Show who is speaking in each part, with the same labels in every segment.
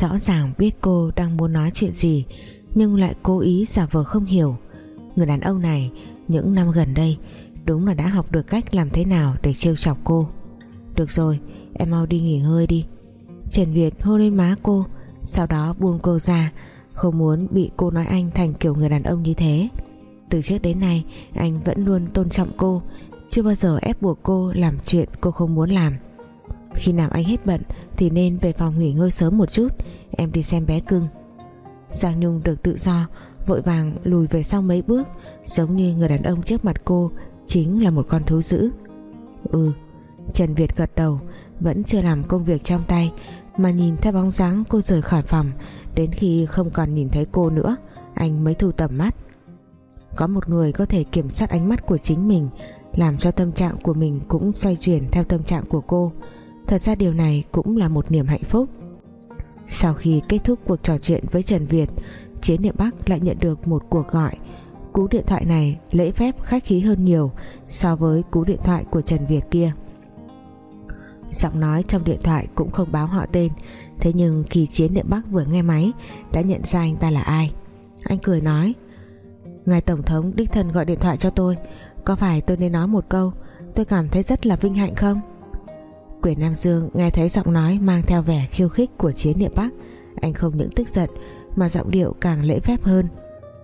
Speaker 1: rõ ràng biết cô đang muốn nói chuyện gì, nhưng lại cố ý giả vờ không hiểu. Người đàn ông này, những năm gần đây, đúng là đã học được cách làm thế nào để trêu chọc cô. Được rồi, em mau đi nghỉ ngơi đi. Trần Việt hôn lên má cô, sau đó buông cô ra, không muốn bị cô nói anh thành kiểu người đàn ông như thế. Từ trước đến nay, anh vẫn luôn tôn trọng cô, chưa bao giờ ép buộc cô làm chuyện cô không muốn làm khi nào anh hết bận, thì nên về phòng nghỉ ngơi sớm một chút. Em đi xem bé cưng. Giang Nhung được tự do, vội vàng lùi về sau mấy bước, giống như người đàn ông trước mặt cô chính là một con thú dữ. Ừ Trần Việt gật đầu, vẫn chưa làm công việc trong tay, mà nhìn theo bóng dáng cô rời khỏi phòng, đến khi không còn nhìn thấy cô nữa, anh mới thu tầm mắt. Có một người có thể kiểm soát ánh mắt của chính mình, làm cho tâm trạng của mình cũng xoay chuyển theo tâm trạng của cô thật ra điều này cũng là một niềm hạnh phúc. Sau khi kết thúc cuộc trò chuyện với Trần Việt, Chiến Niệm Bắc lại nhận được một cuộc gọi. Cú điện thoại này lễ phép khách khí hơn nhiều So với cú điện thoại của Trần Việt kia. Giọng nói trong điện thoại cũng không báo họ tên, Thế nhưng khi Chiến Niệm Bắc vừa nghe máy, Đã nhận ra anh ta là ai. Anh cười nói, Ngài Tổng thống đích thân gọi điện thoại cho tôi, Có phải tôi nên nói một câu? Tôi cảm thấy rất là vinh hạnh không? Quyền Nam Dương nghe thấy giọng nói Mang theo vẻ khiêu khích của Chiến Niệm Bắc, Anh không những tức giận, Mà giọng điệu càng lễ phép hơn.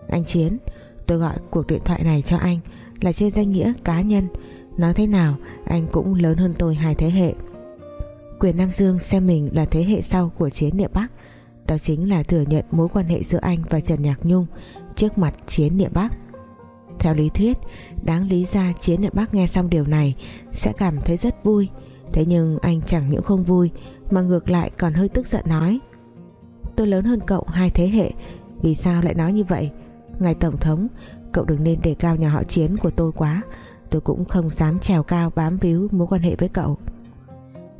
Speaker 1: Anh Chiến, Tôi gọi cuộc điện thoại này cho anh, Là trên danh nghĩa cá nhân. Nói thế nào, anh cũng lớn hơn tôi hai thế hệ. Quyền Nam Dương xem mình là thế hệ sau của Chiến Niệm Bắc, Đó chính là thừa nhận mối quan hệ giữa anh và Trần Nhạc Nhung Trước mặt Chiến Niệm Bắc. Theo lý thuyết, Đáng lý ra Chiến Niệm Bắc nghe xong điều này Sẽ cảm thấy rất vui Thế nhưng anh chẳng những không vui, Mà ngược lại còn hơi tức giận nói. Tôi lớn hơn cậu hai thế hệ, Vì sao lại nói như vậy? Ngài Tổng thống, Cậu đừng nên đề cao nhà họ chiến của tôi quá. Tôi cũng không dám trèo cao bám víu mối quan hệ với cậu.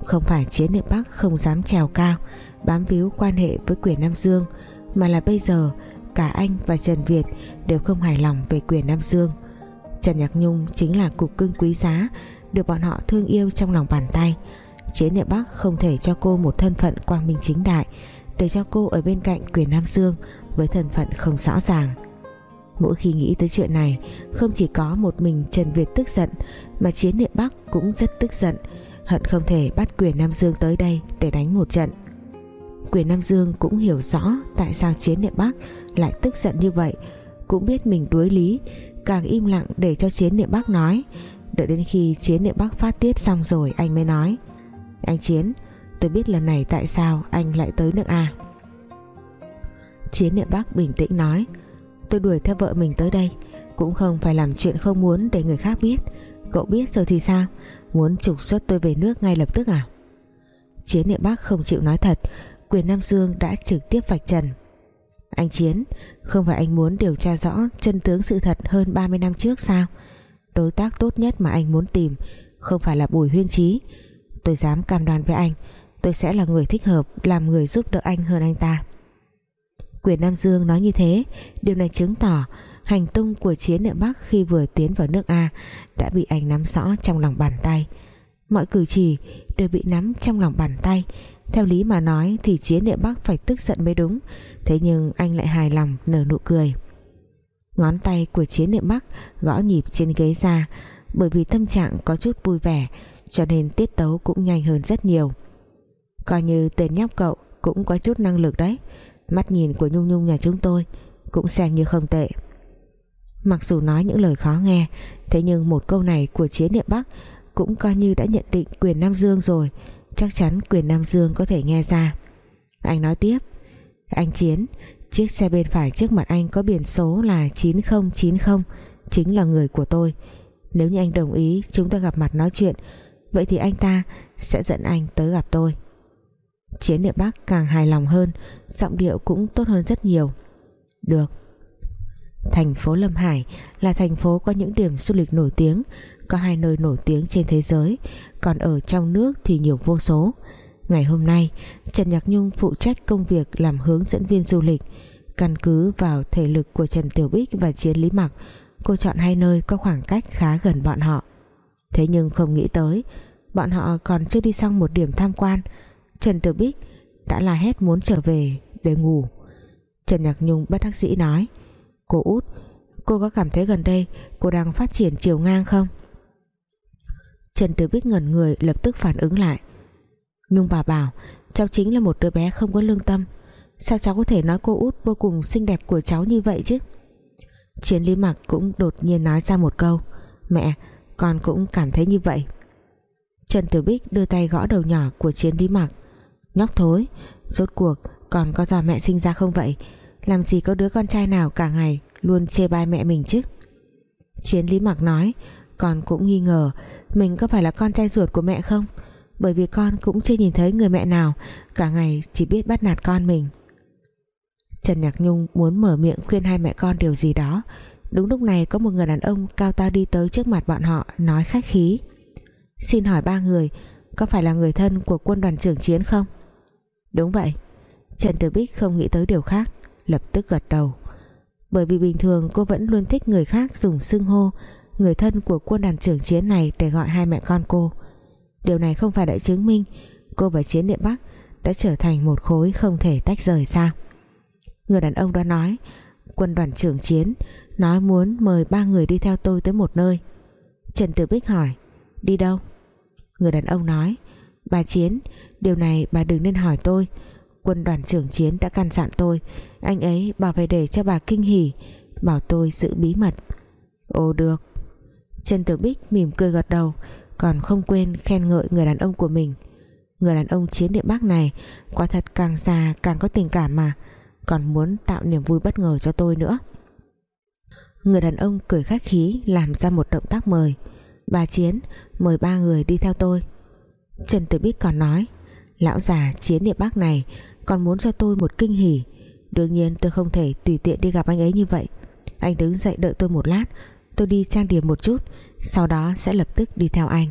Speaker 1: Không phải chiến niệm Bắc không dám trèo cao, Bám víu quan hệ với quyền Nam Dương, Mà là bây giờ Cả anh và Trần Việt Đều không hài lòng về quyền Nam Dương. Trần Nhạc Nhung chính là cục cưng quý giá được bọn họ thương yêu trong lòng bàn tay. Chế niệm Bắc không thể cho cô một thân phận quang minh chính đại, Để cho cô ở bên cạnh quyền Nam Dương Với thân phận không rõ ràng. Mỗi khi nghĩ tới chuyện này, Không chỉ có một mình Trần Việt tức giận, Mà chế Niệm Bắc cũng rất tức giận, Hận không thể bắt quyền Nam Dương tới đây Để đánh một trận. Quyền Nam Dương cũng hiểu rõ Tại sao chế Niệm Bắc lại tức giận như vậy, Cũng biết mình đuối lý, Càng im lặng để cho Chiến Niệm Bắc nói Đợi đến khi Chiến Niệm Bắc phát tiết xong rồi Anh mới nói. Anh Chiến, Tôi biết lần này tại sao anh lại tới nước A. Chiến Niệm Bắc bình tĩnh nói, Tôi đuổi theo vợ mình tới đây, Cũng không phải làm chuyện không muốn để người khác biết. Cậu biết rồi thì sao? Muốn trục xuất tôi về nước ngay lập tức à? Chiến niệm Bắc không chịu nói thật, Quyền Nam Dương đã trực tiếp vạch trần. Anh Chiến, Không phải anh muốn điều tra rõ chân tướng sự thật hơn 30 năm trước sao? Đối tác tốt nhất mà anh muốn tìm. Không phải là Bùi Huyên Trí Tôi dám cam đoan với anh. Tôi sẽ là người thích hợp, Làm người giúp đỡ anh hơn anh ta. Quyền Nam Dương nói như thế. Điều này chứng tỏ hành tung của chiến địa Bắc khi vừa tiến vào nước A đã bị anh nắm rõ trong lòng bàn tay. Mọi cử chỉ đều bị nắm trong lòng bàn tay. Theo lý mà nói thì chiến địa Bắc phải tức giận mới đúng. Thế nhưng anh lại hài lòng nở nụ cười ngón tay của chiến niệm Bắc gõ nhịp trên ghế ra, bởi vì tâm trạng có chút vui vẻ, cho nên tiết tấu cũng nhanh hơn rất nhiều. Coi như tên nhóc cậu cũng có chút năng lực đấy. Mắt nhìn của Nhung Nhung nhà chúng tôi cũng xem như không tệ. Mặc dù nói những lời khó nghe, thế nhưng một câu này của chiến niệm Bắc cũng coi như đã nhận định quyền Nam Dương rồi. Chắc chắn quyền Nam Dương có thể nghe ra. Anh nói tiếp. Anh Chiến chiếc xe bên phải trước mặt anh có biển số là 9090 chính là người của tôi. Nếu như anh đồng ý, chúng ta gặp mặt nói chuyện. Vậy thì anh ta sẽ dẫn anh tới gặp tôi. Chiến địa Bắc càng hài lòng hơn, Giọng điệu cũng tốt hơn rất nhiều. Được. Thành phố Lâm Hải là thành phố có những điểm du lịch nổi tiếng, Có hai nơi nổi tiếng trên thế giới. Còn ở trong nước thì nhiều vô số. Ngày hôm nay, Trần Nhạc Nhung phụ trách công việc làm hướng dẫn viên du lịch. Căn cứ vào thể lực của Trần Tiểu Bích và Chiến Lý Mặc, Cô chọn hai nơi có khoảng cách khá gần bọn họ. Thế nhưng không nghĩ tới, Bọn họ còn chưa đi xong một điểm tham quan. Trần tiểu Bích đã la hét muốn trở về để ngủ. Trần Nhạc Nhung bất đắc dĩ nói, Cô út, Cô có cảm thấy gần đây cô đang phát triển chiều ngang không? Trần Tử Bích ngẩn người, lập tức phản ứng lại. Nhung bà bảo, Cháu chính là một đứa bé không có lương tâm. Sao cháu có thể nói cô út vô cùng xinh đẹp của cháu như vậy chứ? Chiến lý mặc cũng đột nhiên nói ra một câu, Mẹ, Con cũng cảm thấy như vậy. Trần Tử Bích đưa tay gõ đầu nhỏ của chiến lý mặc. Nhóc thối, Rốt cuộc còn có do mẹ sinh ra không vậy? Làm gì có đứa con trai nào cả ngày Luôn chê bai mẹ mình chứ? Chiến lý mặc nói, Con cũng nghi ngờ Mình có phải là con trai ruột của mẹ không? Bởi vì con cũng chưa nhìn thấy người mẹ nào, Cả ngày chỉ biết bắt nạt con mình. Trần Nhạc Nhung muốn mở miệng khuyên hai mẹ con điều gì đó. Đúng lúc này có một người đàn ông cao to đi tới trước mặt bọn họ, nói khách khí. Xin hỏi ba người, có phải là người thân của quân đoàn trưởng chiến không? Đúng vậy. Trần Tử Bích không nghĩ tới điều khác, Lập tức gật đầu. Bởi vì bình thường cô vẫn luôn thích người khác dùng xưng hô, Người thân của quân đoàn trưởng chiến này Để gọi hai mẹ con cô. Điều này không phải đã chứng minh Cô và chiến địa Bắc đã trở thành một khối không thể tách rời sao? Người đàn ông đó nói, Quân đoàn trưởng chiến Nói muốn mời ba người đi theo tôi tới một nơi. Trần Tử Bích hỏi, Đi đâu? Người đàn ông nói, Bà Chiến, Điều này bà đừng nên hỏi tôi. Quân đoàn trưởng Chiến đã căn dặn tôi, Anh ấy bảo phải để cho bà kinh hỉ, Bảo tôi giữ bí mật. Ồ, được. Trần Tử Bích mỉm cười gật đầu còn không quên khen ngợi người đàn ông của mình. Người đàn ông chiến địa Bắc này, Quả thật càng già càng có tình cảm mà, Còn muốn tạo niềm vui bất ngờ cho tôi nữa. Người đàn ông cười khách khí, Làm ra một động tác mời. Bà Chiến mời ba người đi theo tôi. Trần Tử Bích còn nói, Lão già Chiến địa Bắc này, Còn muốn cho tôi một kinh hỉ. Đương nhiên tôi không thể tùy tiện đi gặp anh ấy như vậy. Anh đứng dậy đợi tôi một lát, Tôi đi trang điểm một chút sau đó sẽ lập tức đi theo anh.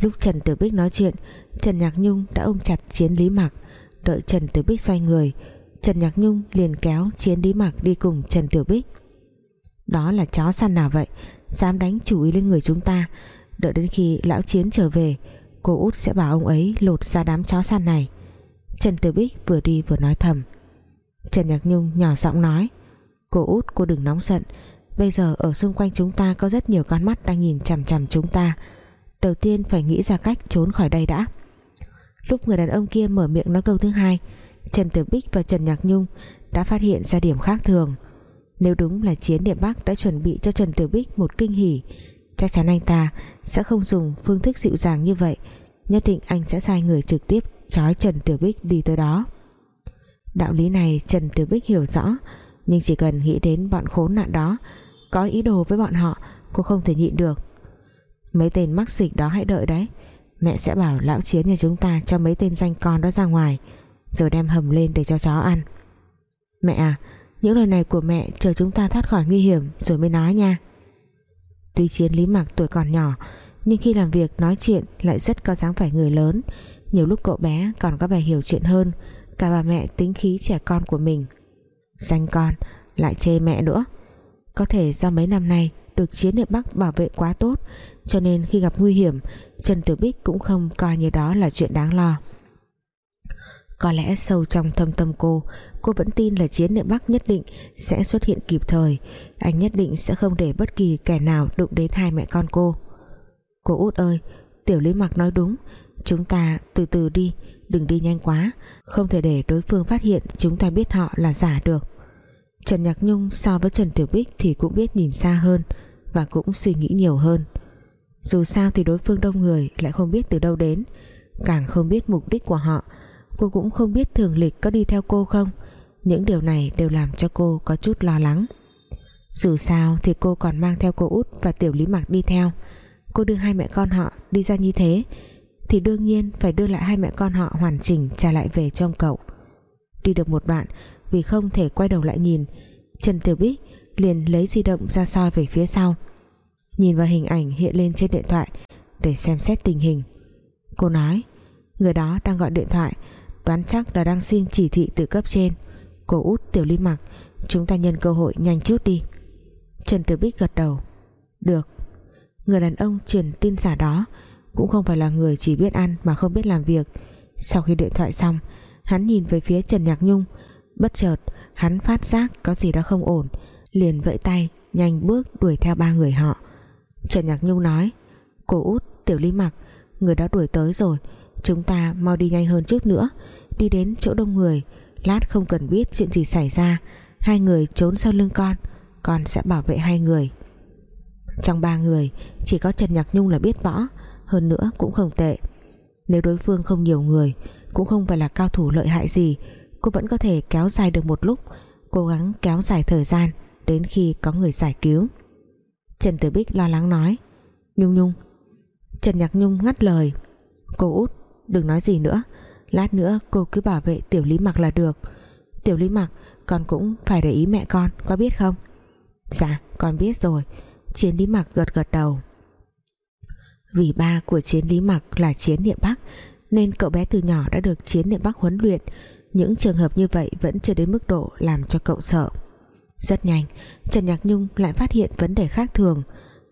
Speaker 1: Lúc Trần Tử Bích nói chuyện, Trần Nhạc Nhung đã ôm chặt Chiến Lý Mặc Đợi Trần Tử Bích xoay người, Trần Nhạc Nhung liền kéo Chiến Lý Mặc đi cùng Trần Tử Bích. Đó là chó săn nào vậy? Dám đánh chủ ý lên người chúng ta. Đợi đến khi lão Chiến trở về, Cô út sẽ bảo ông ấy lột ra đám chó săn này. Trần Tử Bích vừa đi vừa nói thầm. Trần Nhạc Nhung nhỏ giọng nói, Cô út, cô đừng nóng giận. Bây giờ ở xung quanh chúng ta có rất nhiều con mắt đang nhìn chằm chằm chúng ta. Đầu tiên phải nghĩ ra cách trốn khỏi đây đã. Lúc người đàn ông kia mở miệng nói câu thứ hai, Trần Tử Bích và Trần Nhạc Nhung đã phát hiện ra điểm khác thường. Nếu đúng là chiến địa Bắc đã chuẩn bị cho Trần Tử Bích một kinh hỉ, Chắc chắn anh ta sẽ không dùng phương thức dịu dàng như vậy. Nhất định anh sẽ sai người trực tiếp trói Trần Tử Bích đi tới đó. Đạo lý này Trần Tử Bích hiểu rõ, Nhưng chỉ cần nghĩ đến bọn khốn nạn đó có ý đồ với bọn họ, Cô không thể nhịn được. Mấy tên mắc dịch đó hãy đợi đấy. Mẹ sẽ bảo lão chiến nhà chúng ta Cho mấy tên danh con đó ra ngoài, Rồi đem hầm lên để cho chó ăn. Mẹ à Những lời này của mẹ chờ chúng ta thoát khỏi nguy hiểm Rồi mới nói nha. Tuy chiến lý mặc tuổi còn nhỏ, Nhưng khi làm việc, nói chuyện Lại rất có dáng phải người lớn. Nhiều lúc cậu bé còn có vẻ hiểu chuyện hơn, Cả bà mẹ tính khí trẻ con của mình. Danh con, Lại chê mẹ nữa. Có thể do mấy năm nay Được chiến địa Bắc bảo vệ quá tốt, Cho nên khi gặp nguy hiểm, Trần Tử Bích cũng không coi như đó là chuyện đáng lo. Có lẽ sâu trong thâm tâm cô Cô vẫn tin là chiến địa Bắc nhất định Sẽ xuất hiện kịp thời. Anh nhất định sẽ không để bất kỳ kẻ nào Đụng đến hai mẹ con cô. Cô út ơi, Tiểu Lý Mặc nói đúng. Chúng ta từ từ đi, Đừng đi nhanh quá. Không thể để đối phương phát hiện Chúng ta biết họ là giả được. Trần Nhạc Nhung so với Trần Tiểu Bích Thì cũng biết nhìn xa hơn Và cũng suy nghĩ nhiều hơn. Dù sao thì đối phương đông người Lại không biết từ đâu đến, Càng không biết mục đích của họ. Cô cũng không biết thường lịch có đi theo cô không. Những điều này đều làm cho cô có chút lo lắng. Dù sao thì cô còn mang theo cô út và tiểu lý mặc đi theo. Cô đưa hai mẹ con họ đi ra như thế, Thì đương nhiên phải đưa lại hai mẹ con họ hoàn chỉnh trả lại về cho ông cậu. Đi được một đoạn vì không thể quay đầu lại nhìn. Trần Tiểu Bích liền lấy di động ra soi về phía sau, Nhìn vào hình ảnh hiện lên trên điện thoại Để xem xét tình hình. Cô nói, Người đó đang gọi điện thoại, Đoán chắc là đang xin chỉ thị từ cấp trên. Cô út tiểu ly mặc, Chúng ta nhân cơ hội nhanh chút đi. Trần Tử Bích gật đầu. Được. Người đàn ông truyền tin giả đó Cũng không phải là người chỉ biết ăn mà không biết làm việc. Sau khi điện thoại xong, Hắn nhìn về phía Trần Nhạc Nhung Bất chợt, hắn phát giác có gì đó không ổn, Liền vẫy tay, Nhanh bước đuổi theo ba người họ. Trần Nhạc Nhung nói, Cô út, Tiểu Lý Mặc, Người đã đuổi tới rồi, Chúng ta mau đi nhanh hơn chút nữa, Đi đến chỗ đông người, Lát không cần biết chuyện gì xảy ra, Hai người trốn sau lưng con Con sẽ bảo vệ hai người. Trong ba người, Chỉ có Trần Nhạc Nhung là biết võ, Hơn nữa cũng không tệ. Nếu đối phương không nhiều người, Cũng không phải là cao thủ lợi hại gì Cô vẫn có thể kéo dài được một lúc, Cố gắng kéo dài thời gian Đến khi có người giải cứu. Trần Tử Bích lo lắng nói, Nhung Nhung. Trần Nhạc Nhung ngắt lời, Cô út, đừng nói gì nữa, Lát nữa cô cứ bảo vệ Tiểu Lý Mặc là được. Tiểu Lý Mặc, con cũng phải để ý mẹ con, Có biết không? Dạ con biết rồi. Chiến Lý Mặc gật gật đầu. Vì ba của Chiến Lý Mặc là Chiến Niệm Bắc, Nên cậu bé từ nhỏ đã được Chiến Niệm Bắc huấn luyện. Những trường hợp như vậy vẫn chưa đến mức độ Làm cho cậu sợ. Rất nhanh, Trần Nhạc Nhung lại phát hiện vấn đề khác thường.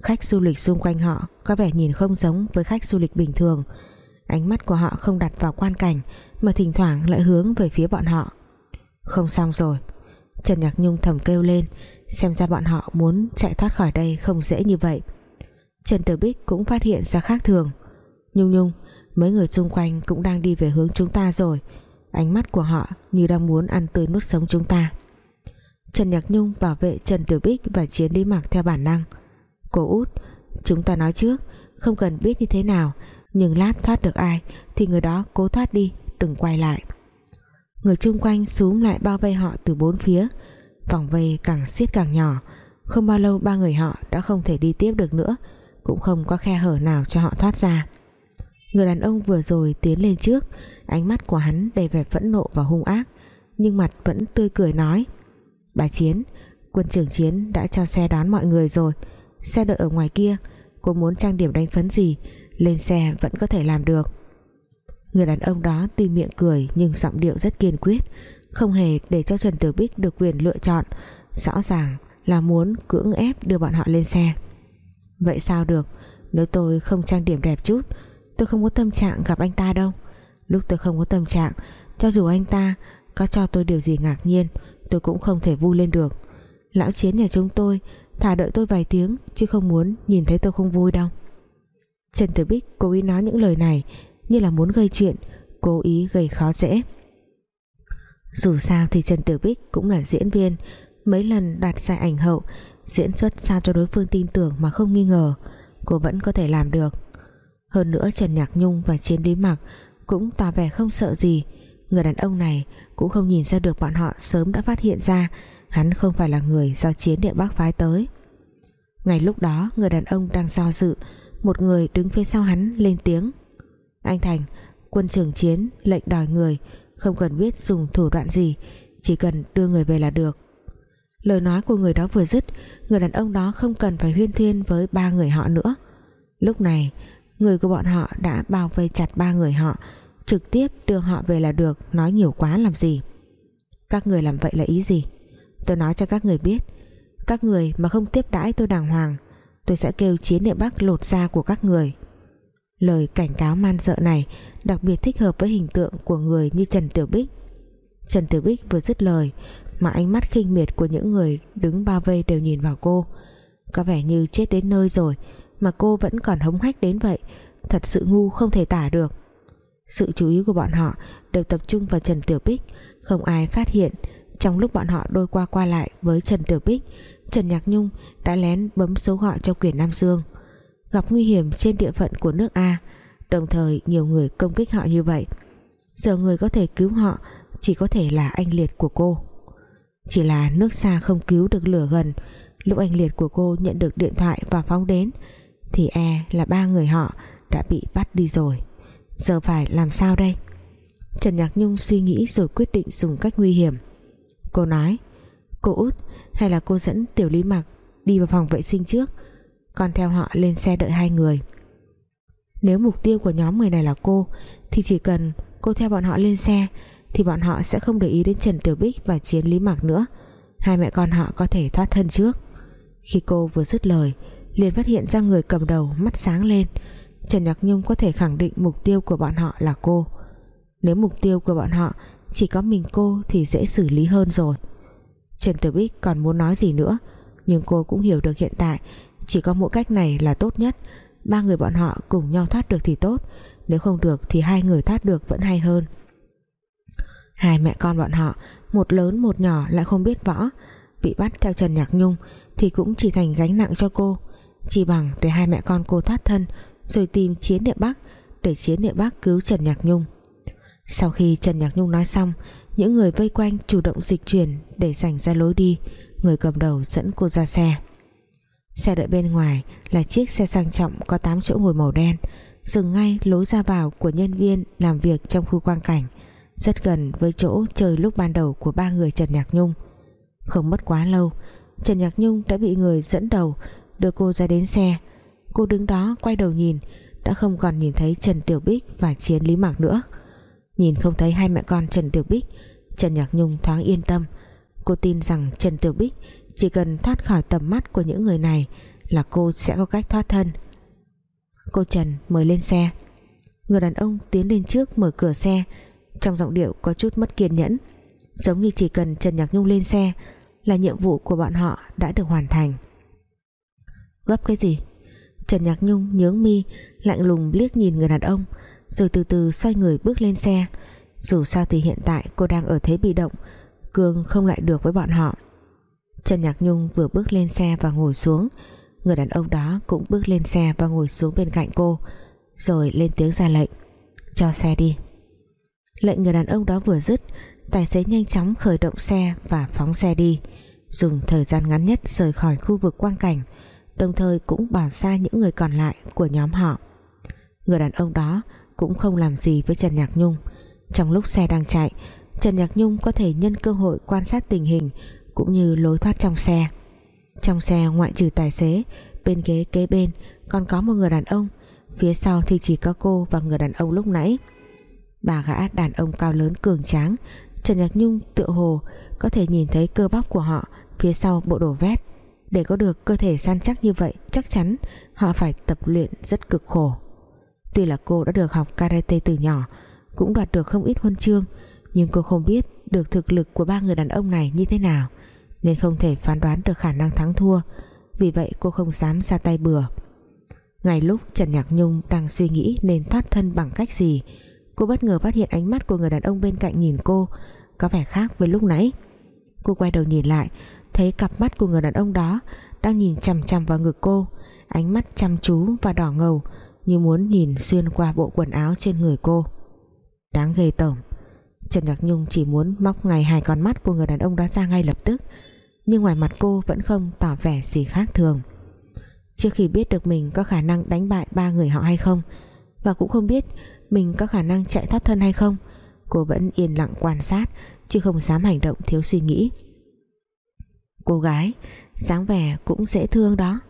Speaker 1: Khách du lịch xung quanh họ Có vẻ nhìn không giống với khách du lịch bình thường. Ánh mắt của họ không đặt vào quan cảnh Mà thỉnh thoảng lại hướng về phía bọn họ. Không xong rồi. Trần Nhạc Nhung thầm kêu lên, Xem ra bọn họ muốn chạy thoát khỏi đây Không dễ như vậy. Trần Tử Bích cũng phát hiện ra khác thường. Nhung Nhung, Mấy người xung quanh cũng đang đi về hướng chúng ta rồi. Ánh mắt của họ như đang muốn ăn tươi nuốt sống chúng ta. Trần Nhạc Nhung bảo vệ Trần Tiểu Bích và Chiến Lý Mạc theo bản năng. Cô út, Chúng ta nói trước, Không cần biết như thế nào, nhưng lát thoát được ai thì người đó cố thoát đi, đừng quay lại. Người chung quanh xúm lại bao vây họ từ bốn phía. Vòng vây càng siết càng nhỏ. Không bao lâu ba người họ đã không thể đi tiếp được nữa, cũng không có khe hở nào cho họ thoát ra. Người đàn ông vừa rồi tiến lên trước ánh mắt của hắn đầy vẻ phẫn nộ và hung ác, nhưng mặt vẫn tươi cười nói, bà Chiến, quân trưởng Chiến đã cho xe đón mọi người rồi. Xe đợi ở ngoài kia, cô muốn trang điểm đánh phấn gì, lên xe vẫn có thể làm được. Người đàn ông đó tuy miệng cười nhưng giọng điệu rất kiên quyết, không hề để cho Trần Tử Bích được quyền lựa chọn, rõ ràng là muốn cưỡng ép đưa bọn họ lên xe. Vậy sao được? Nếu tôi không trang điểm đẹp chút, tôi không có tâm trạng gặp anh ta đâu lúc tôi không có tâm trạng, cho dù anh ta có cho tôi điều gì ngạc nhiên, tôi cũng không thể vui lên được. Lão chiến nhà chúng tôi thả đợi tôi vài tiếng chứ không muốn nhìn thấy tôi không vui đâu. Trần Tử Bích cố ý nói những lời này như là muốn gây chuyện, cố ý gây khó dễ. Dù sao thì Trần Tử Bích cũng là diễn viên, mấy lần đạt giải ảnh hậu, diễn xuất sao cho đối phương tin tưởng mà không nghi ngờ, cô vẫn có thể làm được. Hơn nữa Trần Nhạc Nhung và Chiến Lý Mặc cũng tỏ vẻ không sợ gì. Người đàn ông này cũng không nhìn ra được bọn họ sớm đã phát hiện ra hắn không phải là người do Chiến Địa Bắc phái tới. Ngay lúc đó, người đàn ông đang do dự, một người đứng phía sau hắn lên tiếng. Anh Thành, quân trưởng chiến, lệnh đòi người, không cần biết dùng thủ đoạn gì, chỉ cần đưa người về là được. Lời nói của người đó vừa dứt, người đàn ông đó không cần phải huyên thuyên với ba người họ nữa. Lúc này người của bọn họ đã bao vây chặt ba người họ. Trực tiếp đưa họ về là được, nói nhiều quá làm gì? Các người làm vậy là ý gì? Tôi nói cho các người biết. Các người mà không tiếp đãi tôi đàng hoàng, tôi sẽ kêu chiến địa bắc lột da của các người. Lời cảnh cáo man sợ này đặc biệt thích hợp với hình tượng của người như Trần Tiểu Bích. Trần Tiểu Bích vừa dứt lời, mà ánh mắt khinh miệt của những người đứng bao vây đều nhìn vào cô. Có vẻ như chết đến nơi rồi mà cô vẫn còn hống hách đến vậy, thật sự ngu không thể tả được. Sự chú ý của bọn họ đều tập trung vào Trần Tiểu Bích, không ai phát hiện. Trong lúc bọn họ đôi qua qua lại với Trần Tiểu Bích, Trần Nhạc Nhung đã lén bấm số gọi cho quyền Nam Dương gặp nguy hiểm trên địa phận của nước A, đồng thời nhiều người công kích họ như vậy. Giờ người có thể cứu họ chỉ có thể là anh liệt của cô. Chỉ là nước xa không cứu được lửa gần, lúc anh liệt của cô nhận được điện thoại và phóng đến thì e là ba người họ đã bị bắt đi rồi. Giờ phải làm sao đây? Trần Nhạc Nhung suy nghĩ rồi quyết định dùng cách nguy hiểm. Cô nói, cô út hay là cô dẫn Tiểu Lý Mặc đi vào phòng vệ sinh trước còn theo họ lên xe đợi hai người. Nếu mục tiêu của nhóm người này là cô, thì chỉ cần cô theo bọn họ lên xe, thì bọn họ sẽ không để ý đến Trần Tiểu Bích và Chiến Lý Mặc nữa. Hai mẹ con họ có thể thoát thân trước. Khi cô vừa dứt lời liền phát hiện ra người cầm đầu mắt sáng lên. Trần Nhạc Nhung có thể khẳng định mục tiêu của bọn họ là cô. Nếu mục tiêu của bọn họ Chỉ có mình cô thì dễ xử lý hơn rồi. Trần Tử Bích còn muốn nói gì nữa, Nhưng cô cũng hiểu được hiện tại. Chỉ có mỗi cách này là tốt nhất. Ba người bọn họ cùng nhau thoát được thì tốt. Nếu không được thì hai người thoát được vẫn hay hơn. Hai mẹ con bọn họ, Một lớn một nhỏ, lại không biết võ. Bị bắt theo Trần Nhạc Nhung Thì cũng chỉ thành gánh nặng cho cô. Chỉ bằng để hai mẹ con cô thoát thân, Rồi tìm Chiến Địa Bắc Để Chiến Địa Bắc cứu Trần Nhạc Nhung. Sau khi Trần Nhạc Nhung nói xong, Những người vây quanh chủ động dịch chuyển Để dành ra lối đi, Người cầm đầu dẫn cô ra xe. Xe đợi bên ngoài là chiếc xe sang trọng có 8 chỗ ngồi màu đen, dừng ngay lối ra vào của nhân viên làm việc trong khu quang cảnh, rất gần với chỗ chơi lúc ban đầu của ba người Trần Nhạc Nhung. Không mất quá lâu, Trần Nhạc Nhung đã bị người dẫn đầu đưa cô ra đến xe. Cô đứng đó, quay đầu nhìn, đã không còn nhìn thấy Trần Tiểu Bích và Chiến Lý Mạc nữa. Nhìn không thấy hai mẹ con Trần Tiểu Bích, Trần Nhạc Nhung thoáng yên tâm. Cô tin rằng Trần Tiểu Bích chỉ cần thoát khỏi tầm mắt của những người này là cô sẽ có cách thoát thân. Cô Trần mời lên xe. Người đàn ông tiến lên trước mở cửa xe. Trong giọng điệu có chút mất kiên nhẫn. Giống như chỉ cần Trần Nhạc Nhung lên xe là nhiệm vụ của bọn họ đã được hoàn thành gấp cái gì? Trần Nhạc Nhung nhướng mi, lạnh lùng liếc nhìn người đàn ông, rồi từ từ xoay người bước lên xe. Dù sao thì hiện tại cô đang ở thế bị động Cương không lại được với bọn họ. Trần Nhạc Nhung vừa bước lên xe và ngồi xuống. Người đàn ông đó cũng bước lên xe và ngồi xuống bên cạnh cô, Rồi lên tiếng ra lệnh, Cho xe đi. Lệnh người đàn ông đó vừa dứt, Tài xế nhanh chóng khởi động xe và phóng xe đi, Dùng thời gian ngắn nhất rời khỏi khu vực quang cảnh. Đồng thời cũng bỏ xa những người còn lại của nhóm họ. Người đàn ông đó cũng không làm gì với Trần Nhạc Nhung. Trong lúc xe đang chạy, Trần Nhạc Nhung có thể nhân cơ hội quan sát tình hình cũng như lối thoát trong xe. Trong xe ngoại trừ tài xế, bên ghế kế bên còn có một người đàn ông. Phía sau thì chỉ có cô và người đàn ông lúc nãy. Bà gã đàn ông cao lớn cường tráng, Trần Nhạc Nhung tựa hồ có thể nhìn thấy cơ bắp của họ phía sau bộ đồ vest để có được cơ thể săn chắc như vậy, chắc chắn họ phải tập luyện rất cực khổ. Tuy là cô đã được học karate từ nhỏ, cũng đoạt được không ít huân chương, nhưng cô không biết được thực lực của ba người đàn ông này như thế nào, nên không thể phán đoán được khả năng thắng thua, vì vậy cô không dám ra tay bừa. Ngay lúc Trần Nhạc Nhung đang suy nghĩ nên thoát thân bằng cách gì, cô bất ngờ phát hiện ánh mắt của người đàn ông bên cạnh nhìn cô, có vẻ khác với lúc nãy. Cô quay đầu nhìn lại thấy cặp mắt của người đàn ông đó đang nhìn chằm chằm vào ngực cô. Ánh mắt chăm chú và đỏ ngầu, như muốn nhìn xuyên qua bộ quần áo trên người cô. Đáng ghê tởm. Trần Nhạc Nhung chỉ muốn móc ngay hai con mắt của người đàn ông đó ra ngay lập tức, nhưng ngoài mặt cô vẫn không tỏ vẻ gì khác thường. Trước khi biết được mình có khả năng đánh bại ba người họ hay không, và cũng không biết mình có khả năng chạy thoát thân hay không, cô vẫn yên lặng quan sát, chứ không dám hành động thiếu suy nghĩ cô gái dáng vẻ cũng dễ thương đó.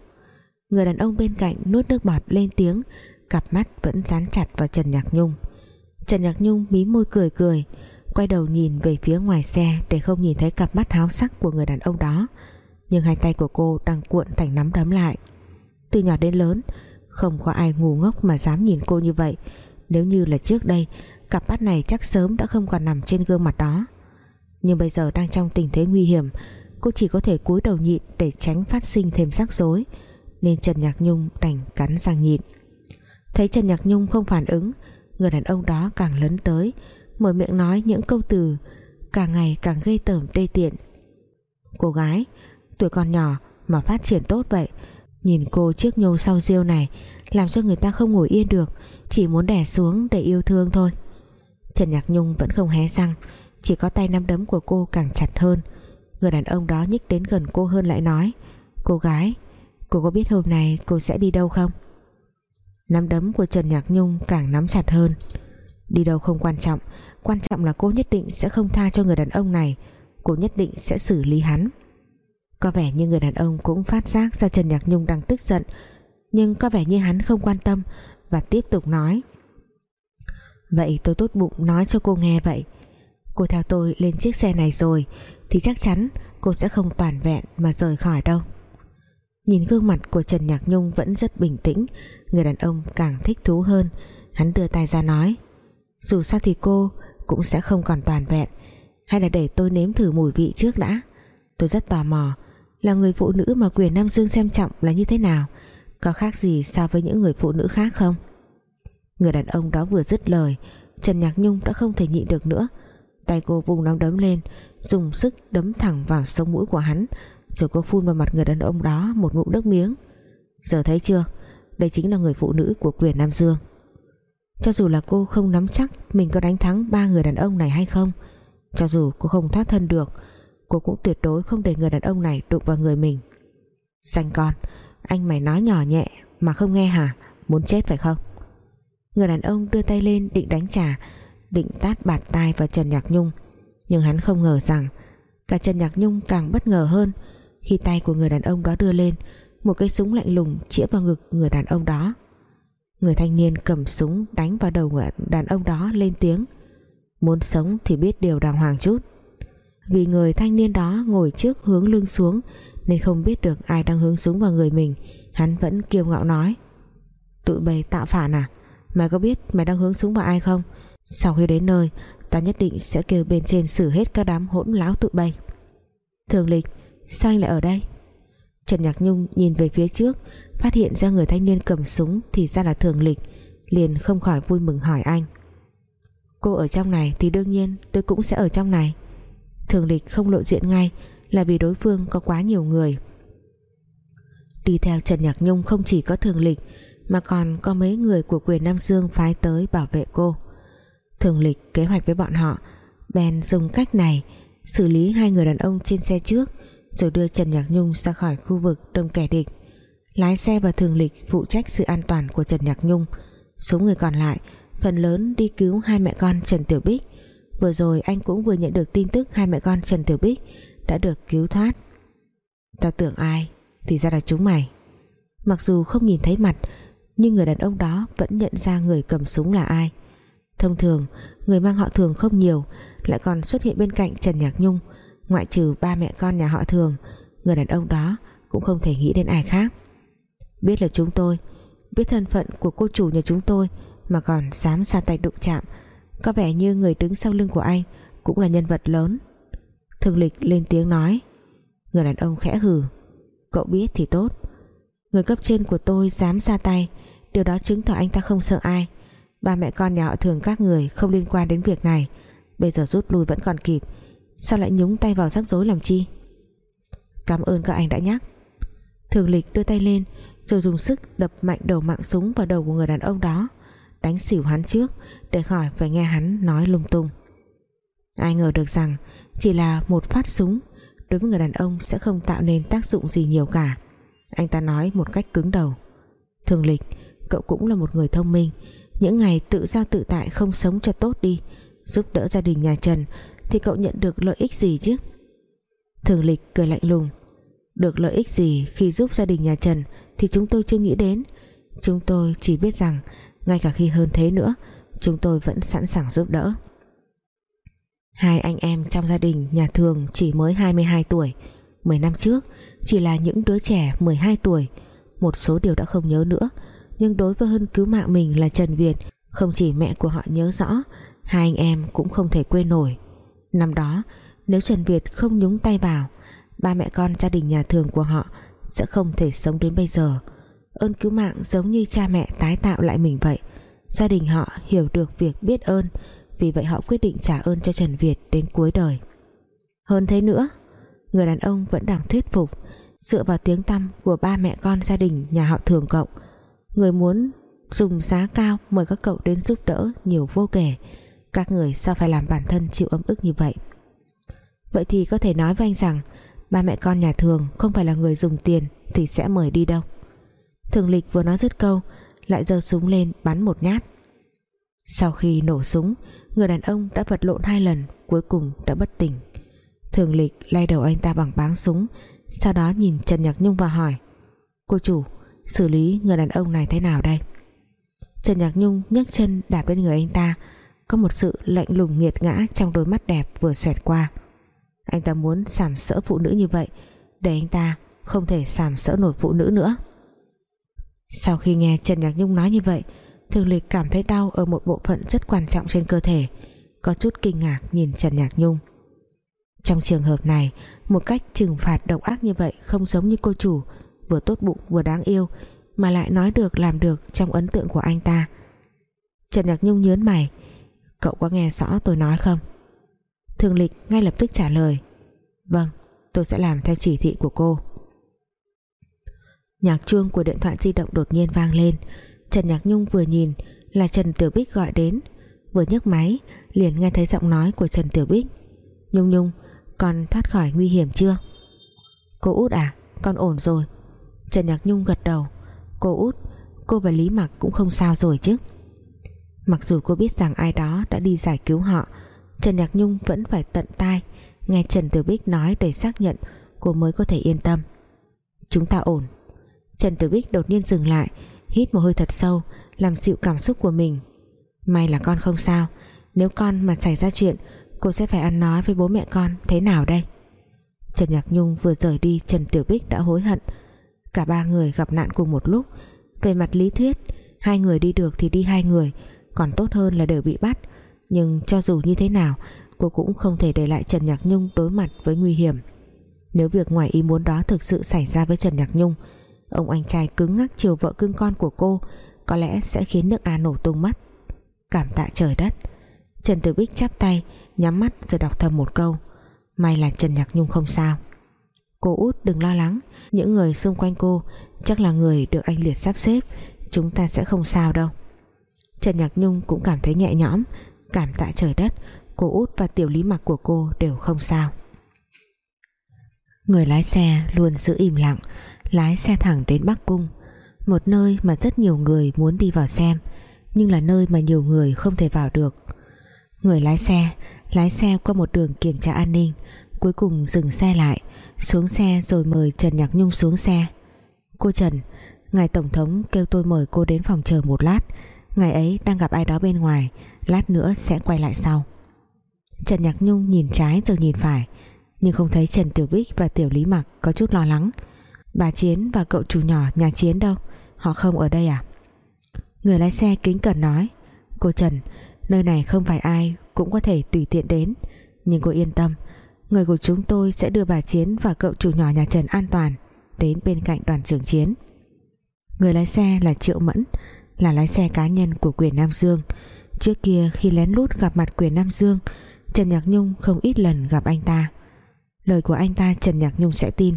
Speaker 1: Người đàn ông bên cạnh nuốt nước bọt lên tiếng, cặp mắt vẫn dán chặt vào Trần Nhạc Nhung. Trần Nhạc Nhung mí môi cười cười, quay đầu nhìn về phía ngoài xe để không nhìn thấy cặp mắt háo sắc của người đàn ông đó. Nhưng hai tay của cô đang cuộn thành nắm đấm lại. Từ nhỏ đến lớn, không có ai ngu ngốc mà dám nhìn cô như vậy. Nếu như là trước đây, cặp mắt này chắc sớm đã không còn nằm trên gương mặt đó. Nhưng bây giờ đang trong tình thế nguy hiểm cô chỉ có thể cúi đầu nhịn để tránh phát sinh thêm rắc rối, nên Trần Nhạc Nhung đành cắn răng nhịn. Thấy Trần Nhạc Nhung không phản ứng, người đàn ông đó càng lớn tới, mở miệng nói những câu từ càng ngày càng gây tởm, đê tiện. Cô gái, tuổi còn nhỏ mà phát triển tốt vậy, nhìn cô chiếc nhô sau riêu này làm cho người ta không ngồi yên được, chỉ muốn đè xuống để yêu thương thôi. Trần Nhạc Nhung vẫn không hé răng, chỉ có tay nắm đấm của cô càng chặt hơn người đàn ông đó nhích đến gần cô hơn lại nói, cô gái, cô có biết hôm nay cô sẽ đi đâu không? Nắm đấm của Trần Nhạc Nhung càng nắm chặt hơn. Đi đâu không quan trọng quan trọng là cô nhất định sẽ không tha cho người đàn ông này, cô nhất định sẽ xử lý hắn. Có vẻ như người đàn ông cũng phát giác ra Trần Nhạc Nhung đang tức giận, nhưng có vẻ như hắn không quan tâm và tiếp tục nói, vậy tôi tốt bụng nói cho cô nghe vậy. Cô theo tôi lên chiếc xe này rồi thì chắc chắn cô sẽ không toàn vẹn mà rời khỏi đâu. Nhìn gương mặt của Trần Nhạc Nhung vẫn rất bình tĩnh, người đàn ông càng thích thú hơn. Hắn đưa tay ra nói, dù sao thì cô cũng sẽ không còn toàn vẹn. Hay là để tôi nếm thử mùi vị trước đã. Tôi rất tò mò, là người phụ nữ mà quyền Nam Dương xem trọng là như thế nào? Có khác gì so với những người phụ nữ khác không? Người đàn ông đó vừa dứt lời, Trần Nhạc Nhung đã không thể nhịn được nữa tay cô vùng nắm đấm lên, dùng sức đấm thẳng vào sống mũi của hắn, rồi cô phun vào mặt người đàn ông đó một ngụm nước miếng. Giờ thấy chưa? Đây chính là người phụ nữ của quyền Nam Dương. Cho dù là cô không nắm chắc mình có đánh thắng ba người đàn ông này hay không, cho dù cô không thoát thân được, cô cũng tuyệt đối không để người đàn ông này đụng vào người mình. Xanh con, Anh mày nói nhỏ nhẹ mà không nghe hả? Muốn chết phải không? Người đàn ông đưa tay lên định đánh trả Định tát bạt tai vào Trần Nhạc Nhung. Nhưng hắn không ngờ rằng, Cả Trần Nhạc Nhung càng bất ngờ hơn Khi tay của người đàn ông đó đưa lên, Một cái súng lạnh lùng chĩa vào ngực người đàn ông đó. Người thanh niên cầm súng đánh vào đầu người đàn ông đó lên tiếng, Muốn sống thì biết điều đàng hoàng chút. Vì người thanh niên đó ngồi trước hướng lưng xuống Nên không biết được ai đang hướng súng vào người mình, Hắn vẫn kiêu ngạo nói, Tụi bày tạo phản à? Mày có biết mày đang hướng súng vào ai không? Sau khi đến nơi, Ta nhất định sẽ kêu bên trên xử hết các đám hỗn láo tụi bay. Thường lịch, Sao anh lại ở đây? Trần Nhạc Nhung nhìn về phía trước, Phát hiện ra người thanh niên cầm súng Thì ra là thường lịch, Liền không khỏi vui mừng hỏi anh. Cô ở trong này thì đương nhiên tôi cũng sẽ ở trong này. Thường lịch không lộ diện ngay Là vì đối phương có quá nhiều người. Đi theo Trần Nhạc Nhung không chỉ có thường lịch, Mà còn có mấy người của quyền Nam Dương phái tới bảo vệ cô. Thường lịch kế hoạch với bọn họ. Bèn dùng cách này, Xử lý hai người đàn ông trên xe trước, Rồi đưa Trần Nhạc Nhung ra khỏi khu vực đông kẻ địch. Lái xe và thường lịch phụ trách sự an toàn của Trần Nhạc Nhung. Số người còn lại, phần lớn đi cứu hai mẹ con Trần Tiểu Bích. Vừa rồi anh cũng vừa nhận được tin tức hai mẹ con Trần Tiểu Bích đã được cứu thoát. Tao tưởng ai, thì ra là chúng mày. Mặc dù không nhìn thấy mặt, nhưng người đàn ông đó vẫn nhận ra người cầm súng là ai thông thường, người mang họ thường không nhiều, lại còn xuất hiện bên cạnh Trần Nhạc Nhung. Ngoại trừ ba mẹ con nhà họ thường, người đàn ông đó cũng không thể nghĩ đến ai khác. Biết là chúng tôi, biết thân phận của cô chủ nhà chúng tôi mà còn dám ra tay đụng chạm, có vẻ như người đứng sau lưng của anh cũng là nhân vật lớn. Thường lịch lên tiếng nói, người đàn ông khẽ hừ, cậu biết thì tốt. Người cấp trên của tôi dám ra tay, điều đó chứng tỏ anh ta không sợ ai ba mẹ con nhà họ thường các người không liên quan đến việc này. Bây giờ rút lui vẫn còn kịp. Sao lại nhúng tay vào rắc rối làm chi? Cảm ơn các anh đã nhắc. Thường lịch đưa tay lên, rồi dùng sức đập mạnh đầu mạng súng vào đầu của người đàn ông đó. Đánh xỉu hắn trước, để khỏi phải nghe hắn nói lung tung. Ai ngờ được rằng, chỉ là một phát súng, đối với người đàn ông sẽ không tạo nên tác dụng gì nhiều cả. Anh ta nói một cách cứng đầu. Thường lịch, cậu cũng là một người thông minh những ngày tự do tự tại không sống cho tốt đi, giúp đỡ gia đình nhà Trần, thì cậu nhận được lợi ích gì chứ? Thường lịch cười lạnh lùng. Được lợi ích gì khi giúp gia đình nhà Trần thì chúng tôi chưa nghĩ đến. Chúng tôi chỉ biết rằng, ngay cả khi hơn thế nữa, chúng tôi vẫn sẵn sàng giúp đỡ. Hai anh em trong gia đình nhà thường chỉ mới 22 tuổi. 10 năm trước, chỉ là những đứa trẻ 12 tuổi. Một số điều đã không nhớ nữa nhưng đối với hơn cứu mạng mình là Trần Việt, không chỉ mẹ của họ nhớ rõ, hai anh em cũng không thể quên nổi. Năm đó, nếu Trần Việt không nhúng tay vào, ba mẹ con gia đình nhà thường của họ sẽ không thể sống đến bây giờ. Ơn cứu mạng giống như cha mẹ tái tạo lại mình vậy. Gia đình họ hiểu được việc biết ơn, vì vậy họ quyết định trả ơn cho Trần Việt đến cuối đời. Hơn thế nữa, người đàn ông vẫn đang thuyết phục, dựa vào tiếng tăm của ba mẹ con gia đình nhà họ thường cộng người muốn dùng giá cao mời các cậu đến giúp đỡ nhiều vô kể. Các người sao phải làm bản thân chịu ấm ức như vậy? Vậy thì có thể nói với anh rằng, ba mẹ con nhà thường không phải là người dùng tiền thì sẽ mời đi đâu. Thường lịch vừa nói dứt câu, lại giơ súng lên bắn một nhát. Sau khi nổ súng, người đàn ông đã vật lộn hai lần, cuối cùng đã bất tỉnh. Thường lịch lay đầu anh ta bằng báng súng, sau đó nhìn Trần Nhạc Nhung và hỏi, cô chủ xử lý người đàn ông này thế nào đây? Trần Nhạc Nhung nhấc chân đạp lên người anh ta. Có một sự lạnh lùng nghiệt ngã trong đôi mắt đẹp vừa xoẹt qua. Anh ta muốn sàm sỡ phụ nữ như vậy, để anh ta không thể sàm sỡ nổi phụ nữ nữa. Sau khi nghe Trần Nhạc Nhung nói như vậy Thường Lịch cảm thấy đau ở một bộ phận rất quan trọng trên cơ thể, có chút kinh ngạc nhìn Trần Nhạc Nhung. Trong trường hợp này, một cách trừng phạt độc ác như vậy không giống như cô chủ vừa tốt bụng vừa đáng yêu, mà lại nói được làm được trong ấn tượng của anh ta. Trần Nhạc Nhung nhớn mày, cậu có nghe rõ tôi nói không? Thường Lịch ngay lập tức trả lời Vâng tôi sẽ làm theo chỉ thị của cô. Nhạc chuông của điện thoại di động đột nhiên vang lên. Trần Nhạc Nhung vừa nhìn là Trần Tiểu Bích gọi đến, vừa nhấc máy, liền nghe thấy giọng nói của Trần Tiểu Bích. Nhung Nhung, con thoát khỏi nguy hiểm chưa? Cô út à con ổn rồi Trần Nhạc Nhung gật đầu. Cô út, cô và Lý Mặc cũng không sao rồi chứ? Mặc dù cô biết rằng ai đó đã đi giải cứu họ, Trần Nhạc Nhung vẫn phải tận tai nghe Trần Tiểu Bích nói để xác nhận cô mới có thể yên tâm. Chúng ta ổn. Trần Tiểu Bích đột nhiên dừng lại, hít một hơi thật sâu, làm dịu cảm xúc của mình. May là con không sao. Nếu con mà xảy ra chuyện, cô sẽ phải ăn nói với bố mẹ con thế nào đây? Trần Nhạc Nhung vừa rời đi, Trần Tiểu Bích đã hối hận cả ba người gặp nạn cùng một lúc. Về mặt lý thuyết, hai người đi được thì đi hai người, còn tốt hơn là đều bị bắt. Nhưng cho dù như thế nào, cô cũng không thể để lại Trần Nhạc Nhung đối mặt với nguy hiểm. Nếu việc ngoài ý muốn đó thực sự xảy ra với Trần Nhạc Nhung, ông anh trai cứng ngắc chiều vợ cưng con của cô có lẽ sẽ khiến nước A nổ tung mất. Cảm tạ trời đất. Trần Tử Bích chắp tay, nhắm mắt rồi đọc thầm một câu. May là Trần Nhạc Nhung không sao cô út đừng lo lắng. Những người xung quanh cô chắc là người được anh Liệt sắp xếp. Chúng ta sẽ không sao đâu. Trần Nhạc Nhung cũng cảm thấy nhẹ nhõm. Cảm tạ trời đất, cô út và tiểu lý mặc của cô đều không sao. Người lái xe luôn giữ im lặng, lái xe thẳng đến Bắc Cung. Một nơi mà rất nhiều người muốn đi vào xem, nhưng là nơi mà nhiều người không thể vào được. Người lái xe lái xe qua một đường kiểm tra an ninh, cuối cùng dừng xe lại xuống xe rồi mời Trần Nhạc Nhung xuống xe. Cô Trần, ngài Tổng thống kêu tôi mời cô đến phòng chờ một lát. Ngài ấy đang gặp ai đó bên ngoài, lát nữa sẽ quay lại sau. Trần Nhạc Nhung nhìn trái rồi nhìn phải, nhưng không thấy Trần Tiểu Bích và Tiểu Lý Mặc có chút lo lắng. Bà Chiến và cậu chủ nhỏ nhà Chiến đâu? Họ không ở đây à? Người lái xe kính cẩn nói, cô Trần, nơi này không phải ai cũng có thể tùy tiện đến, nhưng cô yên tâm người của chúng tôi sẽ đưa bà Chiến và cậu chủ nhỏ nhà Trần an toàn đến bên cạnh đoàn trưởng Chiến. Người lái xe là Triệu Mẫn, là lái xe cá nhân của quyền Nam Dương. Trước kia khi lén lút gặp mặt quyền Nam Dương, Trần Nhạc Nhung không ít lần gặp anh ta. Lời của anh ta Trần Nhạc Nhung sẽ tin.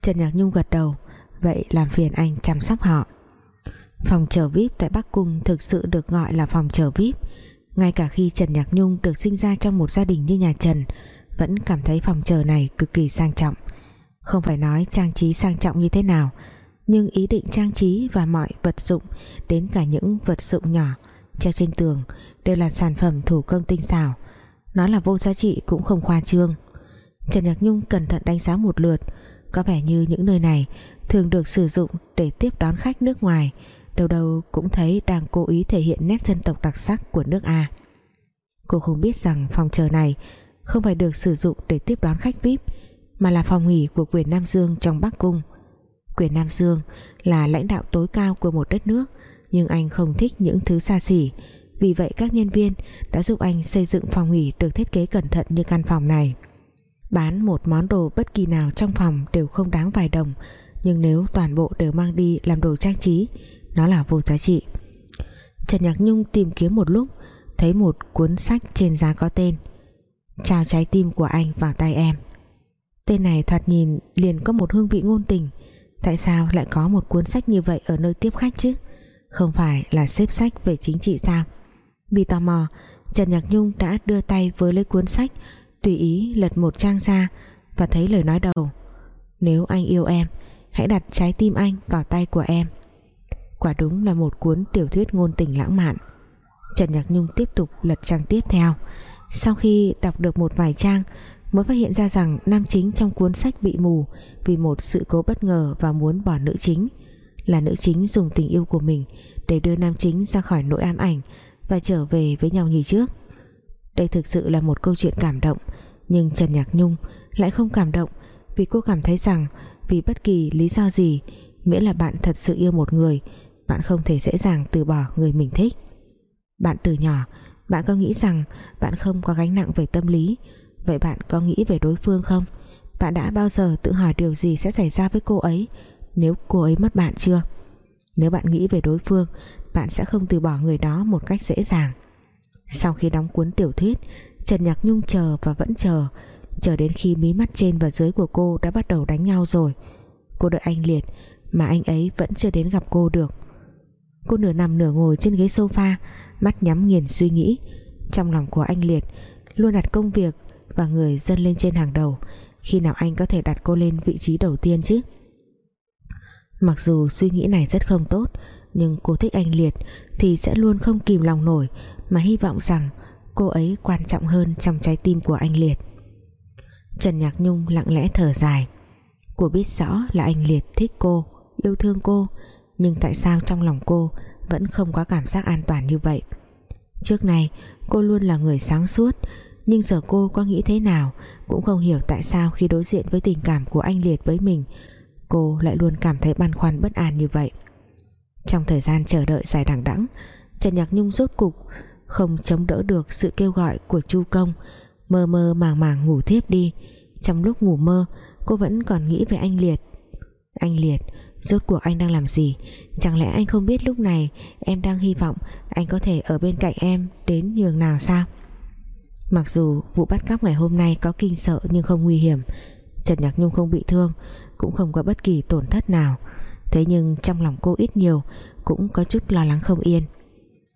Speaker 1: Trần Nhạc Nhung gật đầu, vậy làm phiền anh chăm sóc họ. Phòng chờ VIP tại Bắc Cung thực sự được gọi là phòng chờ VIP. Ngay cả khi Trần Nhạc Nhung được sinh ra trong một gia đình như nhà Trần vẫn cảm thấy phòng chờ này cực kỳ sang trọng. Không phải nói trang trí sang trọng như thế nào, nhưng ý định trang trí và mọi vật dụng, đến cả những vật dụng nhỏ, treo trên tường, đều là sản phẩm thủ công tinh xảo. Nó là vô giá trị cũng không khoa trương. Trần Nhạc Nhung cẩn thận đánh giá một lượt, có vẻ như những nơi này thường được sử dụng để tiếp đón khách nước ngoài Đầu đầu cũng thấy đang cố ý thể hiện nét dân tộc đặc sắc của nước A. Cô không biết rằng phòng chờ này không phải được sử dụng để tiếp đón khách VIP mà là phòng nghỉ của quyền Nam Dương trong Bắc Cung. Quyền Nam Dương là lãnh đạo tối cao của một đất nước, nhưng anh không thích những thứ xa xỉ. Vì vậy các nhân viên đã giúp anh xây dựng phòng nghỉ được thiết kế cẩn thận như căn phòng này. Bán một món đồ bất kỳ nào trong phòng đều không đáng vài đồng, nhưng nếu toàn bộ đều mang đi làm đồ trang trí, nó là vô giá trị. Trần Nhạc Nhung tìm kiếm một lúc, thấy một cuốn sách trên giá có tên Trao trái tim của anh vào tay em. Tên này thoạt nhìn liền có một hương vị ngôn tình. Tại sao lại có một cuốn sách như vậy ở nơi tiếp khách chứ? Không phải là xếp sách về chính trị sao? Vì tò mò, Trần Nhạc Nhung đã đưa tay với lấy cuốn sách, Tùy ý lật một trang ra Và thấy lời nói đầu. Nếu anh yêu em, Hãy đặt trái tim anh vào tay của em. Quả đúng là một cuốn tiểu thuyết ngôn tình lãng mạn. Trần Nhạc Nhung tiếp tục lật trang tiếp theo. Sau khi đọc được một vài trang, Mới phát hiện ra rằng nam chính trong cuốn sách bị mù Vì một sự cố bất ngờ và muốn bỏ nữ chính. Là nữ chính dùng tình yêu của mình Để đưa nam chính ra khỏi nỗi ám ảnh Và trở về với nhau như trước. Đây thực sự là một câu chuyện cảm động, Nhưng Trần Nhạc Nhung lại không cảm động Vì cô cảm thấy rằng Vì bất kỳ lý do gì, Miễn là bạn thật sự yêu một người, bạn không thể dễ dàng từ bỏ người mình thích. Bạn từ nhỏ bạn có nghĩ rằng bạn không có gánh nặng về tâm lý? Vậy bạn có nghĩ về đối phương không? Bạn đã bao giờ tự hỏi điều gì sẽ xảy ra với cô ấy? Nếu cô ấy mất bạn chưa? Nếu bạn nghĩ về đối phương, Bạn sẽ không từ bỏ người đó một cách dễ dàng. Sau khi đóng cuốn tiểu thuyết, Trần Nhạc Nhung chờ và vẫn chờ. Chờ đến khi mí mắt trên và dưới của cô đã bắt đầu đánh nhau rồi. Cô đợi anh Liệt, Mà anh ấy vẫn chưa đến gặp cô được. Cô nửa nằm nửa ngồi trên ghế sofa Mắt nhắm nghiền suy nghĩ. Trong lòng của anh Liệt Luôn đặt công việc và người dân lên trên hàng đầu. Khi nào anh có thể đặt cô lên vị trí đầu tiên chứ? Mặc dù suy nghĩ này rất không tốt, Nhưng cô thích anh Liệt Thì sẽ luôn không kìm lòng nổi Mà hy vọng rằng cô ấy quan trọng hơn trong trái tim của anh Liệt. Trần Nhạc Nhung lặng lẽ thở dài. Cô biết rõ là anh Liệt thích cô, Yêu thương cô, Nhưng tại sao trong lòng cô vẫn không có cảm giác an toàn như vậy. Trước này cô luôn là người sáng suốt, Nhưng giờ cô có nghĩ thế nào Cũng không hiểu tại sao khi đối diện với tình cảm của anh Liệt với mình, Cô lại luôn cảm thấy băn khoăn bất an như vậy. Trong thời gian chờ đợi dài đằng đẵng, Trần Nhạc Nhung rốt cục Không chống đỡ được sự kêu gọi của Chu Công, Mơ mơ màng màng ngủ thiếp đi. Trong lúc ngủ mơ, Cô vẫn còn nghĩ về anh Liệt. Anh Liệt Rốt cuộc anh đang làm gì? Chẳng lẽ anh không biết lúc này Em đang hy vọng anh có thể ở bên cạnh em Đến nhường nào sao? Mặc dù vụ bắt cóc ngày hôm nay có kinh sợ Nhưng không nguy hiểm. Trần Nhạc Nhung không bị thương, Cũng không có bất kỳ tổn thất nào. Thế nhưng trong lòng cô ít nhiều, Cũng có chút lo lắng không yên.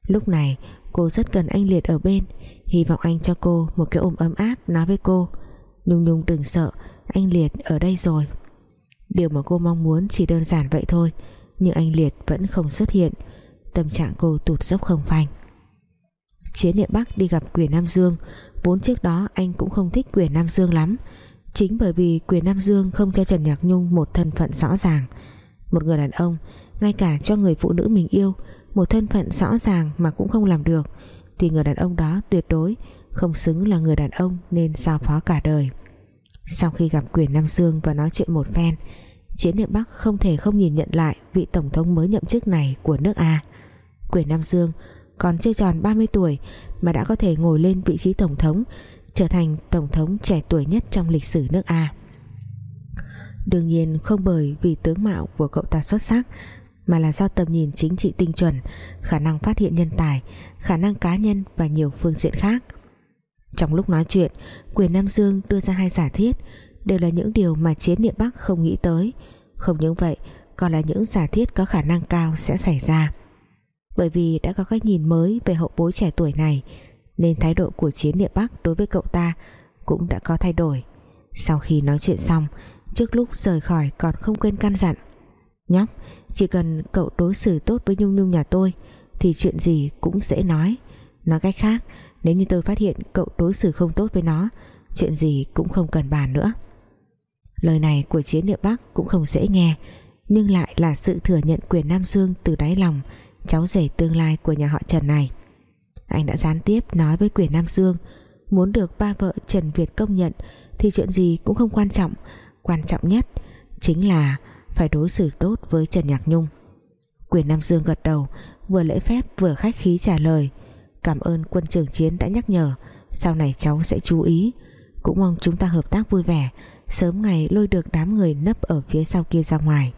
Speaker 1: Lúc này, cô rất cần anh Liệt ở bên. Hy vọng anh cho cô một cái ôm ấm áp Nói với cô. Nhung Nhung đừng sợ, Anh Liệt ở đây rồi. Điều mà cô mong muốn chỉ đơn giản vậy thôi, Nhưng anh Liệt vẫn không xuất hiện. Tâm trạng cô tụt dốc không phanh. Chiến địa Bắc đi gặp quyền Nam Dương. Vốn trước đó anh cũng không thích quyền Nam Dương lắm. Chính bởi vì quyền Nam Dương không cho Trần Nhạc Nhung một thân phận rõ ràng. Một người đàn ông, Ngay cả cho người phụ nữ mình yêu, Một thân phận rõ ràng mà cũng không làm được. Thì người đàn ông đó tuyệt đối Không xứng là người đàn ông Nên giao phó cả đời sau khi gặp quyền Nam Dương và nói chuyện một phen, Chiến địa Bắc không thể không nhìn nhận lại Vị Tổng thống mới nhậm chức này của nước A. Quyền Nam Dương còn chưa tròn 30 tuổi Mà đã có thể ngồi lên vị trí Tổng thống, Trở thành Tổng thống trẻ tuổi nhất trong lịch sử nước A. Đương nhiên không bởi vì tướng mạo của cậu ta xuất sắc, Mà là do tầm nhìn chính trị tinh chuẩn, Khả năng phát hiện nhân tài, Khả năng cá nhân và nhiều phương diện khác trong lúc nói chuyện, Quyền Nam Dương đưa ra hai giả thiết, Đều là những điều mà chiến địa Bắc không nghĩ tới. Không những vậy, Còn là những giả thiết có khả năng cao sẽ xảy ra. Bởi vì đã có cách nhìn mới Về hậu bối trẻ tuổi này, Nên thái độ của chiến địa Bắc đối với cậu ta Cũng đã có thay đổi. Sau khi nói chuyện xong, Trước lúc rời khỏi còn không quên căn dặn, Nhóc, Chỉ cần cậu đối xử tốt với Nhung Nhung nhà tôi, Thì chuyện gì cũng dễ nói. Nói cách khác nếu như tôi phát hiện cậu đối xử không tốt với nó, Chuyện gì cũng không cần bàn nữa. Lời này của chiến địa Bắc cũng không dễ nghe, Nhưng lại là sự thừa nhận quyền Nam Dương từ đáy lòng, Cháu rể tương lai của nhà họ Trần này. Anh đã gián tiếp nói với quyền Nam Dương, Muốn được ba vợ Trần Việt công nhận Thì chuyện gì cũng không quan trọng. Quan trọng nhất Chính là phải đối xử tốt với Trần Nhạc Nhung. Quyền Nam Dương gật đầu, Vừa lễ phép vừa khách khí trả lời Cảm ơn quân trưởng chiến đã nhắc nhở. Sau này cháu sẽ chú ý. Cũng mong chúng ta hợp tác vui vẻ. Sớm ngày lôi được đám người nấp ở phía sau kia ra ngoài.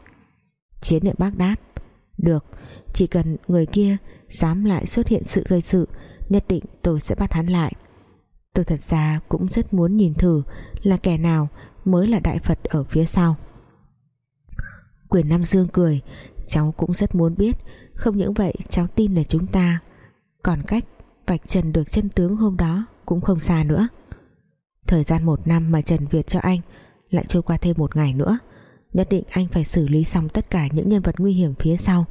Speaker 1: Chiến niệm bác đáp. Được. Chỉ cần người kia dám lại xuất hiện sự gây sự, Nhất định tôi sẽ bắt hắn lại. Tôi thật ra cũng rất muốn nhìn thử Là kẻ nào mới là đại Phật ở phía sau. Quyền Nam Dương cười. Cháu cũng rất muốn biết. Không những vậy, cháu tin là chúng ta. Còn cách vạch trần được chân tướng hôm đó cũng không xa nữa. Thời gian một năm mà Trần Việt cho anh lại trôi qua thêm một ngày nữa, nhất định anh phải xử lý xong tất cả những nhân vật nguy hiểm phía sau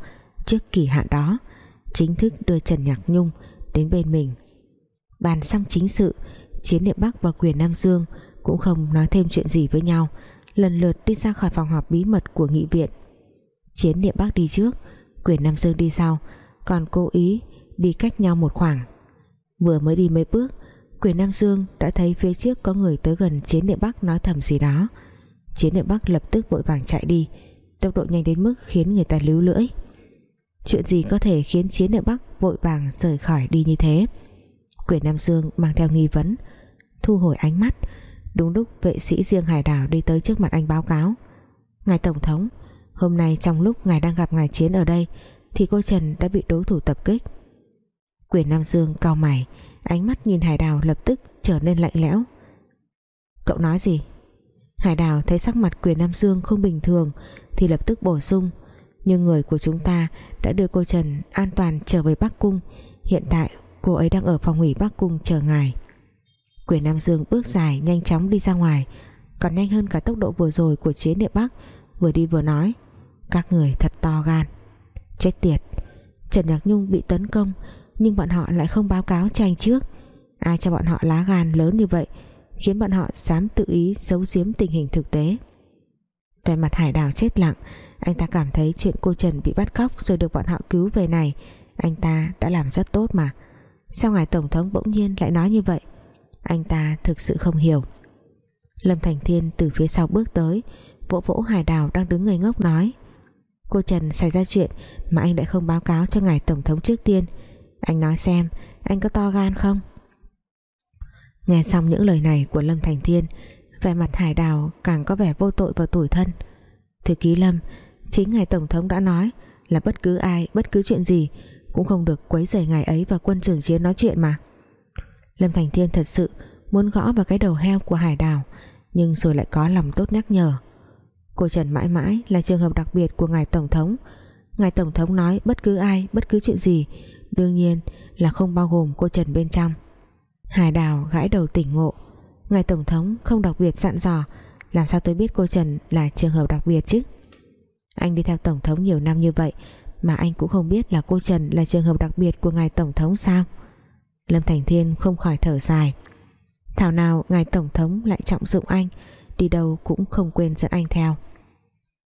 Speaker 1: trước kỳ hạn đó, chính thức đưa Trần Nhạc Nhung đến bên mình. Bàn xong chính sự, Chiến Niệm Bắc và Quyền Nam Dương cũng không nói thêm chuyện gì với nhau, lần lượt đi ra khỏi phòng họp bí mật của nghị viện. Chiến Niệm Bắc đi trước, Quyền Nam Dương đi sau, còn cố ý đi cách nhau một khoảng. Vừa mới đi mấy bước, Quyền Nam Dương đã thấy phía trước có người tới gần Chiến địa Bắc nói thầm gì đó. Chiến địa Bắc lập tức vội vàng chạy đi, Tốc độ nhanh đến mức khiến người ta líu lưỡi. Chuyện gì có thể khiến Chiến địa Bắc vội vàng rời khỏi đi như thế? Quyền Nam Dương mang theo nghi vấn, Thu hồi ánh mắt. Đúng lúc vệ sĩ riêng hải đảo đi tới trước mặt anh báo cáo. Ngài Tổng thống, Hôm nay trong lúc ngài đang gặp ngài chiến ở đây, Thì cô Trần đã bị đối thủ tập kích. Quyền Nam Dương cao mày, Ánh mắt nhìn hải Đào lập tức trở nên lạnh lẽo. Cậu nói gì? Hải Đào thấy sắc mặt quyền Nam Dương không bình thường Thì lập tức bổ sung, Nhưng người của chúng ta đã đưa cô Trần an toàn trở về Bắc Cung, Hiện tại cô ấy đang ở phòng nghỉ Bắc Cung chờ ngài. Quyền Nam Dương bước dài nhanh chóng đi ra ngoài, Còn nhanh hơn cả tốc độ vừa rồi của chiến địa Bắc, Vừa đi vừa nói, Các người thật to gan, Chết tiệt. Trần Nhạc Nhung bị tấn công nhưng bọn họ lại không báo cáo cho anh trước. Ai cho bọn họ lá gan lớn như vậy, Khiến bọn họ dám tự ý giấu giếm tình hình thực tế. Về mặt hải đào chết lặng, Anh ta cảm thấy chuyện cô Trần bị bắt cóc Rồi được bọn họ cứu về này, Anh ta đã làm rất tốt mà. Sao ngài Tổng thống bỗng nhiên lại nói như vậy? Anh ta thực sự không hiểu. Lâm Thành Thiên từ phía sau bước tới, Vỗ vỗ hải đào đang đứng ngây ngốc nói. Cô Trần xảy ra chuyện Mà anh lại không báo cáo cho ngài Tổng thống trước tiên. Anh nói xem Anh có to gan không? Nghe xong những lời này của Lâm Thành Thiên Vẻ mặt hải đào càng có vẻ vô tội và tủi thân. Thư ký Lâm Chính ngài Tổng thống đã nói Là bất cứ ai, bất cứ chuyện gì Cũng không được quấy rầy ngài ấy và quân trưởng chiến nói chuyện mà. Lâm Thành Thiên thật sự Muốn gõ vào cái đầu heo của hải đào Nhưng rồi lại có lòng tốt nhắc nhở. Cô Trần mãi mãi là trường hợp đặc biệt của ngài Tổng thống. Ngài Tổng thống nói bất cứ ai Bất cứ chuyện gì Đương nhiên là không bao gồm cô Trần bên trong. Hải Đào gãi đầu tỉnh ngộ. Ngài Tổng thống không đặc biệt dặn dò, Làm sao tôi biết cô Trần là trường hợp đặc biệt chứ? Anh đi theo Tổng thống nhiều năm như vậy Mà anh cũng không biết là cô Trần là trường hợp đặc biệt của Ngài Tổng thống sao? Lâm Thành Thiên không khỏi thở dài. Thảo nào Ngài Tổng thống lại trọng dụng anh, Đi đâu cũng không quên dẫn anh theo.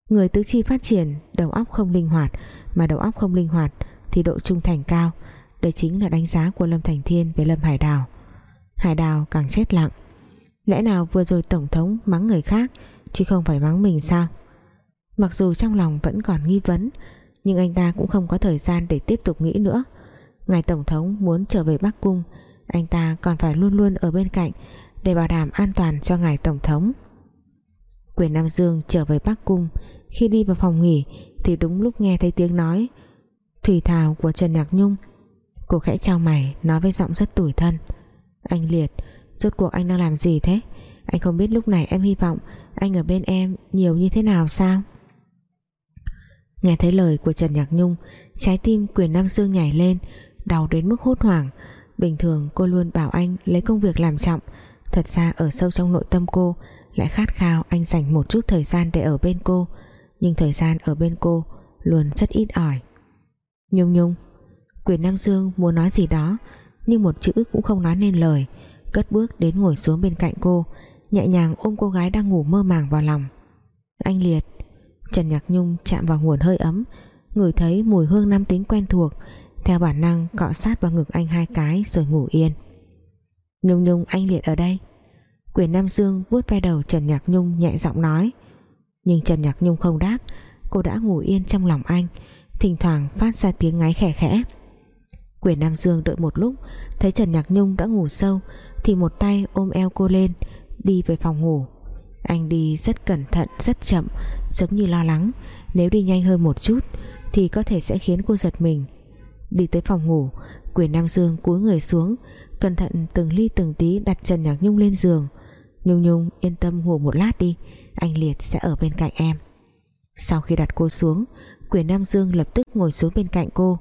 Speaker 1: Người tứ chi phát triển, Đầu óc không linh hoạt, Mà đầu óc không linh hoạt thì độ trung thành cao. Đây chính là đánh giá của Lâm Thành Thiên về Lâm Hải Đào. Hải Đào càng chết lặng. Lẽ nào vừa rồi Tổng thống mắng người khác, Chứ không phải mắng mình sao? Mặc dù trong lòng vẫn còn nghi vấn, Nhưng anh ta cũng không có thời gian để tiếp tục nghĩ nữa. Ngài Tổng thống muốn trở về Bắc Cung, Anh ta còn phải luôn luôn ở bên cạnh Để bảo đảm an toàn cho Ngài Tổng thống. Quyền Nam Dương trở về Bắc Cung, Khi đi vào phòng nghỉ Thì đúng lúc nghe thấy tiếng nói. Thủy thào của Trần Nhạc Nhung. Cô khẽ trao mày, nói với giọng rất tủi thân. Anh Liệt, Rốt cuộc anh đang làm gì thế? Anh không biết lúc này em hy vọng Anh ở bên em nhiều như thế nào sao? Nghe thấy lời của Trần Nhạc Nhung, Trái tim quyền Nam Dương nhảy lên, Đau đến mức hốt hoảng. Bình thường cô luôn bảo anh lấy công việc làm trọng. Thật ra ở sâu trong nội tâm cô, Lại khát khao anh dành một chút thời gian để ở bên cô. Nhưng thời gian ở bên cô Luôn rất ít ỏi. Nhung Nhung, Quyền Nam Dương muốn nói gì đó, nhưng một chữ cũng không nói nên lời. Cất bước đến ngồi xuống bên cạnh cô, nhẹ nhàng ôm cô gái đang ngủ mơ màng vào lòng. Anh liệt, Trần Nhạc Nhung chạm vào nguồn hơi ấm, ngửi thấy mùi hương nam tính quen thuộc. Theo bản năng, cọ sát vào ngực anh hai cái rồi ngủ yên. Nhung Nhung, anh liệt ở đây. Quyền Nam Dương vuốt ve đầu Trần Nhạc Nhung nhẹ giọng nói. Nhưng Trần Nhạc Nhung không đáp, cô đã ngủ yên trong lòng anh thỉnh thoảng phát ra tiếng ngáy khẽ khẽ. Quyền Nam Dương đợi một lúc, Thấy Trần Nhạc Nhung đã ngủ sâu, Thì một tay ôm eo cô lên, Đi về phòng ngủ. Anh đi rất cẩn thận, rất chậm, Giống như lo lắng, Nếu đi nhanh hơn một chút Thì có thể sẽ khiến cô giật mình. Đi tới phòng ngủ, Quyền Nam Dương cúi người xuống, Cẩn thận từng ly từng tí đặt Trần Nhạc Nhung lên giường. Nhung Nhung, yên tâm ngủ một lát đi, Anh Liệt sẽ ở bên cạnh em. Sau khi đặt cô xuống Quyền Nam Dương lập tức ngồi xuống bên cạnh cô.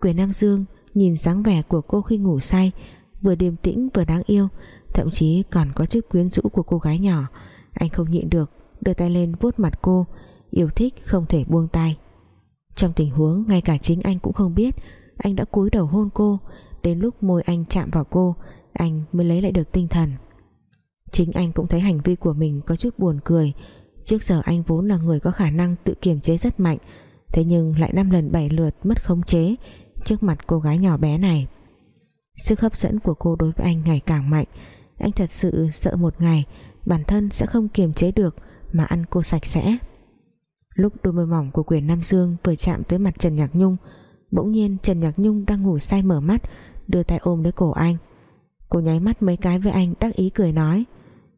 Speaker 1: Quyền Nam Dương nhìn dáng vẻ của cô khi ngủ say, vừa điềm tĩnh vừa đáng yêu, thậm chí còn có chút quyến rũ của cô gái nhỏ. Anh không nhịn được, đưa tay lên vuốt mặt cô, yêu thích không thể buông tay. Trong tình huống ngay cả chính anh cũng không biết, anh đã cúi đầu hôn cô, đến lúc môi anh chạm vào cô, anh mới lấy lại được tinh thần. Chính anh cũng thấy hành vi của mình có chút buồn cười. Trước giờ anh vốn là người có khả năng tự kiềm chế rất mạnh thế nhưng lại năm lần bảy lượt mất khống chế trước mặt cô gái nhỏ bé này. Sức hấp dẫn của cô đối với anh ngày càng mạnh. Anh thật sự sợ một ngày bản thân sẽ không kiềm chế được mà ăn cô sạch sẽ. Lúc đôi môi mỏng của quyền Nam Dương vừa chạm tới mặt Trần Nhạc Nhung, bỗng nhiên Trần Nhạc Nhung đang ngủ say mở mắt, đưa tay ôm lấy cổ anh. Cô nháy mắt mấy cái với anh đắc ý cười nói,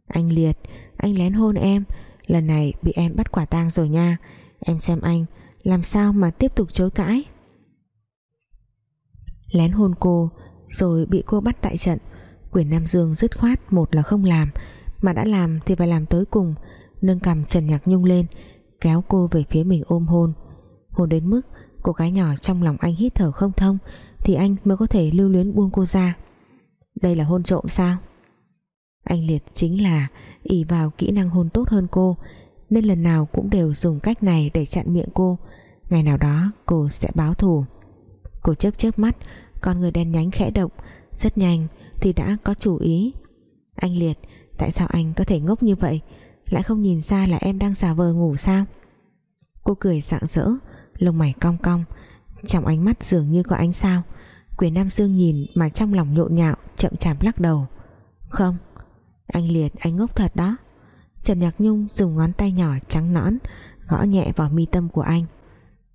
Speaker 1: Anh Liệt, Anh lén hôn em, Lần này bị em bắt quả tang rồi nha. Em xem anh làm sao mà tiếp tục chối cãi? Lén hôn cô, Rồi bị cô bắt tại trận. Quyền Nam Dương dứt khoát Một là không làm, Mà đã làm thì phải làm tới cùng. Nâng cầm Trần Nhạc Nhung lên, Kéo cô về phía mình ôm hôn. Hôn đến mức cô gái nhỏ trong lòng anh hít thở không thông Thì anh mới có thể lưu luyến buông cô ra. Đây là hôn trộm sao? Anh Liệt chính là ỉ vào kỹ năng hôn tốt hơn cô, Nên lần nào cũng đều dùng cách này để chặn miệng cô. Ngày nào đó, cô sẽ báo thù. Cô chớp chớp mắt, Con người đen nhánh khẽ động. Rất nhanh thì đã có chủ ý. Anh Liệt, Tại sao anh có thể ngốc như vậy? Lại không nhìn ra là em đang giả vờ ngủ sao? Cô cười rạng rỡ, Lông mày cong cong. Trong ánh mắt dường như có ánh sao. Quyền Nam Dương nhìn mà trong lòng nhộn nhạo, Chậm chạp lắc đầu. Không, Anh Liệt, anh ngốc thật đó. Trần Nhạc Nhung dùng ngón tay nhỏ trắng nõn, Gõ nhẹ vào mi tâm của anh.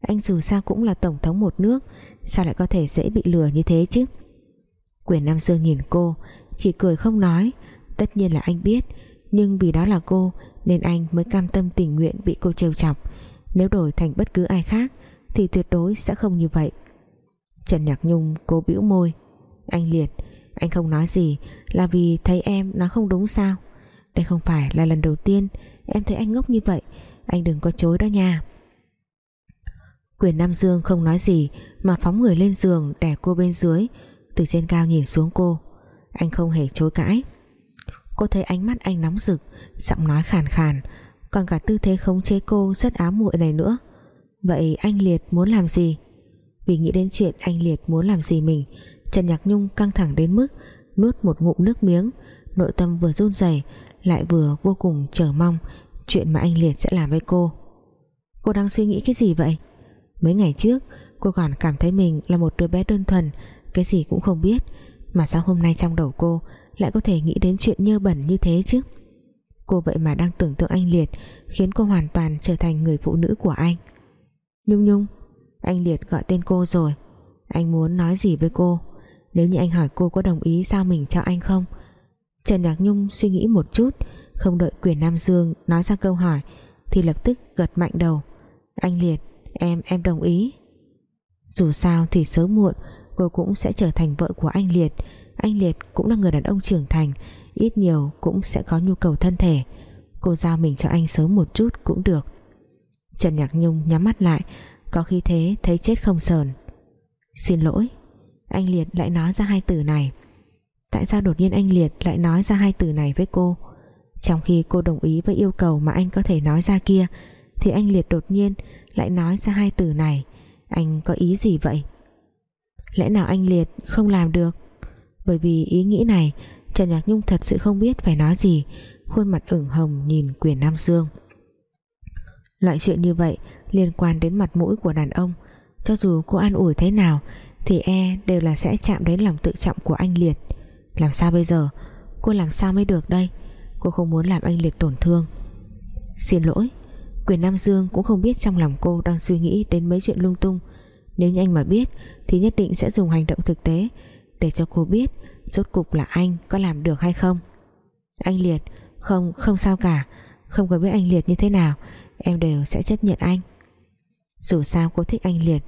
Speaker 1: Anh dù sao cũng là tổng thống một nước, Sao lại có thể dễ bị lừa như thế chứ? Quyền Nam Dương nhìn cô, Chỉ cười không nói. Tất nhiên là anh biết, Nhưng vì đó là cô, Nên anh mới cam tâm tình nguyện bị cô trêu chọc. Nếu đổi thành bất cứ ai khác, Thì tuyệt đối sẽ không như vậy. Trần Nhạc Nhung cố bĩu môi. Anh Liệt, Anh không nói gì Là vì thấy em nó không đúng sao? Đây không phải là lần đầu tiên Em thấy anh ngốc như vậy. Anh đừng có chối đó nha. Quyền Nam Dương không nói gì Mà phóng người lên giường đè cô bên dưới. Từ trên cao nhìn xuống cô, Anh không hề chối cãi. Cô thấy ánh mắt anh nóng rực, Giọng nói khàn khàn, Còn cả tư thế khống chế cô rất ám muội này nữa. Vậy anh Liệt muốn làm gì? Vì nghĩ đến chuyện anh Liệt muốn làm gì mình, Trần Nhạc Nhung căng thẳng đến mức Nuốt một ngụm nước miếng. Nội tâm vừa run rẩy, Lại vừa vô cùng chờ mong Chuyện mà anh Liệt sẽ làm với cô. Cô đang suy nghĩ cái gì vậy? Mấy ngày trước, cô còn cảm thấy mình là một đứa bé đơn thuần, Cái gì cũng không biết. Mà sao hôm nay trong đầu cô Lại có thể nghĩ đến chuyện nhơ bẩn như thế chứ? Cô vậy mà đang tưởng tượng anh Liệt Khiến cô hoàn toàn trở thành người phụ nữ của anh. Nhung Nhung, Anh Liệt gọi tên cô rồi. Anh muốn nói gì với cô? Nếu như anh hỏi cô có đồng ý giao mình cho anh không? Trần Nhạc Nhung suy nghĩ một chút, Không đợi quyền Nam Dương nói ra câu hỏi Thì lập tức gật mạnh đầu. Anh Liệt Em, em đồng ý. Dù sao thì sớm muộn Cô cũng sẽ trở thành vợ của anh Liệt. Anh Liệt cũng là người đàn ông trưởng thành Ít nhiều cũng sẽ có nhu cầu thân thể. Cô giao mình cho anh sớm một chút cũng được. Trần Nhạc Nhung nhắm mắt lại Có khi thế thấy chết không sờn. Xin lỗi Anh Liệt lại nói ra hai từ này. Tại sao đột nhiên anh Liệt lại nói ra hai từ này với cô? Trong khi cô đồng ý với yêu cầu mà anh có thể nói ra kia Thì anh Liệt đột nhiên lại nói ra hai từ này. Anh có ý gì vậy? Lẽ nào anh liệt không làm được? Bởi vì ý nghĩ này, Trần Nhạc Nhung thật sự không biết phải nói gì. Khuôn mặt ửng hồng nhìn quyền Nam Dương. Loại chuyện như vậy liên quan đến mặt mũi của đàn ông. Cho dù cô an ủi thế nào, thì e đều là sẽ chạm đến lòng tự trọng của anh Liệt. Làm sao bây giờ? Cô làm sao mới được đây? Cô không muốn làm anh Liệt tổn thương. Xin lỗi. Quyền Nam Dương cũng không biết trong lòng cô đang suy nghĩ đến mấy chuyện lung tung. Nếu như anh mà biết Thì nhất định sẽ dùng hành động thực tế Để cho cô biết Rốt cục là anh có làm được hay không. Anh Liệt Không, không sao cả. Không cần biết anh Liệt như thế nào Em đều sẽ chấp nhận anh. Dù sao cô thích anh Liệt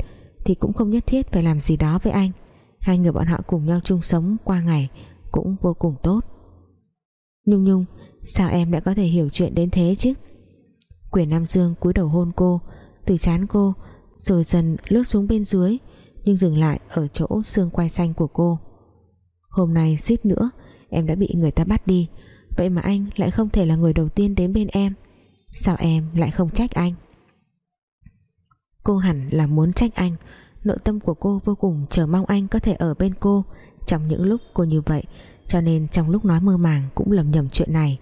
Speaker 1: Thì cũng không nhất thiết phải làm gì đó với anh. Hai người bọn họ cùng nhau chung sống qua ngày Cũng vô cùng tốt. Nhung Nhung Sao em lại có thể hiểu chuyện đến thế chứ? Quyền Nam Dương cúi đầu hôn cô, Từ chán cô, Rồi dần lướt xuống bên dưới, Nhưng dừng lại ở chỗ xương quai xanh của cô. Hôm nay suýt nữa, Em đã bị người ta bắt đi, Vậy mà anh lại không thể là người đầu tiên đến bên em. Sao em lại không trách anh? Cô hẳn là muốn trách anh, Nội tâm của cô vô cùng chờ mong anh có thể ở bên cô Trong những lúc cô như vậy, Cho nên trong lúc nói mơ màng Cũng lầm nhầm chuyện này.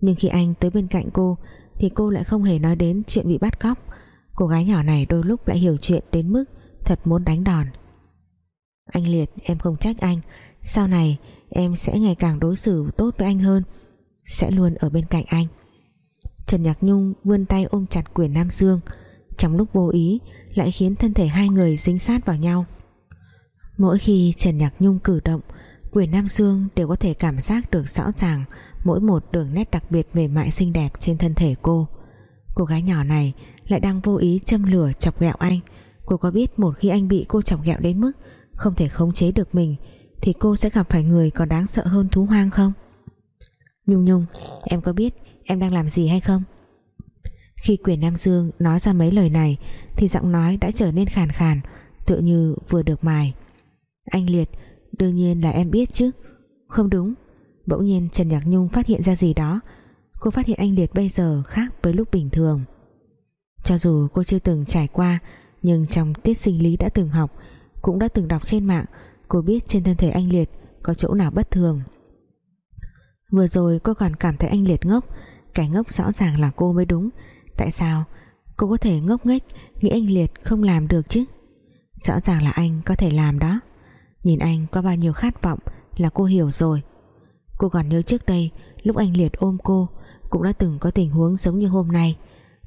Speaker 1: Nhưng khi anh tới bên cạnh cô thì cô lại không hề nói đến chuyện bị bắt cóc. Cô gái nhỏ này đôi lúc lại hiểu chuyện đến mức thật muốn đánh đòn. Anh Liệt, em không trách anh. Sau này, em sẽ ngày càng đối xử tốt với anh hơn. Sẽ luôn ở bên cạnh anh. Trần Nhạc Nhung vươn tay ôm chặt quyền Nam Dương. Trong lúc vô ý, lại khiến thân thể hai người dính sát vào nhau. Mỗi khi Trần Nhạc Nhung cử động, Quyền Nam Dương đều có thể cảm giác được rõ ràng mỗi một đường nét đặc biệt mềm mại xinh đẹp trên thân thể cô. Cô gái nhỏ này lại đang vô ý châm lửa chọc ghẹo anh. Cô có biết một khi anh bị cô chọc ghẹo đến mức không thể khống chế được mình, thì cô sẽ gặp phải người còn đáng sợ hơn thú hoang không? Nhung Nhung, em có biết em đang làm gì hay không? Khi quyền Nam Dương nói ra mấy lời này, thì giọng nói đã trở nên khàn khàn, tựa như vừa được mài. Anh Liệt, đương nhiên là em biết chứ. Không đúng bỗng nhiên Trần Nhạc Nhung phát hiện ra gì đó. Cô phát hiện anh Liệt bây giờ khác với lúc bình thường. Cho dù cô chưa từng trải qua, nhưng trong tiết sinh lý đã từng học, cũng đã từng đọc trên mạng, cô biết trên thân thể anh Liệt có chỗ nào bất thường. Vừa rồi cô còn cảm thấy anh Liệt ngốc, cái ngốc rõ ràng là cô mới đúng. Tại sao? Cô có thể ngốc nghếch, nghĩ anh Liệt không làm được chứ? Rõ ràng là anh có thể làm đó. Nhìn anh có bao nhiêu khát vọng là cô hiểu rồi cô còn nhớ trước đây, lúc anh Liệt ôm cô, cũng đã từng có tình huống giống như hôm nay.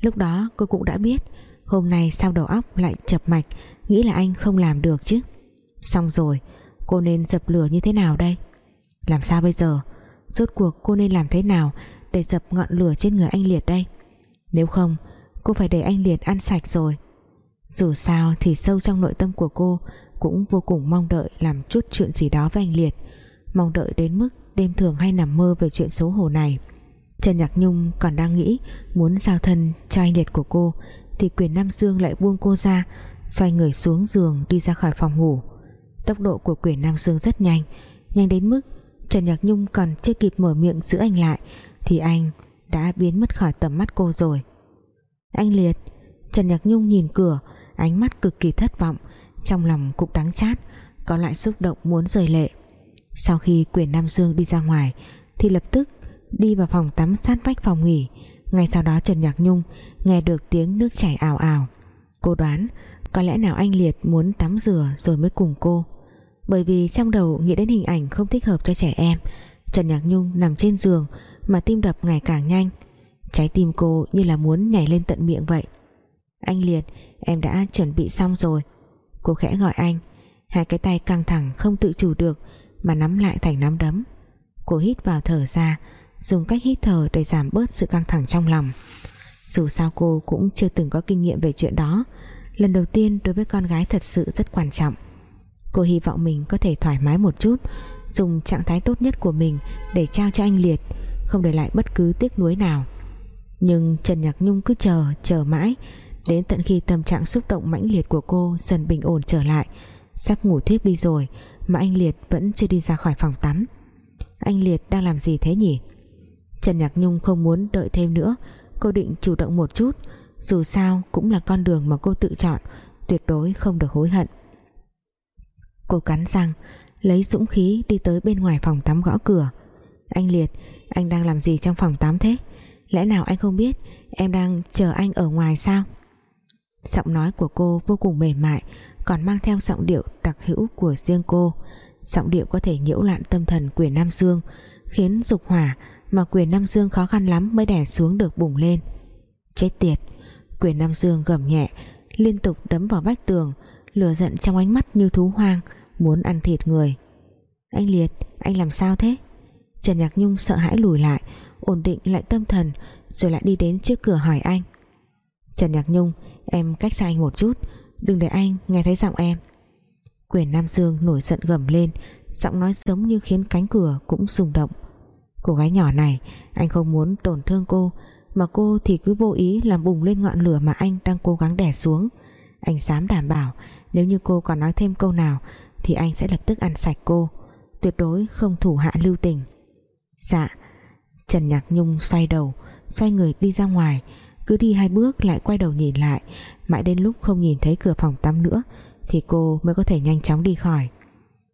Speaker 1: Lúc đó, cô cũng đã biết, hôm nay sao đầu óc lại chập mạch, nghĩ là anh không làm được chứ. Xong rồi, cô nên dập lửa như thế nào đây? Làm sao bây giờ? Rốt cuộc cô nên làm thế nào để dập ngọn lửa trên người anh Liệt đây? Nếu không, cô phải để anh Liệt ăn sạch rồi. Dù sao thì sâu trong nội tâm của cô cũng vô cùng mong đợi làm chút chuyện gì đó với anh Liệt. Mong đợi đến mức đêm thường hay nằm mơ về chuyện xấu hổ này. Trần Nhạc Nhung còn đang nghĩ muốn giao thân cho anh Liệt của cô, thì quyền Nam Dương lại buông cô ra, xoay người xuống giường đi ra khỏi phòng ngủ. Tốc độ của quyền Nam Dương rất nhanh nhanh đến mức Trần Nhạc Nhung còn chưa kịp mở miệng giữ anh lại, thì anh đã biến mất khỏi tầm mắt cô rồi. Anh Liệt. Trần Nhạc Nhung nhìn cửa, ánh mắt cực kỳ thất vọng, trong lòng cũng đắng chát, có lại xúc động muốn rời lệ sau khi quyền Nam Dương đi ra ngoài, thì lập tức đi vào phòng tắm sát vách phòng nghỉ. Ngay sau đó Trần Nhạc Nhung nghe được tiếng nước chảy ào ào. Cô đoán có lẽ nào anh Liệt muốn tắm rửa rồi mới cùng cô. Bởi vì trong đầu nghĩ đến hình ảnh không thích hợp cho trẻ em, Trần Nhạc Nhung nằm trên giường mà tim đập ngày càng nhanh. Trái tim cô như là muốn nhảy lên tận miệng vậy. Anh Liệt, em đã chuẩn bị xong rồi. Cô khẽ gọi anh. Hai cái tay căng thẳng không tự chủ được mà nắm lại thành nắm đấm. Cô hít vào thở ra, dùng cách hít thở để giảm bớt sự căng thẳng trong lòng. Dù sao cô cũng chưa từng có kinh nghiệm về chuyện đó. Lần đầu tiên đối với con gái thật sự rất quan trọng. Cô hy vọng mình có thể thoải mái một chút, dùng trạng thái tốt nhất của mình để trao cho anh Liệt, không để lại bất cứ tiếc nuối nào. Nhưng Trần Nhạc Nhung cứ chờ chờ mãi, đến tận khi tâm trạng xúc động mãnh liệt của cô dần bình ổn trở lại. Sắp ngủ thiếp đi rồi mà anh Liệt vẫn chưa đi ra khỏi phòng tắm. Anh Liệt đang làm gì thế nhỉ? Trần Nhạc Nhung không muốn đợi thêm nữa. Cô định chủ động một chút. Dù sao cũng là con đường mà cô tự chọn, tuyệt đối không được hối hận. Cô cắn răng, lấy dũng khí đi tới bên ngoài phòng tắm gõ cửa. Anh Liệt, anh đang làm gì trong phòng tắm thế? Lẽ nào anh không biết em đang chờ anh ở ngoài sao? Giọng nói của cô vô cùng mềm mại còn mang theo giọng điệu đặc hữu của riêng cô. Giọng điệu có thể nhiễu loạn tâm thần quyền Nam Dương, khiến dục hỏa mà quyền Nam Dương khó khăn lắm mới đè xuống được bùng lên. Chết tiệt quyền Nam Dương gầm nhẹ, liên tục đấm vào vách tường, lửa giận trong ánh mắt như thú hoang, muốn ăn thịt người. Anh Liệt, anh làm sao thế? Trần Nhạc Nhung sợ hãi lùi lại, ổn định lại tâm thần, rồi lại đi đến trước cửa hỏi anh. Trần Nhạc Nhung, em cách xa anh một chút đừng để anh nghe thấy giọng em. Quyền Nam Dương nổi giận gầm lên, giọng nói giống như khiến cánh cửa cũng rung động. Cô gái nhỏ này, anh không muốn tổn thương cô, mà cô thì cứ vô ý làm bùng lên ngọn lửa mà anh đang cố gắng đè xuống. Anh dám đảm bảo, nếu như cô còn nói thêm câu nào, thì anh sẽ lập tức ăn sạch cô, tuyệt đối không thủ hạ lưu tình. Dạ. Trần Nhạc Nhung xoay đầu, xoay người đi ra ngoài cứ đi hai bước lại quay đầu nhìn lại, mãi đến lúc không nhìn thấy cửa phòng tắm nữa, thì cô mới có thể nhanh chóng đi khỏi.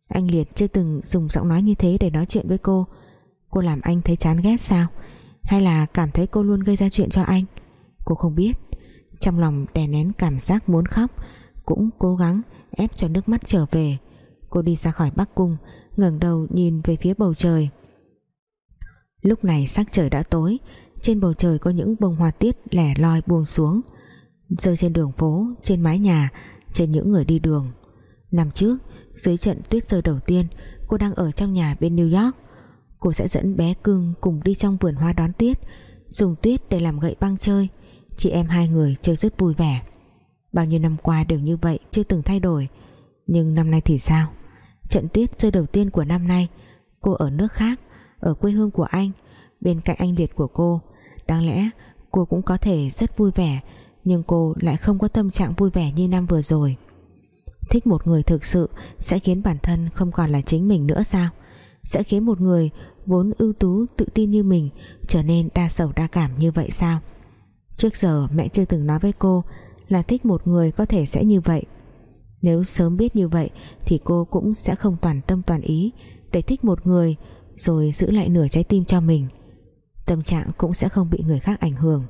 Speaker 1: Anh Liệt chưa từng dùng giọng nói như thế để nói chuyện với cô. Cô làm anh thấy chán ghét sao? Hay là cảm thấy cô luôn gây ra chuyện cho anh? Cô không biết. Trong lòng đè nén cảm giác muốn khóc, cũng cố gắng ép cho nước mắt trở về. Cô đi ra khỏi bắc cung, ngẩng đầu nhìn về phía bầu trời. Lúc này sắc trời đã tối trên bầu trời có những bông hoa tiết lẻ loi buông xuống. Rơi trên đường phố, trên mái nhà, trên những người đi đường. Năm trước, dưới trận tuyết rơi đầu tiên, cô đang ở trong nhà bên New York. Cô sẽ dẫn bé cưng cùng đi trong vườn hoa đón tuyết dùng tuyết để làm gậy băng chơi. Chị em hai người chơi rất vui vẻ. Bao nhiêu năm qua đều như vậy, chưa từng thay đổi. Nhưng năm nay thì sao? Trận tuyết rơi đầu tiên của năm nay, cô ở nước khác, ở quê hương của anh, bên cạnh anh liệt của cô đáng lẽ cô cũng có thể rất vui vẻ, nhưng cô lại không có tâm trạng vui vẻ như năm vừa rồi. Thích một người thực sự sẽ khiến bản thân không còn là chính mình nữa sao? Sẽ khiến một người vốn ưu tú, tự tin như mình trở nên đa sầu đa cảm như vậy sao? Trước giờ mẹ chưa từng nói với cô là thích một người có thể sẽ như vậy. Nếu sớm biết như vậy thì cô cũng sẽ không toàn tâm toàn ý để thích một người rồi giữ lại nửa trái tim cho mình tâm trạng cũng sẽ không bị người khác ảnh hưởng.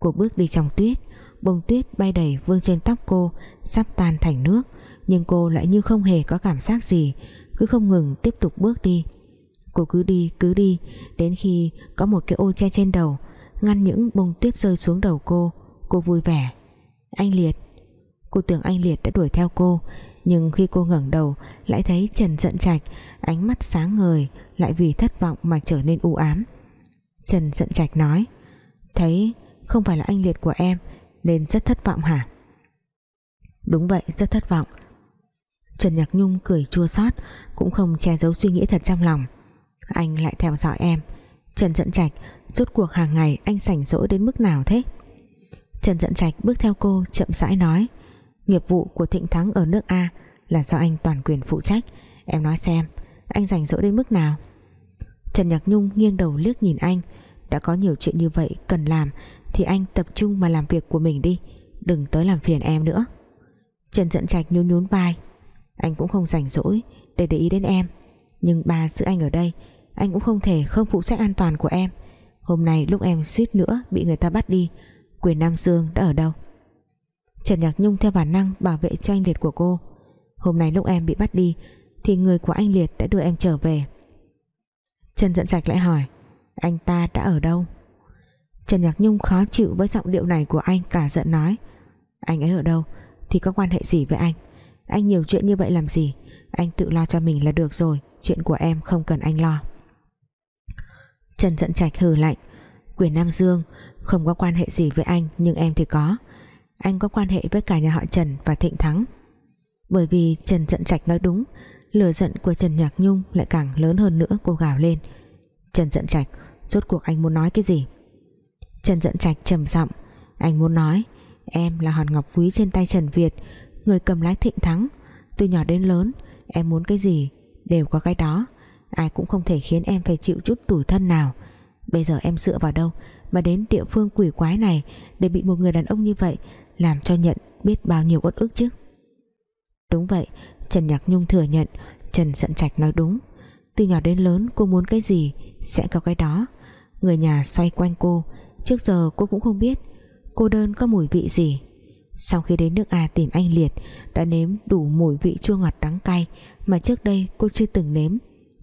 Speaker 1: Cô bước đi trong tuyết, bông tuyết bay đầy vương trên tóc cô, sắp tan thành nước, nhưng cô lại như không hề có cảm giác gì, cứ không ngừng tiếp tục bước đi. Cô cứ đi cứ đi, đến khi có một cái ô che trên đầu, ngăn những bông tuyết rơi xuống đầu cô cô vui vẻ. Anh Liệt. Cô tưởng anh Liệt đã đuổi theo cô, nhưng khi cô ngẩng đầu lại thấy Trần giận trạch, ánh mắt sáng ngời, lại vì thất vọng mà trở nên u ám. Trần giận trạch nói. Thấy không phải là anh Liệt của em, nên rất thất vọng hả? Đúng vậy, rất thất vọng. Trần Nhạc Nhung cười chua xót, cũng không che giấu suy nghĩ thật trong lòng. Anh lại theo dõi em. Trần Dận Trạch, rốt cuộc hàng ngày anh sảnh rỗi đến mức nào thế? Trần Dận Trạch bước theo cô, chậm rãi nói. Nghiệp vụ của Thịnh Thắng ở nước A là do anh toàn quyền phụ trách. Em nói xem, anh rảnh rỗi đến mức nào? Trần Nhạc Nhung nghiêng đầu liếc nhìn anh. Đã có nhiều chuyện như vậy cần làm, thì anh tập trung mà làm việc của mình đi. Đừng tới làm phiền em nữa. Trần Dận Trạch nhún nhún vai. Anh cũng không rảnh rỗi để để ý đến em. Nhưng ba giữ anh ở đây, anh cũng không thể không phụ trách an toàn của em. Hôm nay lúc em suýt nữa bị người ta bắt đi, quyền Nam Dương đã ở đâu? Trần Nhạc Nhung theo bản năng bảo vệ cho anh Liệt của cô. Hôm nay lúc em bị bắt đi, thì người của anh Liệt đã đưa em trở về. Trần Dận Trạch lại hỏi, anh ta đã ở đâu? Trần Nhạc Nhung khó chịu với giọng điệu này của anh cả giận nói, anh ấy ở đâu thì có quan hệ gì với anh? Anh nhiều chuyện như vậy làm gì? Anh tự lo cho mình là được rồi, chuyện của em không cần anh lo. Trần Dận Trạch hừ lạnh, Quyền Nam Dương, không có quan hệ gì với anh, nhưng em thì có. Anh có quan hệ với cả nhà họ Trần và Thịnh Thắng. Bởi vì Trần Dận Trạch nói đúng lửa giận của Trần Nhạc Nhung lại càng lớn hơn nữa, cô gào lên. Trần Dận Trạch, rốt cuộc anh muốn nói cái gì? Trần Dận Trạch trầm giọng, anh muốn nói, em là hòn ngọc quý trên tay Trần Việt, người cầm lái Thịnh Thắng. Từ nhỏ đến lớn, em muốn cái gì đều có cái đó. Ai cũng không thể khiến em phải chịu chút tủi thân nào. Bây giờ em dựa vào đâu mà đến địa phương quỷ quái này để bị một người đàn ông như vậy làm cho nhận biết bao nhiêu uất ức chứ? Đúng vậy Trần Nhạc Nhung thừa nhận, Trần Sận Trạch nói đúng. Từ nhỏ đến lớn, cô muốn cái gì sẽ có cái đó. Người nhà xoay quanh cô, trước giờ cô cũng không biết cô đơn có mùi vị gì. Sau khi đến nước A tìm anh Liệt, đã nếm đủ mùi vị chua ngọt đắng cay mà trước đây cô chưa từng nếm.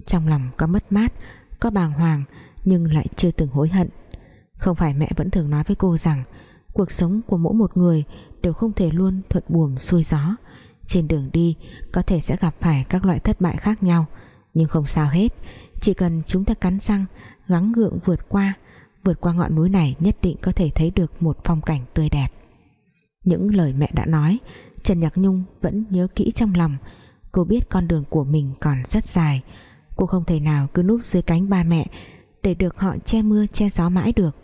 Speaker 1: Trong lòng có mất mát, có bàng hoàng, nhưng lại chưa từng hối hận. Không phải mẹ vẫn thường nói với cô rằng, cuộc sống của mỗi một người đều không thể luôn thuận buồm xuôi gió trên đường đi, có thể sẽ gặp phải các loại thất bại khác nhau. Nhưng không sao hết, chỉ cần chúng ta cắn răng, gắng gượng vượt qua vượt qua ngọn núi này nhất định có thể thấy được một phong cảnh tươi đẹp. Những lời mẹ đã nói, Trần Nhạc Nhung vẫn nhớ kỹ trong lòng. Cô biết con đường của mình còn rất dài. Cô không thể nào cứ núp dưới cánh ba mẹ để được họ che mưa, che gió mãi được.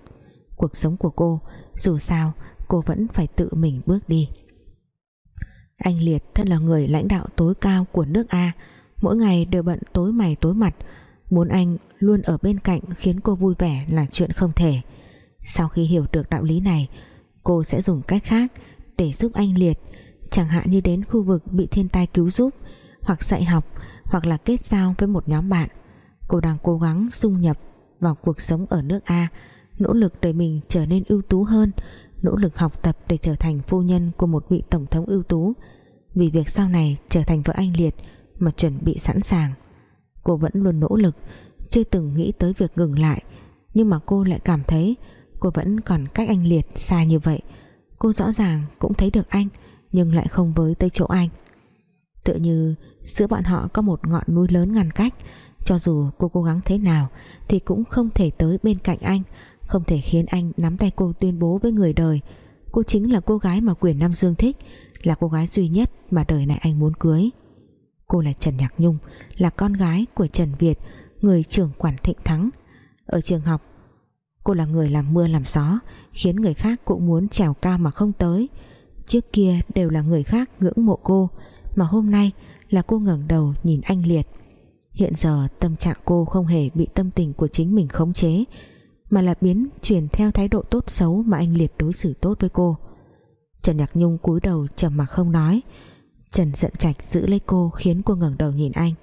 Speaker 1: Cuộc sống của cô, dù sao, cô vẫn phải tự mình bước đi anh Liệt thân là người lãnh đạo tối cao của nước A. Mỗi ngày đều bận tối mày tối mặt. Muốn anh luôn ở bên cạnh khiến cô vui vẻ là chuyện không thể. Sau khi hiểu được đạo lý này, cô sẽ dùng cách khác để giúp anh Liệt. Chẳng hạn như đến khu vực bị thiên tai cứu giúp, hoặc dạy học, hoặc là kết giao với một nhóm bạn. Cô đang cố gắng dung nhập vào cuộc sống ở nước A, nỗ lực để mình trở nên ưu tú hơn, nỗ lực học tập để trở thành phu nhân của một vị tổng thống ưu tú vì việc sau này trở thành vợ anh Liệt mà chuẩn bị sẵn sàng. Cô vẫn luôn nỗ lực, chưa từng nghĩ tới việc ngừng lại. Nhưng mà cô lại cảm thấy cô vẫn còn cách anh Liệt xa như vậy. Cô rõ ràng cũng thấy được anh, nhưng lại không với tới chỗ anh. Tựa như giữa bọn họ có một ngọn núi lớn ngăn cách, Cho dù cô cố gắng thế nào Thì cũng không thể tới bên cạnh anh, Không thể khiến anh nắm tay cô tuyên bố với người đời. Cô chính là cô gái mà quyền Nam Dương thích là cô gái duy nhất mà đời này anh muốn cưới. Cô là Trần Nhạc Nhung, Là con gái của Trần Việt, Người trưởng quản thịnh thắng. Ở trường học, Cô là người làm mưa làm gió, Khiến người khác cũng muốn trèo cao mà không tới. Trước kia đều là người khác ngưỡng mộ cô, Mà hôm nay là cô ngẩng đầu nhìn anh Liệt. Hiện giờ tâm trạng cô không hề bị tâm tình của chính mình khống chế, Mà là biến chuyển theo thái độ tốt xấu mà anh Liệt đối xử tốt với cô. Trần Nhạc Nhung cúi đầu trầm mặc không nói. Trần giận trạch giữ lấy cô khiến cô ngẩng đầu nhìn anh.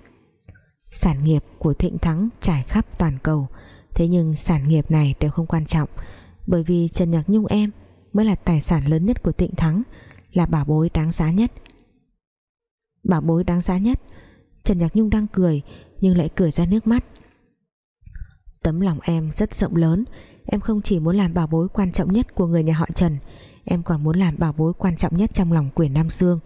Speaker 1: Sản nghiệp của Thịnh Thắng trải khắp toàn cầu. Thế nhưng sản nghiệp này đều không quan trọng, Bởi vì Trần Nhạc Nhung em Mới là tài sản lớn nhất của Thịnh Thắng, Là bảo bối đáng giá nhất. Bảo bối đáng giá nhất? Trần Nhạc Nhung đang cười, Nhưng lại cười ra nước mắt. Tấm lòng em rất rộng lớn, Em không chỉ muốn làm bảo bối quan trọng nhất Của người nhà họ Trần Em còn muốn làm bảo bối quan trọng nhất trong lòng quyền Nam Dương.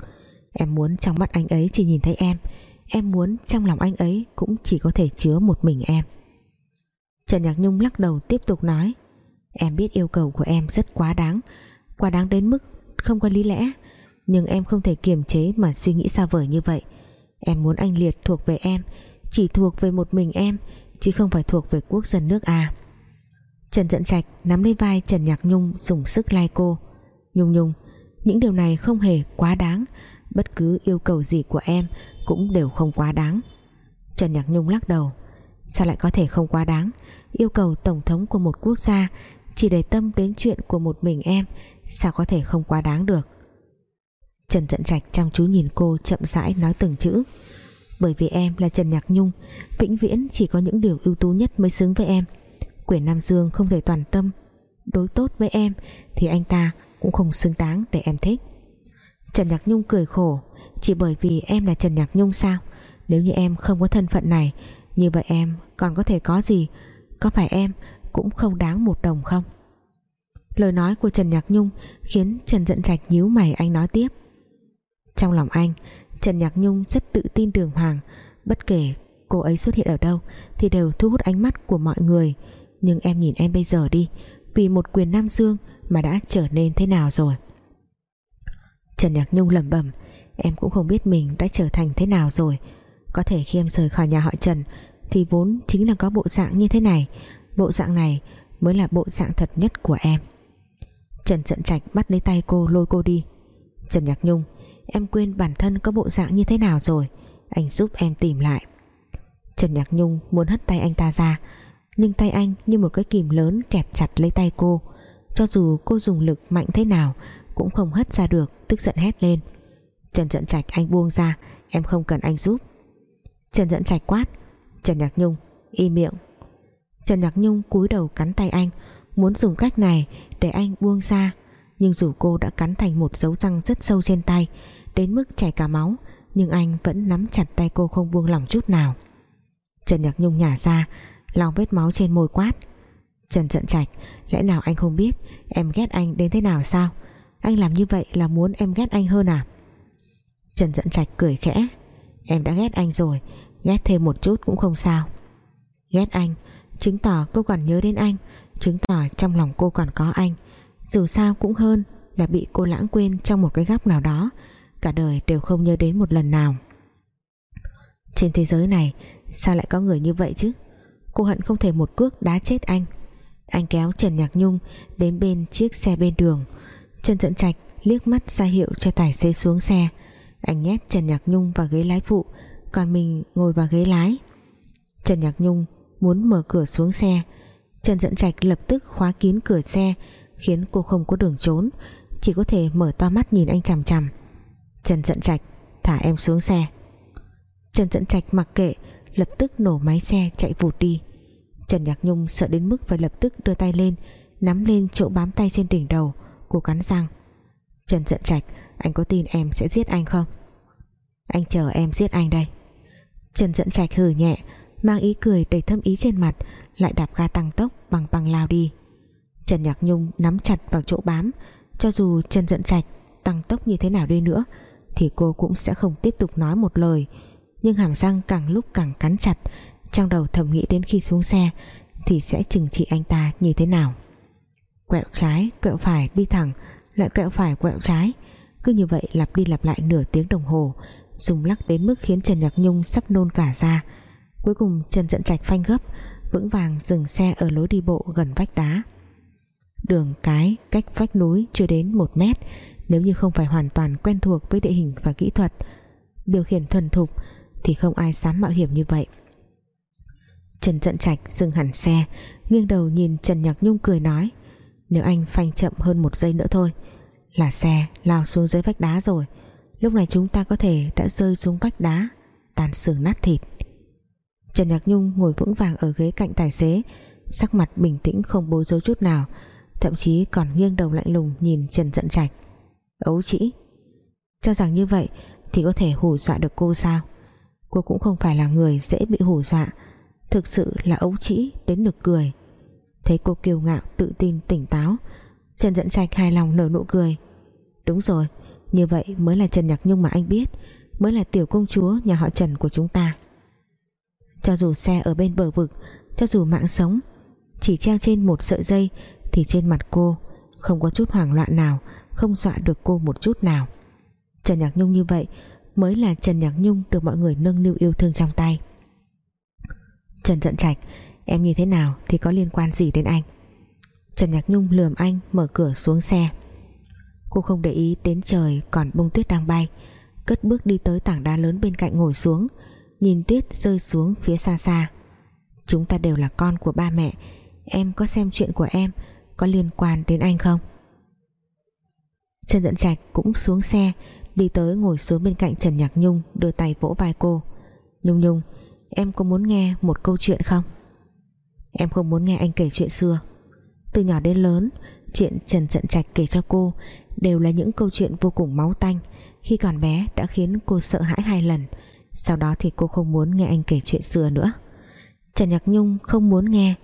Speaker 1: Em muốn trong mắt anh ấy chỉ nhìn thấy em. Em muốn trong lòng anh ấy Cũng chỉ có thể chứa một mình em. Trần Nhạc Nhung lắc đầu tiếp tục nói, Em biết yêu cầu của em rất quá đáng Quá đáng đến mức không có lý lẽ, Nhưng em không thể kiềm chế Mà suy nghĩ xa vời như vậy. Em muốn anh Liệt thuộc về em, Chỉ thuộc về một mình em, Chứ không phải thuộc về quốc dân nước A. Trần Dận Trạch nắm lấy vai Trần Nhạc Nhung dùng sức lai cô. Nhung Nhung, Những điều này không hề quá đáng. Bất cứ yêu cầu gì của em Cũng đều không quá đáng. Trần Nhạc Nhung lắc đầu. Sao lại có thể không quá đáng? Yêu cầu tổng thống của một quốc gia Chỉ để tâm đến chuyện của một mình em, Sao có thể không quá đáng được? Trần Dận Trạch chăm chú nhìn cô chậm rãi nói từng chữ. Bởi vì em là Trần Nhạc Nhung, Vĩnh viễn chỉ có những điều ưu tú nhất mới xứng với em. Quyển Nam Dương không thể toàn tâm Đối tốt với em, Thì anh ta cũng không xứng đáng để em thích. Trần Nhạc Nhung cười khổ, Chỉ bởi vì em là Trần Nhạc Nhung sao? Nếu như em không có thân phận này, Như vậy em còn có thể có gì? Có phải em cũng không đáng một đồng không? Lời nói của Trần Nhạc Nhung Khiến Trần Dận Trạch nhíu mày anh nói tiếp. Trong lòng anh, Trần Nhạc Nhung rất tự tin đường hoàng, Bất kể cô ấy xuất hiện ở đâu Thì đều thu hút ánh mắt của mọi người. Nhưng em nhìn em bây giờ đi, Vì một quyền Nam Dương mà đã trở nên thế nào rồi? Trần Nhạc Nhung lẩm bẩm, Em cũng không biết mình đã trở thành thế nào rồi. Có thể khi em rời khỏi nhà họ Trần, Thì vốn chính là có bộ dạng như thế này. Bộ dạng này mới là bộ dạng thật nhất của em. Trần Trận trạch bắt lấy tay cô, lôi cô đi. Trần Nhạc Nhung, Em quên bản thân có bộ dạng như thế nào rồi. Anh giúp em tìm lại. Trần Nhạc Nhung muốn hất tay anh ta ra, Nhưng tay anh như một cái kìm lớn Kẹp chặt lấy tay cô. Cho dù cô dùng lực mạnh thế nào, Cũng không hất ra được, Tức giận hét lên. Trần Dẫn trạch, anh buông ra, Em không cần anh giúp. Trần Dẫn trạch quát, Trần Nhạc Nhung im miệng. Trần Nhạc Nhung cúi đầu cắn tay anh, Muốn dùng cách này để anh buông ra, Nhưng dù cô đã cắn thành một dấu răng rất sâu trên tay, Đến mức chảy cả máu, Nhưng anh vẫn nắm chặt tay cô không buông lỏng chút nào. Trần Nhạc Nhung nhả ra, lau vết máu trên môi quát. Trần giận trạch, Lẽ nào anh không biết Em ghét anh đến thế nào sao? Anh làm như vậy là muốn em ghét anh hơn à? Trần giận trạch cười khẽ. Em đã ghét anh rồi, Ghét thêm một chút cũng không sao. Ghét anh, Chứng tỏ cô còn nhớ đến anh, Chứng tỏ trong lòng cô còn có anh. Dù sao cũng hơn là bị cô lãng quên trong một cái góc nào đó, Cả đời đều không nhớ đến một lần nào. Trên thế giới này, Sao lại có người như vậy chứ? Cô hận không thể một cước đá chết anh. Anh kéo Trần Nhạc Nhung Đến bên chiếc xe bên đường. Trần Dẫn Trạch liếc mắt ra hiệu cho tài xế xuống xe. Anh nhét Trần Nhạc Nhung vào ghế lái phụ, Còn mình ngồi vào ghế lái. Trần Nhạc Nhung muốn mở cửa xuống xe. Trần Dẫn Trạch lập tức khóa kín cửa xe, khiến cô không có đường trốn, chỉ có thể mở to mắt nhìn anh chằm chằm. Trần Dẫn Trạch, thả em xuống xe. Trần Dẫn Trạch mặc kệ, lập tức nổ máy xe chạy vụt đi. Trần Nhạc Nhung sợ đến mức phải lập tức đưa tay lên, nắm lên chỗ bám tay trên đỉnh đầu cô cắn răng. Trần giận Trạch, anh có tin em sẽ giết anh không? Anh chờ em giết anh đây. Trần giận Trạch hừ nhẹ, mang ý cười đầy thâm ý trên mặt, lại đạp ga tăng tốc bằng bằng lao đi. Trần Nhạc Nhung nắm chặt vào chỗ bám, cho dù Trần Dận Trạch tăng tốc như thế nào đi nữa, thì cô cũng sẽ không tiếp tục nói một lời. Nhưng hàm răng càng lúc càng cắn chặt trong đầu thầm nghĩ đến khi xuống xe, thì sẽ trừng trị anh ta như thế nào. Quẹo trái, quẹo phải, đi thẳng, lại quẹo phải, quẹo trái. Cứ như vậy lặp đi lặp lại nửa tiếng đồng hồ dùng lắc đến mức khiến Trần Nhạc Nhung sắp nôn cả ra cuối cùng, Trần Dẫn Trạch phanh gấp, vững vàng dừng xe ở lối đi bộ gần vách đá. Đường cái cách vách núi chưa đến một mét, nếu như không phải hoàn toàn quen thuộc với địa hình và kỹ thuật, điều khiển thuần thục, thì không ai dám mạo hiểm như vậy. Trần Trận Trạch dừng hẳn xe, nghiêng đầu nhìn Trần Nhạc Nhung cười nói, nếu anh phanh chậm hơn một giây nữa thôi, là xe lao xuống dưới vách đá rồi. Lúc này chúng ta có thể đã rơi xuống vách đá, tàn xương nát thịt. Trần Nhạc Nhung ngồi vững vàng ở ghế cạnh tài xế, sắc mặt bình tĩnh không bối rối chút nào, thậm chí còn nghiêng đầu lạnh lùng nhìn Trần Dận Trạch. Ấu trĩ, cho rằng như vậy thì có thể hù dọa được cô sao? Cô cũng không phải là người dễ bị hù dọa thực sự là ấu trĩ đến nực cười. Thấy cô kiêu ngạo, tự tin, tỉnh táo, Trần Dẫn Trạch hài lòng nở nụ cười. Đúng rồi, như vậy mới là Trần Nhạc Nhung mà anh biết, mới là tiểu công chúa nhà họ Trần của chúng ta. Cho dù xe ở bên bờ vực, cho dù mạng sống, chỉ treo trên một sợi dây thì trên mặt cô không có chút hoảng loạn nào, không dọa được cô một chút nào. Trần Nhạc Nhung như vậy mới là Trần Nhạc Nhung được mọi người nâng niu yêu thương trong tay. Trần Dận Trạch. Em như thế nào thì có liên quan gì đến anh? Trần Nhạc Nhung lườm anh mở cửa xuống xe. Cô không để ý đến trời còn bông tuyết đang bay. Cất bước đi tới tảng đá lớn bên cạnh ngồi xuống. Nhìn tuyết rơi xuống phía xa xa. Chúng ta đều là con của ba mẹ. Em có xem chuyện của em, có liên quan đến anh không? Trần Dận Trạch cũng xuống xe, đi tới ngồi xuống bên cạnh Trần Nhạc Nhung, đưa tay vỗ vai cô. Nhung Nhung em có muốn nghe một câu chuyện không? Em không muốn nghe anh kể chuyện xưa. Từ nhỏ đến lớn, chuyện Trần Trận Trạch kể cho cô đều là những câu chuyện vô cùng máu tanh, khi còn bé đã khiến cô sợ hãi hai lần. Sau đó thì cô không muốn nghe anh kể chuyện xưa nữa. Trần Nhạc Nhung không muốn nghe,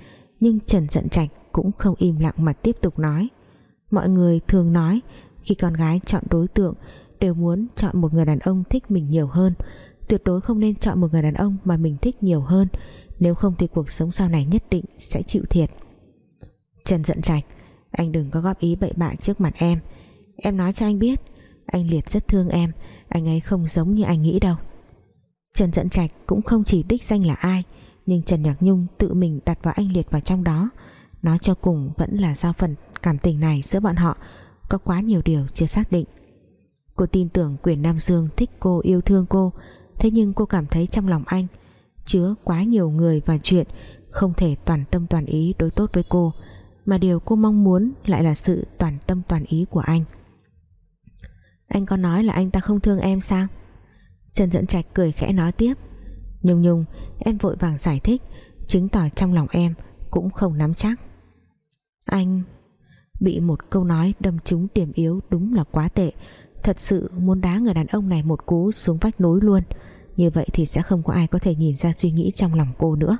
Speaker 1: nhưng Trần Dận Trạch cũng không im lặng mà tiếp tục nói. Mọi người thường nói, khi con gái chọn đối tượng, đều muốn chọn một người đàn ông thích mình nhiều hơn tuyệt đối không nên chọn một người đàn ông mà mình thích nhiều hơn. Nếu không thì cuộc sống sau này nhất định sẽ chịu thiệt. Trần giận Trạch, anh đừng có góp ý bậy bạ trước mặt em. Em nói cho anh biết, anh Liệt rất thương em, anh ấy không giống như anh nghĩ đâu. Trần giận Trạch cũng không chỉ đích danh là ai, nhưng Trần Nhạc Nhung tự mình đặt vào anh Liệt vào trong đó. Nói cho cùng vẫn là do phần cảm tình này giữa bọn họ, có quá nhiều điều chưa xác định. Cô tin tưởng quyền Nam Dương thích cô, yêu thương cô thế nhưng cô cảm thấy trong lòng anh chứa quá nhiều người và chuyện, không thể toàn tâm toàn ý đối tốt với cô, mà điều cô mong muốn lại là sự toàn tâm toàn ý của anh. Anh có nói là anh ta không thương em sao? Trần Dẫn Trạch cười khẽ nói tiếp. Nhung Nhung, em vội vàng giải thích, chứng tỏ trong lòng em cũng không nắm chắc. Anh bị một câu nói đâm trúng điểm yếu đúng là quá tệ thật sự muốn đá người đàn ông này một cú xuống vách núi luôn. Như vậy thì sẽ không có ai có thể nhìn ra suy nghĩ trong lòng cô nữa.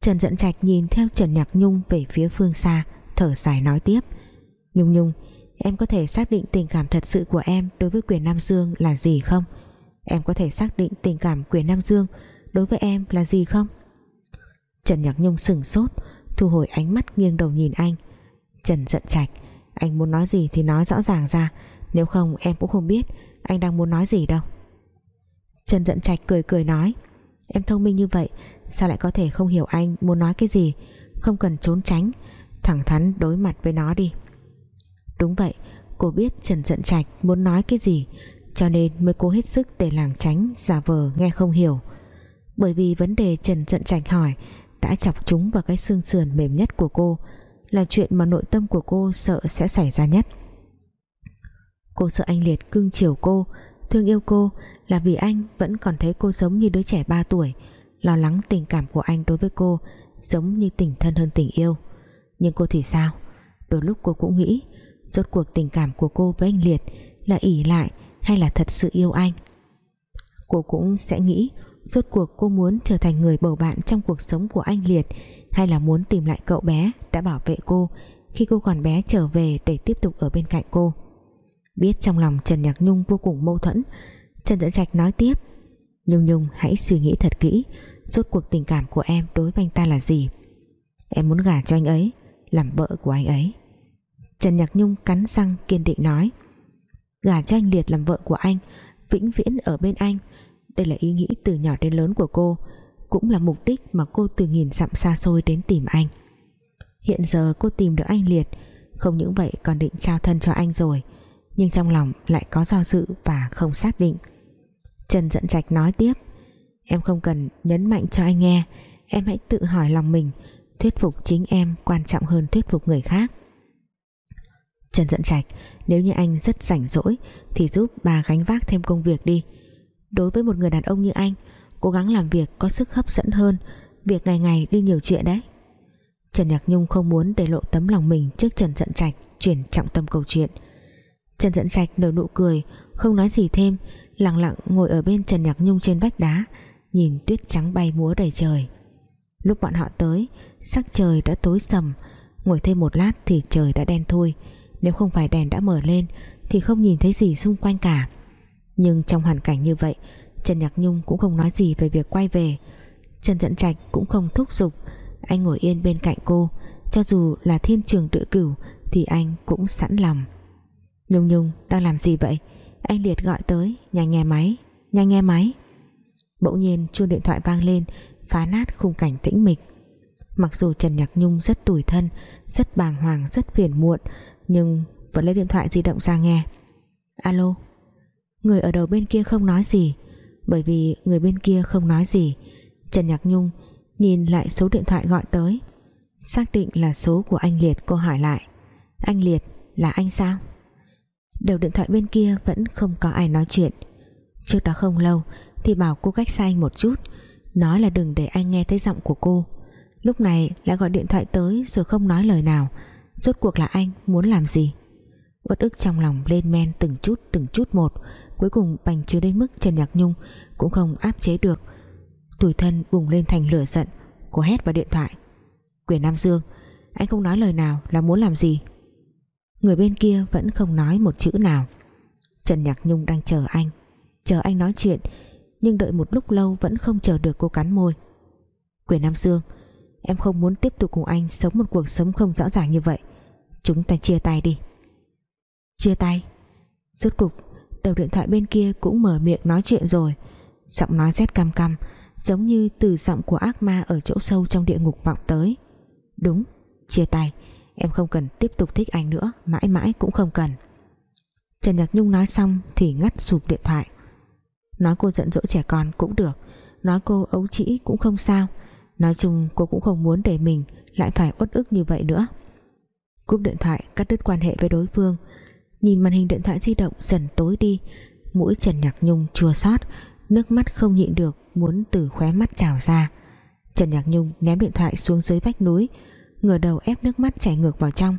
Speaker 1: Trần Dẫn Trạch nhìn theo Trần Nhạc Nhung về phía phương xa, thở dài nói tiếp. Nhung Nhung, em có thể xác định tình cảm thật sự của em đối với quyền Nam Dương là gì không? Em có thể xác định tình cảm quyền Nam Dương đối với em là gì không? Trần Nhạc Nhung sừng sốt, thu hồi ánh mắt nghiêng đầu nhìn anh. Trần giận trạch, anh muốn nói gì thì nói rõ ràng ra nếu không, em cũng không biết anh đang muốn nói gì đâu. Trần giận trạch cười cười nói, em thông minh như vậy, sao lại có thể không hiểu anh muốn nói cái gì? Không cần trốn tránh, thẳng thắn đối mặt với nó đi. Đúng vậy, cô biết Trần Dận trạch muốn nói cái gì, cho nên mới cố hết sức để làng tránh, giả vờ, nghe không hiểu. Bởi vì vấn đề Trần Dận trạch hỏi đã chọc chúng vào cái xương sườn mềm nhất của cô, là chuyện mà nội tâm của cô sợ sẽ xảy ra nhất cô sợ anh Liệt cưng chiều cô. Thương yêu cô là vì anh vẫn còn thấy cô giống như đứa trẻ 3 tuổi. Lo lắng tình cảm của anh đối với cô giống như tình thân hơn tình yêu. Nhưng cô thì sao? Đôi lúc cô cũng nghĩ, rốt cuộc tình cảm của cô với anh Liệt là ỉ lại hay là thật sự yêu anh? Cô cũng sẽ nghĩ, rốt cuộc cô muốn trở thành người bầu bạn trong cuộc sống của anh Liệt hay là muốn tìm lại cậu bé đã bảo vệ cô khi cô còn bé trở về để tiếp tục ở bên cạnh cô? Biết trong lòng Trần Nhạc Nhung vô cùng mâu thuẫn. Trần Dẫn Trạch nói tiếp, Nhung Nhung, hãy suy nghĩ thật kỹ, Rốt cuộc tình cảm của em đối với anh ta là gì? Em muốn gả cho anh ấy, Làm vợ của anh ấy. Trần Nhạc Nhung cắn răng kiên định nói, Gả cho anh Liệt làm vợ của anh, Vĩnh viễn ở bên anh. Đây là ý nghĩ từ nhỏ đến lớn của cô, Cũng là mục đích mà cô từ nghìn dặm xa xôi đến tìm anh. Hiện giờ cô tìm được anh Liệt, Không những vậy còn định trao thân cho anh rồi. Nhưng trong lòng lại có do dự và không xác định. Trần Dận Trạch nói tiếp, Em không cần nhấn mạnh cho anh nghe, Em hãy tự hỏi lòng mình, Thuyết phục chính em quan trọng hơn thuyết phục người khác. Trần Dận Trạch, Nếu như anh rất rảnh rỗi Thì giúp bà gánh vác thêm công việc đi. Đối với một người đàn ông như anh, Cố gắng làm việc có sức hấp dẫn hơn, Việc ngày ngày đi nhiều chuyện đấy. Trần Nhạc Nhung không muốn để lộ tấm lòng mình Trước Trần Dận Trạch Chuyển trọng tâm câu chuyện. Trần Dận Trạch nở nụ cười, Không nói gì thêm, Lặng lặng ngồi ở bên Trần Nhạc Nhung trên vách đá, Nhìn tuyết trắng bay múa đầy trời. Lúc bọn họ tới, Sắc trời đã tối sầm, Ngồi thêm một lát thì trời đã đen thui. Nếu không phải đèn đã mở lên, Thì không nhìn thấy gì xung quanh cả. Nhưng trong hoàn cảnh như vậy, Trần Nhạc Nhung cũng không nói gì về việc quay về. Trần Dẫn Trạch cũng không thúc giục, Anh ngồi yên bên cạnh cô. Cho dù là thiên trường tự cửu, Thì anh cũng sẵn lòng. Nhung Nhung đang làm gì vậy? Anh Liệt gọi tới Nhanh nghe máy Nhanh nghe máy. Bỗng nhiên chuông điện thoại vang lên Phá nát khung cảnh tĩnh mịch. Mặc dù Trần Nhạc Nhung rất tủi thân Rất bàng hoàng, rất phiền muộn Nhưng vẫn lấy điện thoại di động ra nghe. Alo Người ở đầu bên kia không nói gì Bởi vì người bên kia không nói gì. Trần Nhạc Nhung nhìn lại số điện thoại gọi tới Xác định là số của anh Liệt cô hỏi lại. Anh Liệt là anh sao? Đầu điện thoại bên kia vẫn không có ai nói chuyện. Trước đó không lâu, Thì bảo cô cách xa anh một chút. Nói là đừng để anh nghe thấy giọng của cô. Lúc này lại gọi điện thoại tới Rồi không nói lời nào. Rốt cuộc là anh muốn làm gì? Uất ức trong lòng lên men từng chút từng chút một. Cuối cùng bành chứa đến mức Trần Nhạc Nhung Cũng không áp chế được. Tủi thân bùng lên thành lửa giận. Cô hét vào điện thoại. Quyền Nam Dương, Anh không nói lời nào là muốn làm gì? Người bên kia vẫn không nói một chữ nào. Trần Nhạc Nhung đang chờ anh Chờ anh nói chuyện, Nhưng đợi một lúc lâu vẫn không chờ được cô cắn môi. Quyền Nam Dương, Em không muốn tiếp tục cùng anh sống một cuộc sống không rõ ràng như vậy. Chúng ta chia tay đi. Chia tay? Rốt cục, đầu điện thoại bên kia cũng mở miệng nói chuyện rồi. Giọng nói rét cam cam, Giống như từ giọng của ác ma ở chỗ sâu trong địa ngục vọng tới. Đúng, Chia tay. Em không cần tiếp tục thích anh nữa, Mãi mãi cũng không cần. Trần Nhạc Nhung nói xong thì ngắt sụp điện thoại. Nói cô giận dỗi trẻ con cũng được, Nói cô ấu trĩ cũng không sao. Nói chung cô cũng không muốn để mình Lại phải uất ức như vậy nữa. Cúp điện thoại, cắt đứt quan hệ với đối phương. Nhìn màn hình điện thoại di động dần tối đi, Mũi Trần Nhạc Nhung chua xót, Nước mắt không nhịn được Muốn từ khóe mắt trào ra. Trần Nhạc Nhung ném điện thoại xuống dưới vách núi Ngửa đầu ép nước mắt chảy ngược vào trong.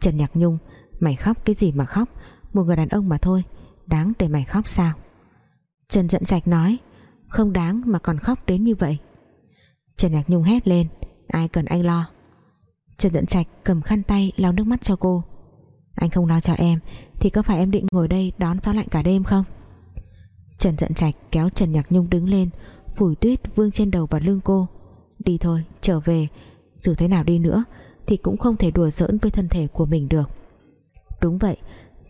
Speaker 1: Trần Nhạc Nhung, Mày khóc cái gì mà khóc? Một người đàn ông mà thôi, Đáng để mày khóc sao? Trần Dận Trạch nói, Không đáng mà còn khóc đến như vậy. Trần Nhạc Nhung hét lên, Ai cần anh lo? Trần Dận Trạch cầm khăn tay lau nước mắt cho cô. Anh không lo cho em, Thì có phải em định ngồi đây đón gió lạnh cả đêm không? Trần Dận Trạch kéo Trần Nhạc Nhung đứng lên, Phủi tuyết vương trên đầu và lưng cô. Đi thôi, trở về dù thế nào đi nữa, Thì cũng không thể đùa giỡn với thân thể của mình được. Đúng vậy,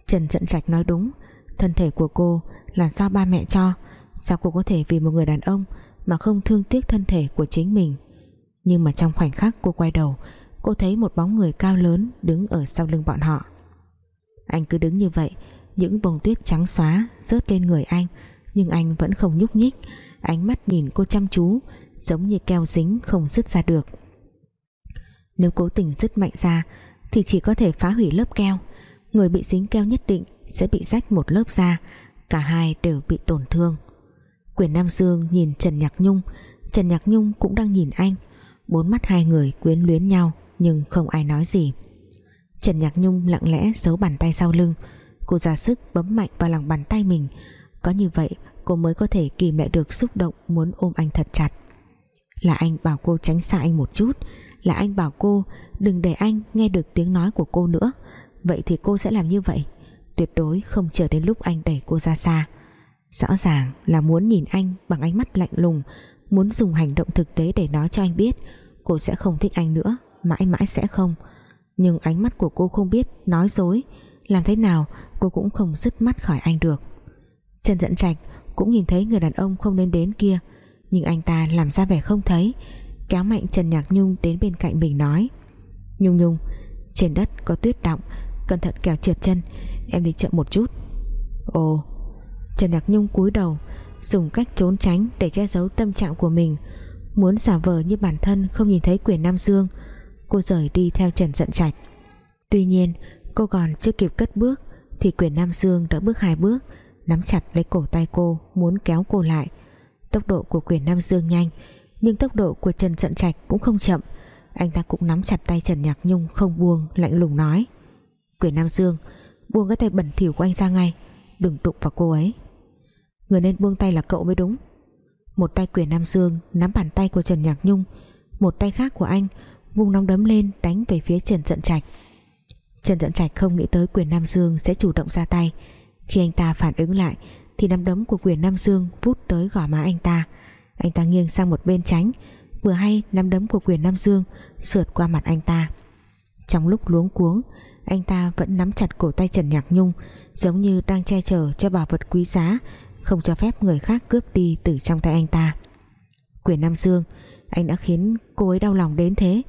Speaker 1: Trần Dận Trạch nói đúng. Thân thể của cô là do ba mẹ cho. Sao cô có thể vì một người đàn ông Mà không thương tiếc thân thể của chính mình? Nhưng mà trong khoảnh khắc cô quay đầu, Cô thấy một bóng người cao lớn Đứng ở sau lưng bọn họ. Anh cứ đứng như vậy, Những bông tuyết trắng xóa, rớt lên người anh, Nhưng anh vẫn không nhúc nhích. Ánh mắt nhìn cô chăm chú, Giống như keo dính không dứt ra được. Nếu cố tình dứt mạnh ra, Thì chỉ có thể phá hủy lớp keo. Người bị dính keo nhất định Sẽ bị rách một lớp da, Cả hai đều bị tổn thương. Quyền Nam Dương nhìn Trần Nhạc Nhung. Trần Nhạc Nhung cũng đang nhìn anh. Bốn mắt hai người quyến luyến nhau, Nhưng không ai nói gì. Trần Nhạc Nhung lặng lẽ giấu bàn tay sau lưng. Cô ra sức bấm mạnh vào lòng bàn tay mình. Có như vậy, cô mới có thể kìm lại được xúc động Muốn ôm anh thật chặt. Là anh bảo cô tránh xa anh một chút. Là anh bảo cô, đừng để anh nghe được tiếng nói của cô nữa. Vậy thì cô sẽ làm như vậy. Tuyệt đối không chờ đến lúc anh đẩy cô ra xa. Rõ ràng là muốn nhìn anh bằng ánh mắt lạnh lùng, muốn dùng hành động thực tế để nói cho anh biết, cô sẽ không thích anh nữa, mãi mãi sẽ không. Nhưng ánh mắt của cô không biết nói dối, làm thế nào cô cũng không dứt mắt khỏi anh được. Trần Dận Trạch cũng nhìn thấy người đàn ông không nên đến kia, nhưng anh ta làm ra vẻ không thấy kéo mạnh Trần Nhạc Nhung đến bên cạnh mình nói, Nhung Nhung, trên đất có tuyết động, cẩn thận kẻo trượt chân, em đi chậm một chút. Ồ, Trần Nhạc Nhung cúi đầu, dùng cách trốn tránh để che giấu tâm trạng của mình, muốn giả vờ như bản thân không nhìn thấy quyền Nam Dương. Cô rời đi theo Trần Dận Trạch. Tuy nhiên, cô còn chưa kịp cất bước thì quyền Nam Dương đã bước hai bước, nắm chặt lấy cổ tay cô, muốn kéo cô lại. Tốc độ của quyền Nam Dương nhanh nhưng tốc độ của Trần Trận Trạch cũng không chậm. Anh ta cũng nắm chặt tay Trần Nhạc Nhung không buông, lạnh lùng nói. Quyền Nam Dương, buông cái tay bẩn thỉu của anh ra ngay, đừng đụng vào cô ấy. Người nên buông tay là cậu mới đúng. Một tay quyền Nam Dương nắm bàn tay của Trần Nhạc Nhung, một tay khác của anh vung nóng đấm lên đánh về phía Trần Trận Trạch. Trần Trận Trạch không nghĩ tới quyền Nam Dương sẽ chủ động ra tay. Khi anh ta phản ứng lại, thì nắm đấm của quyền Nam Dương vút tới gò má anh ta anh ta nghiêng sang một bên tránh. Vừa hay, nắm đấm của quyền Nam Dương sượt qua mặt anh ta. Trong lúc luống cuống, anh ta vẫn nắm chặt cổ tay Trần Nhạc Nhung, giống như đang che chở cho bảo vật quý giá, không cho phép người khác cướp đi từ trong tay anh ta. Quyền Nam Dương, anh đã khiến cô ấy đau lòng đến thế.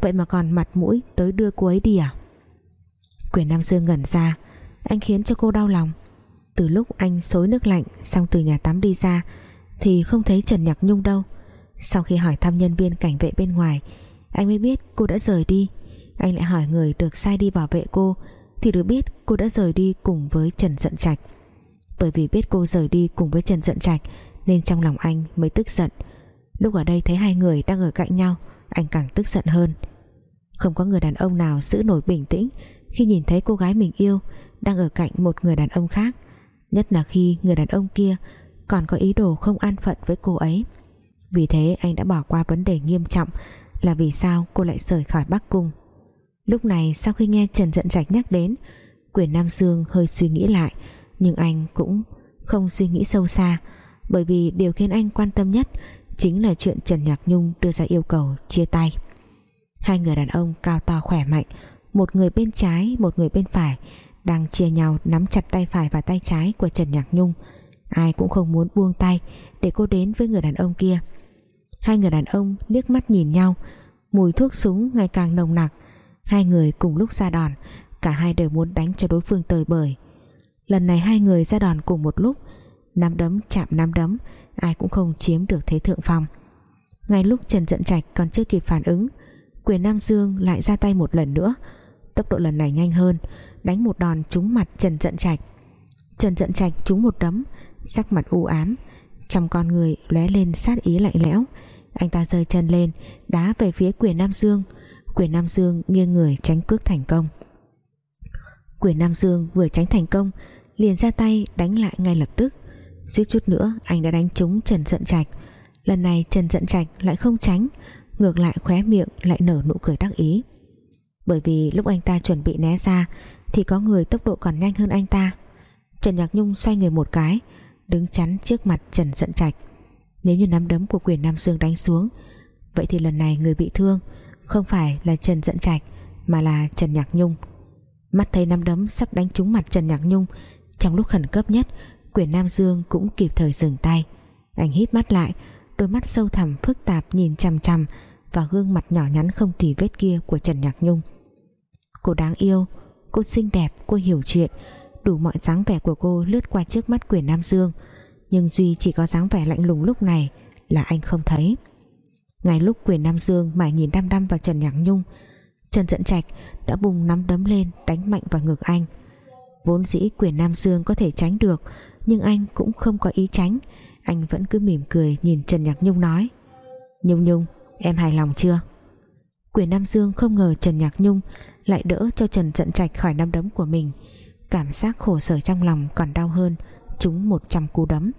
Speaker 1: Vậy mà còn mặt mũi tới đưa cô ấy đi à? Quyền Nam Dương ngẩn ra. Anh khiến cho cô đau lòng. Từ lúc anh xối nước lạnh xong từ nhà tắm đi ra thì không thấy Trần Nhạc Nhung đâu. Sau khi hỏi thăm nhân viên cảnh vệ bên ngoài, anh mới biết cô đã rời đi. Anh lại hỏi người được sai đi bảo vệ cô, thì được biết cô đã rời đi cùng với Trần Dận Trạch. Bởi vì biết cô rời đi cùng với Trần Dận Trạch, nên trong lòng anh mới tức giận. Lúc ở đây thấy hai người đang ở cạnh nhau, anh càng tức giận hơn. Không có người đàn ông nào giữ nổi bình tĩnh khi nhìn thấy cô gái mình yêu đang ở cạnh một người đàn ông khác, nhất là khi người đàn ông kia còn có ý đồ không an phận với cô ấy. Vì thế anh đã bỏ qua vấn đề nghiêm trọng là vì sao cô lại rời khỏi Bắc Cung. Lúc này sau khi nghe Trần Dận Trạch nhắc đến, quyền Nam Dương hơi suy nghĩ lại, nhưng anh cũng không suy nghĩ sâu xa, bởi vì điều khiến anh quan tâm nhất chính là chuyện Trần Nhạc Nhung đưa ra yêu cầu chia tay. Hai người đàn ông cao to khỏe mạnh, một người bên trái, một người bên phải, đang chia nhau nắm chặt tay phải và tay trái của Trần Nhạc Nhung ai cũng không muốn buông tay để cô đến với người đàn ông kia. Hai người đàn ông liếc mắt nhìn nhau, mùi thuốc súng ngày càng nồng nặc. Hai người cùng lúc ra đòn, cả hai đều muốn đánh cho đối phương tơi bời. Lần này hai người ra đòn cùng một lúc, nắm đấm chạm nắm đấm, ai cũng không chiếm được thế thượng phong. Ngay lúc Trần Dận Trạch còn chưa kịp phản ứng, quyền Nam Dương lại ra tay một lần nữa. Tốc độ lần này nhanh hơn, đánh một đòn trúng mặt Trần Dận Trạch. Trần Dận Trạch trúng một đấm sắc mặt u ám. Trong con người lóe lên sát ý lạnh lẽo. Anh ta rơi chân lên, đá về phía quyền Nam Dương. Quyền Nam Dương nghiêng người tránh cước thành công. Quyền Nam Dương vừa tránh thành công, liền ra tay đánh lại ngay lập tức. Suýt chút nữa, anh đã đánh trúng Trần Dận Trạch. Lần này Trần Dận Trạch lại không tránh, ngược lại khóe miệng lại nở nụ cười đắc ý. Bởi vì lúc anh ta chuẩn bị né ra, thì có người tốc độ còn nhanh hơn anh ta. Trần Nhạc Nhung xoay người một cái đứng chắn trước mặt Trần Dận Trạch. Nếu như nắm đấm của quyền Nam Dương đánh xuống, vậy thì lần này người bị thương không phải là Trần Dận Trạch, mà là Trần Nhạc Nhung. Mắt thấy nắm đấm sắp đánh trúng mặt Trần Nhạc Nhung, trong lúc khẩn cấp nhất, quyền Nam Dương cũng kịp thời dừng tay. Anh hít mắt lại, đôi mắt sâu thẳm phức tạp nhìn chằm chằm vào gương mặt nhỏ nhắn không tì vết kia của Trần Nhạc Nhung. Cô đáng yêu, cô xinh đẹp, cô hiểu chuyện đủ mọi dáng vẻ của cô lướt qua trước mắt quyền Nam Dương. Nhưng Duy chỉ có dáng vẻ lạnh lùng lúc này là anh không thấy. Ngay lúc quyền Nam Dương mải nhìn đăm đăm vào Trần Nhạc Nhung, Trần Dẫn Trạch đã bùng nắm đấm lên, đánh mạnh vào ngực anh. Vốn dĩ quyền Nam Dương có thể tránh được, nhưng anh cũng không có ý tránh. Anh vẫn cứ mỉm cười nhìn Trần Nhạc Nhung nói, Nhung Nhung, em hài lòng chưa? Quyền Nam Dương không ngờ Trần Nhạc Nhung lại đỡ cho Trần Dận Trạch khỏi nắm đấm của mình cảm giác khổ sở trong lòng còn đau hơn chúng 100 cú đấm.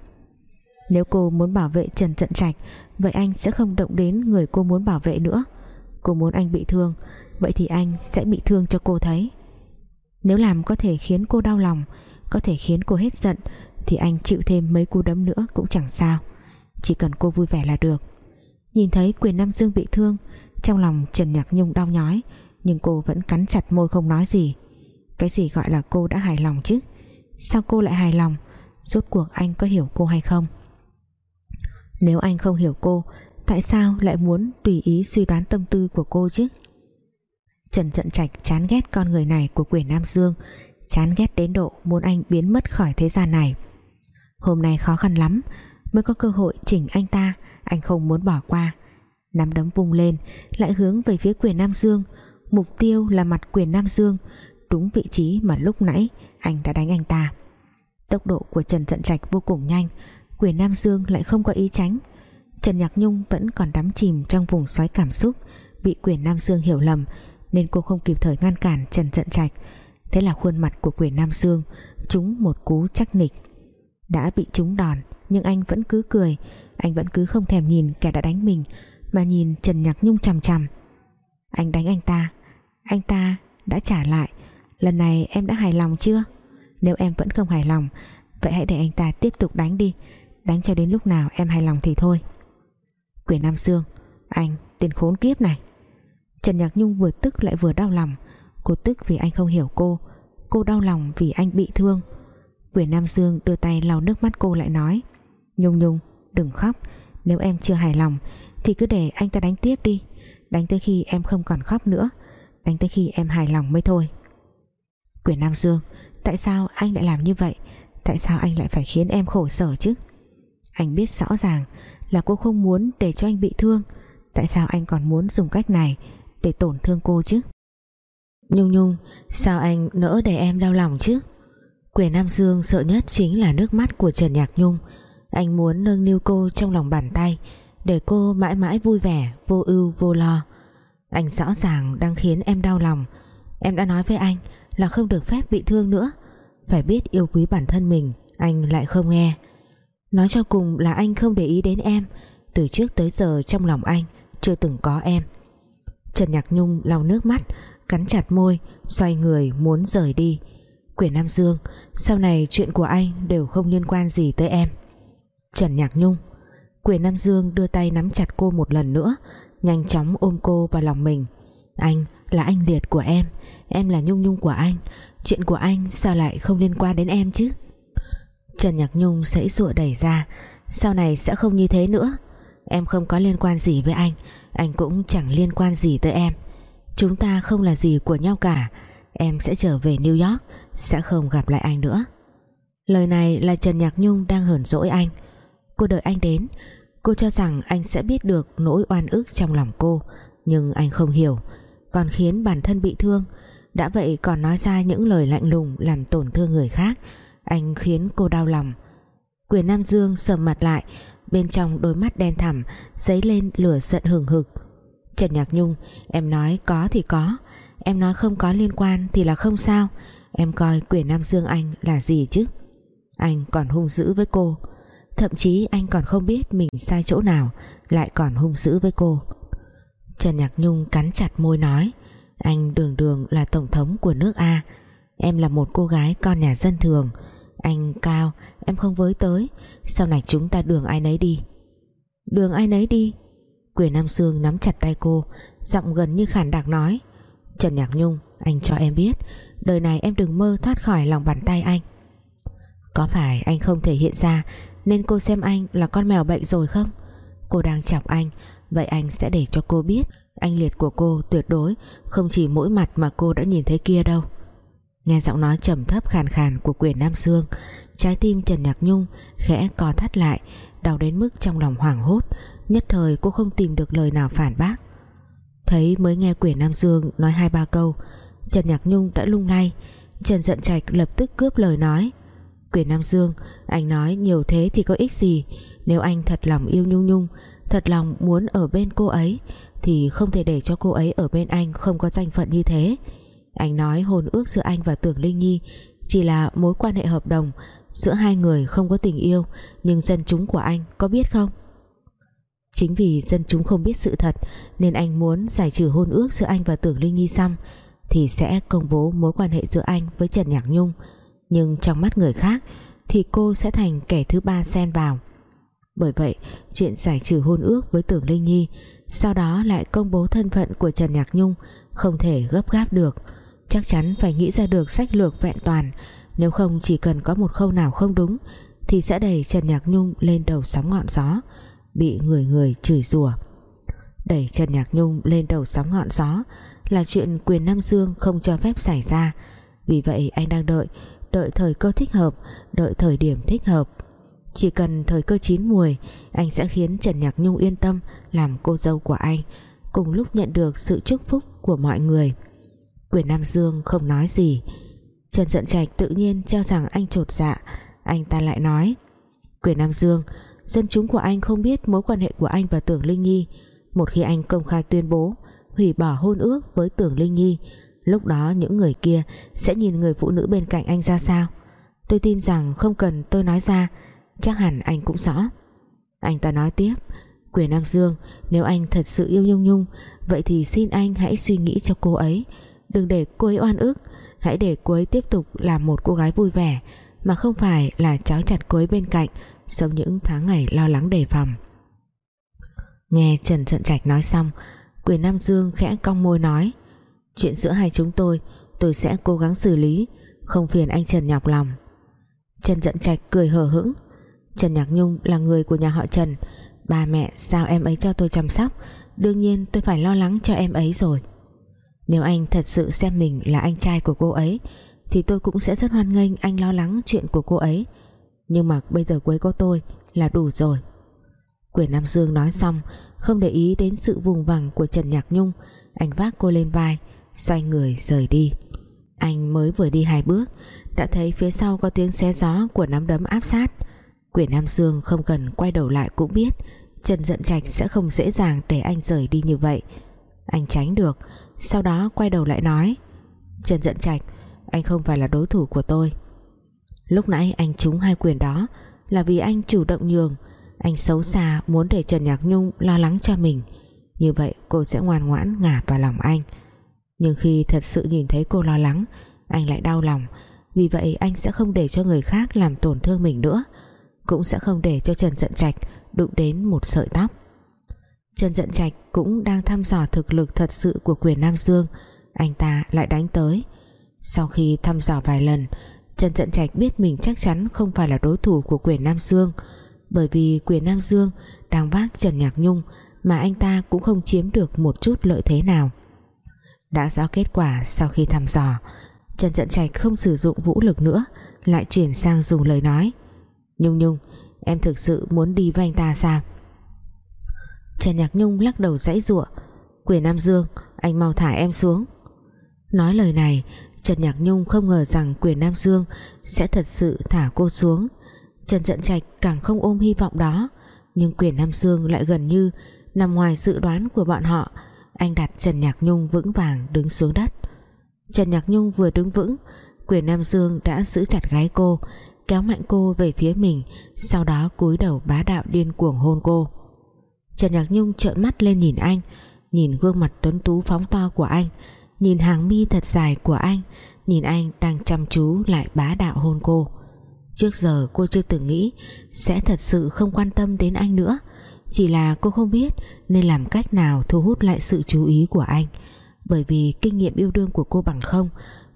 Speaker 1: Nếu cô muốn bảo vệ Trần Trận Trạch, vậy anh sẽ không động đến người cô muốn bảo vệ nữa. Cô muốn anh bị thương, vậy thì anh sẽ bị thương cho cô thấy. Nếu làm có thể khiến cô đau lòng, có thể khiến cô hết giận, thì anh chịu thêm mấy cú đấm nữa cũng chẳng sao. Chỉ cần cô vui vẻ là được. Nhìn thấy quyền Nam Dương bị thương, trong lòng Trần Nhạc Nhung đau nhói, nhưng cô vẫn cắn chặt môi không nói gì cái gì gọi là cô đã hài lòng chứ? Sao cô lại hài lòng? Rốt cuộc anh có hiểu cô hay không? Nếu anh không hiểu cô, tại sao lại muốn tùy ý suy đoán tâm tư của cô chứ? Trần giận Trạch chán ghét con người này của quyền Nam Dương, chán ghét đến độ muốn anh biến mất khỏi thế gian này. Hôm nay khó khăn lắm, mới có cơ hội chỉnh anh ta, anh không muốn bỏ qua. Nắm đấm vung lên, lại hướng về phía quyền Nam Dương. Mục tiêu là mặt quyền Nam Dương đúng vị trí mà lúc nãy anh đã đánh anh ta. Tốc độ của Trần Trận Trạch vô cùng nhanh quyền Nam Dương lại không có ý tránh. Trần Nhạc Nhung vẫn còn đắm chìm trong vùng xoáy cảm xúc, bị quyền Nam Dương hiểu lầm, nên cô không kịp thời ngăn cản Trần Trận Trạch. Thế là khuôn mặt của quyền Nam Dương trúng một cú chắc nịch. Đã bị trúng đòn, nhưng anh vẫn cứ cười, anh vẫn cứ không thèm nhìn kẻ đã đánh mình, mà nhìn Trần Nhạc Nhung chằm chằm. Anh đánh anh ta anh ta đã trả lại lần này em đã hài lòng chưa? Nếu em vẫn không hài lòng, vậy hãy để anh ta tiếp tục đánh đi. Đánh cho đến lúc nào em hài lòng thì thôi. Quyền Nam Dương anh tên khốn kiếp này. Trần Nhạc Nhung vừa tức lại vừa đau lòng. Cô tức vì anh không hiểu cô. Cô đau lòng vì anh bị thương. Quyền Nam Dương đưa tay lau nước mắt cô lại nói, Nhung Nhung, đừng khóc. Nếu em chưa hài lòng, thì cứ để anh ta đánh tiếp đi. Đánh tới khi em không còn khóc nữa. Đánh tới khi em hài lòng mới thôi quyền Nam Dương, tại sao anh lại làm như vậy? Tại sao anh lại phải khiến em khổ sở chứ? Anh biết rõ ràng là cô không muốn để cho anh bị thương. Tại sao anh còn muốn dùng cách này để tổn thương cô chứ? Nhung Nhung, sao anh nỡ để em đau lòng chứ? Quyền Nam Dương sợ nhất chính là nước mắt của Trần Nhạc Nhung. Anh muốn nâng niu cô trong lòng bàn tay, để cô mãi mãi vui vẻ, vô ưu, vô lo. Anh rõ ràng đang khiến em đau lòng. Em đã nói với anh là không được phép bị thương nữa. Phải biết yêu quý bản thân mình, anh lại không nghe. Nói cho cùng là anh không để ý đến em. Từ trước tới giờ trong lòng anh chưa từng có em. Trần Nhạc Nhung lau nước mắt, cắn chặt môi, xoay người muốn rời đi. Quyền Nam Dương, sau này chuyện của anh đều không liên quan gì tới em. Trần Nhạc Nhung, Quyền Nam Dương đưa tay nắm chặt cô một lần nữa, nhanh chóng ôm cô vào lòng mình. Anh là anh liệt của em em là Nhung Nhung của anh. Chuyện của anh sao lại không liên quan đến em chứ? Trần Nhạc Nhung sẫy sụa đẩy ra. Sau này sẽ không như thế nữa. Em không có liên quan gì với anh. Anh cũng chẳng liên quan gì tới em. Chúng ta không là gì của nhau cả. Em sẽ trở về New York, sẽ không gặp lại anh nữa. Lời này là Trần Nhạc Nhung đang hờn dỗi anh. Cô đợi anh đến. Cô cho rằng anh sẽ biết được nỗi oan ức trong lòng cô, nhưng anh không hiểu, còn khiến bản thân bị thương đã vậy còn nói ra những lời lạnh lùng làm tổn thương người khác, anh khiến cô đau lòng. Quyền Nam Dương sầm mặt lại, bên trong đôi mắt đen thẳm, dấy lên lửa giận hừng hực. Trần Nhạc Nhung, em nói có thì có, em nói không có liên quan thì là không sao, em coi quyền Nam Dương anh là gì chứ? Anh còn hung dữ với cô, thậm chí anh còn không biết mình sai chỗ nào, lại còn hung dữ với cô. Trần Nhạc Nhung cắn chặt môi nói anh đường đường là tổng thống của nước A. Em là một cô gái con nhà dân thường. Anh cao, em không với tới. Sau này chúng ta đường ai nấy đi. Đường ai nấy đi? Quyền Nam Sương nắm chặt tay cô, giọng gần như khản đặc nói. Trần Nhạc Nhung, anh cho em biết, đời này em đừng mơ thoát khỏi lòng bàn tay anh. Có phải anh không thể hiện ra nên cô xem anh là con mèo bệnh rồi không? Cô đang chọc anh, vậy anh sẽ để cho cô biết anh liệt của cô tuyệt đối không chỉ mỗi mặt mà cô đã nhìn thấy kia đâu. Nghe giọng nói trầm thấp khàn khàn của quyền Nam Dương trái tim Trần Nhạc Nhung khẽ co thắt lại, đau đến mức trong lòng hoảng hốt, nhất thời cô không tìm được lời nào phản bác. Thấy mới nghe quyền Nam Dương nói hai ba câu, Trần Nhạc Nhung đã lung lay, Trần giận trạch lập tức cướp lời nói. Quyền Nam Dương anh nói nhiều thế thì có ích gì, nếu anh thật lòng yêu Nhung Nhung, thật lòng muốn ở bên cô ấy thì không thể để cho cô ấy ở bên anh không có danh phận như thế. Anh nói hôn ước giữa anh và Tưởng Linh Nhi chỉ là mối quan hệ hợp đồng giữa hai người không có tình yêu, nhưng dân chúng của anh có biết không? Chính vì dân chúng không biết sự thật nên anh muốn giải trừ hôn ước giữa anh và Tưởng Linh Nhi xong thì sẽ công bố mối quan hệ giữa anh với Trần Nhạc Nhung. Nhưng trong mắt người khác thì cô sẽ thành kẻ thứ ba xen vào. Bởi vậy, chuyện giải trừ hôn ước với Tưởng Linh Nhi sau đó lại công bố thân phận của Trần Nhạc Nhung, không thể gấp gáp được. Chắc chắn phải nghĩ ra được sách lược vẹn toàn, nếu không chỉ cần có một khâu nào không đúng, thì sẽ đẩy Trần Nhạc Nhung lên đầu sóng ngọn gió, bị người người chửi rủa. Đẩy Trần Nhạc Nhung lên đầu sóng ngọn gió là chuyện quyền Nam Dương không cho phép xảy ra. Vì vậy anh đang đợi đợi thời cơ thích hợp, đợi thời điểm thích hợp chỉ cần thời cơ chín mùi anh sẽ khiến Trần Nhạc Nhung yên tâm làm cô dâu của anh, cùng lúc nhận được sự chúc phúc của mọi người. Quyền Nam Dương không nói gì. Trần Dận Trạch tự nhiên cho rằng anh trột dạ. Anh ta lại nói, quyền Nam Dương, dân chúng của anh không biết mối quan hệ của anh và Tưởng Linh Nhi. Một khi anh công khai tuyên bố, hủy bỏ hôn ước với Tưởng Linh Nhi, lúc đó những người kia sẽ nhìn người phụ nữ bên cạnh anh ra sao? Tôi tin rằng không cần tôi nói ra chắc hẳn anh cũng rõ. Anh ta nói tiếp, quyền Nam Dương, nếu anh thật sự yêu Nhung Nhung, vậy thì xin anh hãy suy nghĩ cho cô ấy. Đừng để cô ấy oan ức. Hãy để cô ấy tiếp tục làm một cô gái vui vẻ, mà không phải là cháu chặt cô ấy bên cạnh sau những tháng ngày lo lắng đề phòng. Nghe Trần Trận Trạch nói xong, quyền Nam Dương khẽ cong môi nói, chuyện giữa hai chúng tôi tôi sẽ cố gắng xử lý, không phiền anh Trần nhọc lòng. Trần Trận Trạch cười hờ hững Trần Nhạc Nhung là người của nhà họ Trần. Ba mẹ, sao em ấy cho tôi chăm sóc? Đương nhiên tôi phải lo lắng cho em ấy rồi. Nếu anh thật sự xem mình là anh trai của cô ấy, Thì tôi cũng sẽ rất hoan nghênh anh lo lắng chuyện của cô ấy. Nhưng mà bây giờ quấy có tôi là đủ rồi. Quyền Nam Dương nói xong, Không để ý đến sự vùng vằng của Trần Nhạc Nhung, Anh vác cô lên vai, Xoay người rời đi. Anh mới vừa đi hai bước, Đã thấy phía sau có tiếng xé gió của nắm đấm áp sát. Quyền Nam Dương không cần quay đầu lại cũng biết, Trần Dận Trạch sẽ không dễ dàng để anh rời đi như vậy. Anh tránh được, Sau đó quay đầu lại nói, Trần Dận Trạch, Anh không phải là đối thủ của tôi. Lúc nãy anh trúng hai quyền đó Là vì anh chủ động nhường, Anh xấu xa muốn để Trần Nhạc Nhung lo lắng cho mình. Như vậy cô sẽ ngoan ngoãn ngả vào lòng anh. Nhưng khi thật sự nhìn thấy cô lo lắng, Anh lại đau lòng. Vì vậy anh sẽ không để cho người khác làm tổn thương mình nữa cũng sẽ không để cho Trần Dận Trạch đụng đến một sợi tóc. Trần Dận Trạch cũng đang thăm dò thực lực thật sự của quyền Nam Dương. Anh ta lại đánh tới. Sau khi thăm dò vài lần, Trần Dận Trạch biết mình chắc chắn không phải là đối thủ của quyền Nam Dương. Bởi vì quyền Nam Dương đang vác Trần Nhạc Nhung mà anh ta cũng không chiếm được một chút lợi thế nào. Đã rõ kết quả sau khi thăm dò, Trần Dận Trạch không sử dụng vũ lực nữa, lại chuyển sang dùng lời nói. Nhung Nhung, Em thực sự muốn đi với anh ta sao? Trần Nhạc Nhung lắc đầu dãy giụa. Quyền Nam Dương, Anh mau thả em xuống. Nói lời này, Trần Nhạc Nhung không ngờ rằng quyền Nam Dương Sẽ thật sự thả cô xuống. Trần Dận Trạch càng không ôm hy vọng đó, Nhưng quyền Nam Dương lại gần như Nằm ngoài dự đoán của bọn họ. Anh đặt Trần Nhạc Nhung vững vàng đứng xuống đất. Trần Nhạc Nhung vừa đứng vững Quyền Nam Dương đã giữ chặt gái cô kéo mạnh cô về phía mình, sau đó cúi đầu bá đạo điên cuồng hôn cô. Trần Nhạc Nhung trợn mắt lên nhìn anh, nhìn gương mặt tuấn tú phóng to của anh, nhìn hàng mi thật dài của anh, nhìn anh đang chăm chú lại bá đạo hôn cô. Trước giờ cô chưa từng nghĩ sẽ thật sự không quan tâm đến anh nữa, chỉ là cô không biết nên làm cách nào thu hút lại sự chú ý của anh. Bởi vì kinh nghiệm yêu đương của cô bằng không,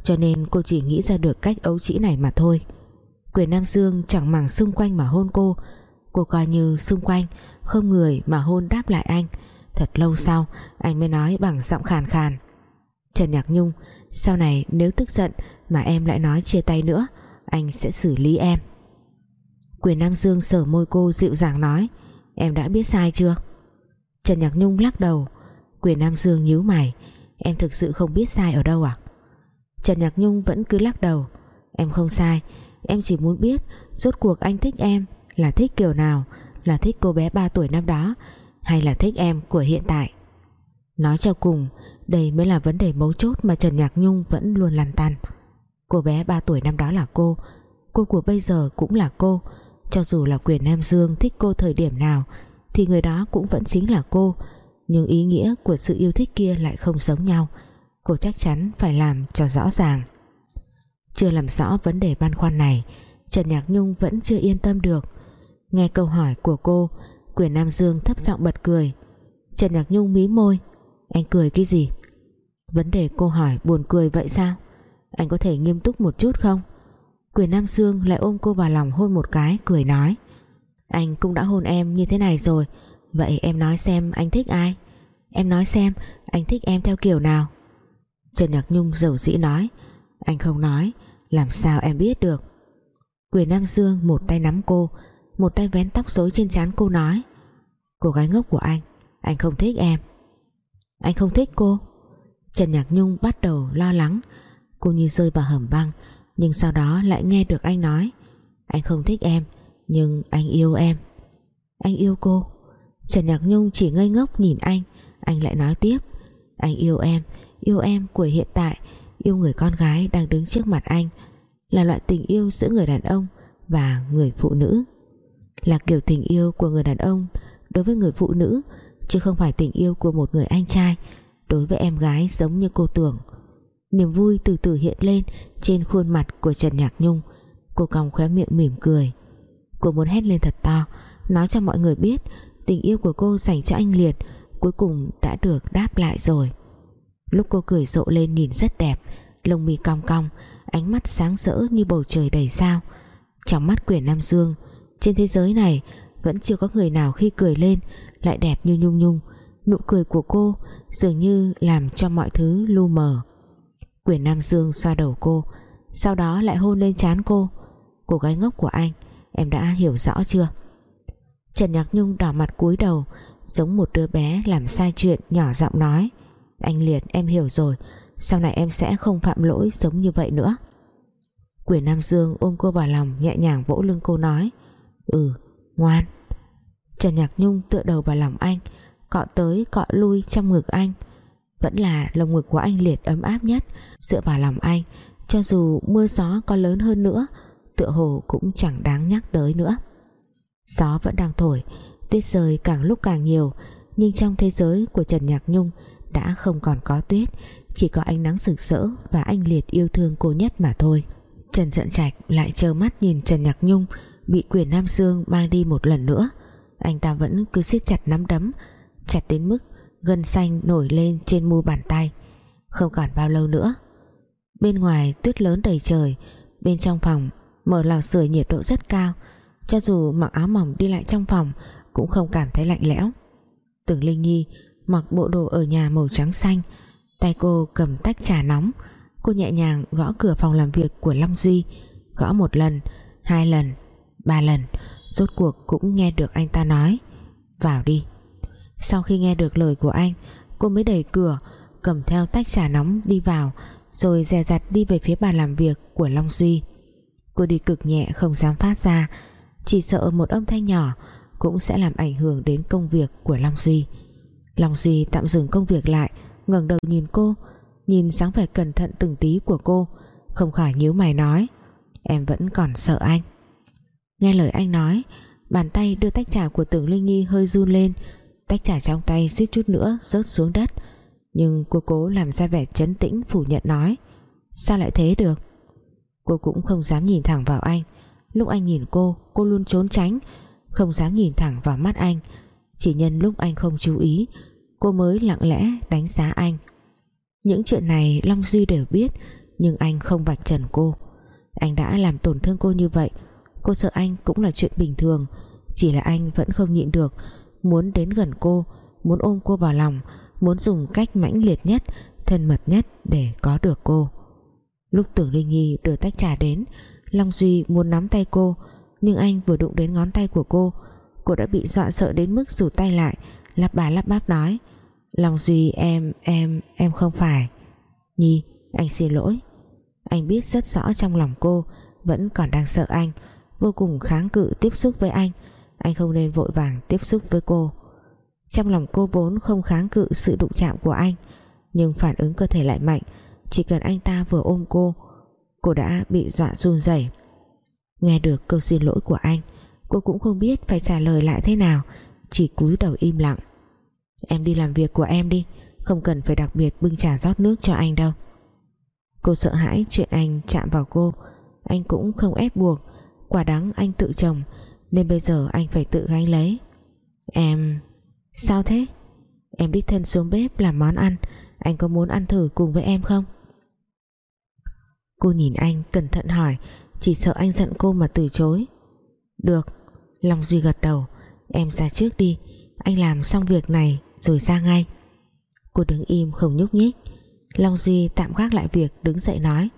Speaker 1: cho nên cô chỉ nghĩ ra được cách ấu trĩ này mà thôi quyền Nam Dương chẳng màng xung quanh mà hôn cô. Cô coi như xung quanh, không người mà hôn đáp lại anh. Thật lâu sau, anh mới nói bằng giọng khàn khàn. Trần Nhạc Nhung, sau này nếu tức giận mà em lại nói chia tay nữa, anh sẽ xử lý em. Quyền Nam Dương sở môi cô dịu dàng nói, em đã biết sai chưa? Trần Nhạc Nhung lắc đầu. Quyền Nam Dương nhíu mày, em thực sự không biết sai ở đâu à? Trần Nhạc Nhung vẫn cứ lắc đầu. Em không sai Em chỉ muốn biết, Rốt cuộc anh thích em Là thích kiểu nào, Là thích cô bé 3 tuổi năm đó, Hay là thích em của hiện tại? Nói cho cùng, Đây mới là vấn đề mấu chốt mà Trần Nhạc Nhung vẫn luôn lăn tăn. Cô bé 3 tuổi năm đó là cô Cô của bây giờ cũng là cô. Cho dù là quyền Nam Dương thích cô thời điểm nào, Thì người đó cũng vẫn chính là cô. Nhưng ý nghĩa của sự yêu thích kia lại không giống nhau. Cô chắc chắn phải làm cho rõ ràng. Chưa làm rõ vấn đề băn khoăn này, Trần Nhạc Nhung vẫn chưa yên tâm được. Nghe câu hỏi của cô, Quyền Nam Dương thấp giọng bật cười. Trần Nhạc Nhung mí môi. Anh cười cái gì? Vấn đề cô hỏi buồn cười vậy sao? Anh có thể nghiêm túc một chút không? Quyền Nam Dương lại ôm cô vào lòng hôn một cái, Cười nói. Anh cũng đã hôn em như thế này rồi, Vậy em nói xem anh thích ai? Em nói xem, anh thích em theo kiểu nào? Trần Nhạc Nhung dầu dĩ nói. Anh không nói làm sao em biết được? Quyền Nam Dương một tay nắm cô, Một tay vén tóc rối trên trán cô nói. Cô gái ngốc của anh Anh không thích em. Anh không thích cô. Trần Nhạc Nhung bắt đầu lo lắng. Cô như rơi vào hầm băng, Nhưng sau đó lại nghe được anh nói. Anh không thích em, Nhưng anh yêu em. Anh yêu cô. Trần Nhạc Nhung chỉ ngây ngốc nhìn anh. Anh lại nói tiếp. Anh yêu em Yêu em của hiện tại. Yêu người con gái đang đứng trước mặt anh Là loại tình yêu giữa người đàn ông Và người phụ nữ. Là kiểu tình yêu của người đàn ông Đối với người phụ nữ, Chứ không phải tình yêu của một người anh trai Đối với em gái giống như cô tưởng. Niềm vui từ từ hiện lên Trên khuôn mặt của Trần Nhạc Nhung. Cô còng khóe miệng mỉm cười. Cô muốn hét lên thật to, Nói cho mọi người biết Tình yêu của cô dành cho anh Liệt Cuối cùng đã được đáp lại rồi. Lúc cô cười rộ lên nhìn rất đẹp, Lông mi cong cong, Ánh mắt sáng rỡ như bầu trời đầy sao. Trong mắt quyển Nam Dương, Trên thế giới này Vẫn chưa có người nào khi cười lên Lại đẹp như Nhung Nhung. Nụ cười của cô dường như làm cho mọi thứ lu mờ. Quyển Nam Dương xoa đầu cô, Sau đó lại hôn lên trán cô. Cô gái ngốc của anh, Em đã hiểu rõ chưa? Trần Nhạc Nhung đỏ mặt cúi đầu, Giống một đứa bé làm sai chuyện Nhỏ giọng nói. Anh Liệt, em hiểu rồi. Sau này em sẽ không phạm lỗi giống như vậy nữa. Quyền Nam Dương ôm cô vào lòng, Nhẹ nhàng vỗ lưng cô nói Ừ ngoan. Trần Nhạc Nhung tựa đầu vào lòng anh, Cọ tới cọ lui trong ngực anh. Vẫn là lồng ngực của anh Liệt ấm áp nhất, Dựa vào lòng anh. Cho dù mưa gió có lớn hơn nữa, Tựa hồ cũng chẳng đáng nhắc tới nữa. Gió vẫn đang thổi, Tuyết rơi càng lúc càng nhiều, Nhưng trong thế giới của Trần Nhạc Nhung đã không còn có tuyết. Chỉ có ánh nắng rực rỡ Và anh Liệt yêu thương cô nhất mà thôi. Trần Dận Trạch lại trơ mắt nhìn Trần Nhạc Nhung, Bị quyền Nam Dương mang đi một lần nữa. Anh ta vẫn cứ siết chặt nắm đấm, Chặt đến mức Gân xanh nổi lên trên mu bàn tay. Không còn bao lâu nữa, Bên ngoài tuyết lớn đầy trời, Bên trong phòng mở lò sưởi nhiệt độ rất cao. Cho dù mặc áo mỏng đi lại trong phòng, cũng không cảm thấy lạnh lẽo. Tưởng Linh Nhi mặc bộ đồ ở nhà màu trắng xanh. Tay cô cầm tách trà nóng. Cô nhẹ nhàng gõ cửa phòng làm việc của Long Duy. Gõ một lần, hai lần, ba lần. Rốt cuộc cũng nghe được anh ta nói. Vào đi. Sau khi nghe được lời của anh, cô mới đẩy cửa, cầm theo tách trà nóng đi vào, rồi dè dặt đi về phía bàn làm việc của Long Duy. Cô đi cực nhẹ, không dám phát ra. Chỉ sợ một âm thanh nhỏ cũng sẽ làm ảnh hưởng đến công việc của Long Duy. Long Duy tạm dừng công việc lại, ngẩng đầu nhìn cô, nhìn sáng vẻ cẩn thận từng tí của cô, không khỏi nhíu mày nói, em vẫn còn sợ anh. Nghe lời anh nói, bàn tay đưa tách trà của tưởng Linh Nhi hơi run lên, tách trà trong tay suýt chút nữa rớt xuống đất, nhưng cô cố làm ra vẻ chấn tĩnh phủ nhận nói, sao lại thế được? Cô cũng không dám nhìn thẳng vào anh. Lúc anh nhìn cô cô luôn trốn tránh, không dám nhìn thẳng vào mắt anh chỉ nhân lúc anh không chú ý, cô mới lặng lẽ đánh giá anh. Những chuyện này Long Duy đều biết, nhưng anh không vạch trần cô. Anh đã làm tổn thương cô như vậy, cô sợ anh cũng là chuyện bình thường. Chỉ là anh vẫn không nhịn được, muốn đến gần cô, muốn ôm cô vào lòng, muốn dùng cách mãnh liệt nhất, thân mật nhất để có được cô. Lúc tưởng Linh Nhi đưa tách trà đến, Long Duy muốn nắm tay cô, nhưng anh vừa đụng đến ngón tay của cô cô đã bị dọa sợ đến mức rủ tay lại. Lắp bà lắp bắp nói, Long Duy, em em em không phải. Nhi, anh xin lỗi. Anh biết rất rõ trong lòng cô vẫn còn đang sợ anh, vô cùng kháng cự tiếp xúc với anh. Anh không nên vội vàng tiếp xúc với cô. Trong lòng cô vốn không kháng cự sự đụng chạm của anh, nhưng phản ứng cơ thể lại mạnh, chỉ cần anh ta vừa ôm cô cô đã bị dọa run rẩy. Nghe được câu xin lỗi của anh cô cũng không biết phải trả lời lại thế nào, chỉ cúi đầu im lặng em đi làm việc của em đi, Không cần phải đặc biệt bưng trà rót nước cho anh đâu Cô sợ hãi chuyện anh chạm vào cô, Anh cũng không ép buộc, Quả đắng anh tự trồng, Nên bây giờ anh phải tự gánh lấy Em... Sao thế? Em đích thân xuống bếp làm món ăn, Anh có muốn ăn thử cùng với em không? Cô nhìn anh cẩn thận hỏi, Chỉ sợ anh giận cô mà từ chối Được Long Duy gật đầu. Em ra trước đi. Anh làm xong việc này rồi ra ngay. Cô đứng im không nhúc nhích. Long Duy tạm gác lại việc, đứng dậy nói.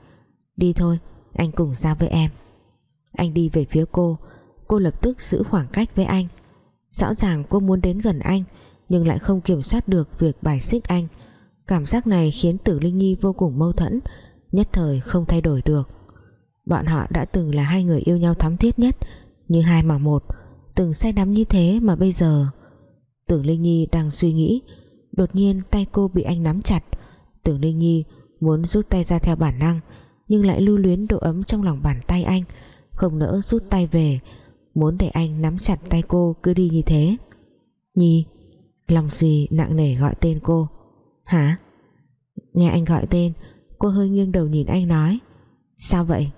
Speaker 1: Đi thôi, Anh cùng ra với em. Anh đi về phía cô. Cô lập tức giữ khoảng cách với anh. Rõ ràng cô muốn đến gần anh, Nhưng lại không kiểm soát được việc bài xích anh. Cảm giác này khiến Tử Linh Nhi vô cùng mâu thuẫn, Nhất thời không thay đổi được. Bọn họ đã từng là hai người yêu nhau thắm thiết nhất, Như hai mà một. Từng say đắm như thế mà bây giờ. Tưởng Linh Nhi đang suy nghĩ, Đột nhiên tay cô bị anh nắm chặt. Tưởng Linh Nhi muốn rút tay ra theo bản năng, Nhưng lại lưu luyến độ ấm trong lòng bàn tay anh, Không nỡ rút tay về, Muốn để anh nắm chặt tay cô cứ đi như thế. Nhi, Lòng Duy nặng nề gọi tên cô? Hả? Nghe anh gọi tên, Cô hơi nghiêng đầu nhìn anh nói, Sao vậy?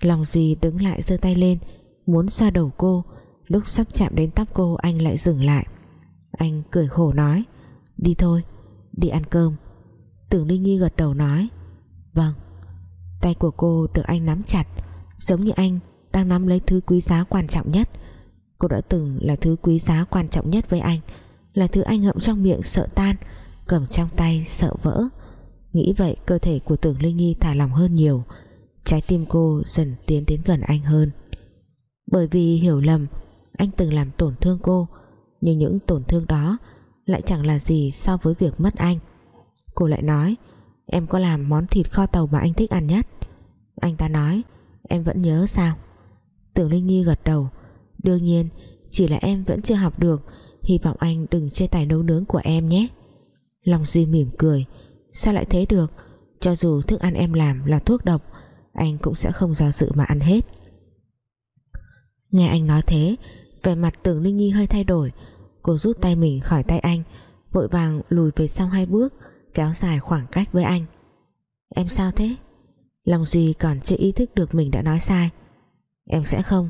Speaker 1: Lòng Duy đứng lại giơ tay lên, Muốn xoa đầu cô Lúc sắp chạm đến tóc cô, anh lại dừng lại. Anh cười khổ nói, Đi thôi, Đi ăn cơm. Tưởng Linh Nhi gật đầu nói Vâng. Tay của cô được anh nắm chặt, Giống như anh đang nắm lấy thứ quý giá quan trọng nhất. Cô đã từng là thứ quý giá quan trọng nhất với anh, Là thứ anh ngậm trong miệng sợ tan, Cầm trong tay sợ vỡ. Nghĩ vậy, cơ thể của tưởng Linh Nhi thả lòng hơn nhiều, Trái tim cô dần tiến đến gần anh hơn. Bởi vì hiểu lầm anh từng làm tổn thương cô, Nhưng những tổn thương đó Lại chẳng là gì so với việc mất anh. Cô lại nói, Em có làm món thịt kho tàu mà anh thích ăn nhất? Anh ta nói, Em vẫn nhớ sao? Tưởng Linh Nhi gật đầu, Đương nhiên, chỉ là em vẫn chưa học được, Hy vọng anh đừng chê tài nấu nướng của em nhé. Long Duy mỉm cười, Sao lại thế được? Cho dù thức ăn em làm là thuốc độc, Anh cũng sẽ không do dự mà ăn hết. Nghe anh nói thế Vẻ mặt tưởng Linh Nhi hơi thay đổi, Cô rút tay mình khỏi tay anh, Vội vàng lùi về sau hai bước, Kéo dài khoảng cách với anh. Em sao thế? Long Duy còn chưa ý thức được mình đã nói sai. Em sẽ không,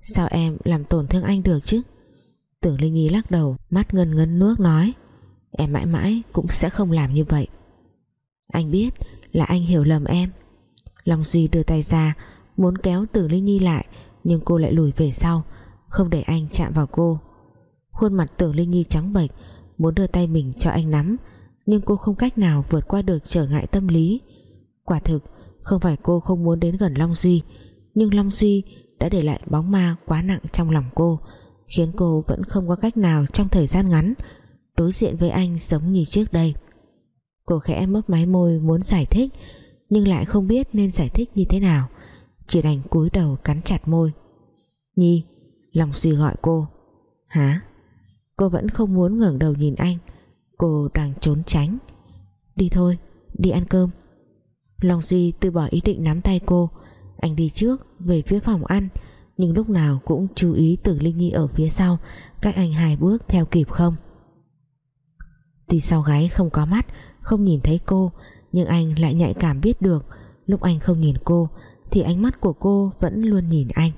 Speaker 1: Sao em làm tổn thương anh được chứ? Tưởng Linh Nhi lắc đầu, Mắt ngân ngân nước nói, Em mãi mãi cũng sẽ không làm như vậy. Anh biết là anh hiểu lầm em. Long Duy đưa tay ra, Muốn kéo Tưởng Linh Nhi lại, Nhưng cô lại lùi về sau không để anh chạm vào cô. Khuôn mặt Tưởng Linh Nhi trắng bệch, Muốn đưa tay mình cho anh nắm, Nhưng cô không cách nào vượt qua được trở ngại tâm lý. Quả thực, Không phải cô không muốn đến gần Long Duy, Nhưng Long Duy đã để lại bóng ma quá nặng trong lòng cô, khiến cô vẫn không có cách nào trong thời gian ngắn đối diện với anh giống như trước đây. Cô khẽ mấp máy môi muốn giải thích, nhưng lại không biết nên giải thích như thế nào. Chỉ đành cúi đầu cắn chặt môi. Nhi Long suy gọi cô. Hả? Cô vẫn không muốn ngẩng đầu nhìn anh. Cô đang trốn tránh. Đi thôi, đi ăn cơm. Long Duy từ bỏ ý định nắm tay cô. Anh đi trước, về phía phòng ăn. Nhưng lúc nào cũng chú ý tưởng Linh Nhi ở phía sau, cách anh hai bước theo kịp không? Tuy sau gái không có mắt, không nhìn thấy cô, nhưng anh lại nhạy cảm biết được, lúc anh không nhìn cô, thì ánh mắt của cô vẫn luôn nhìn anh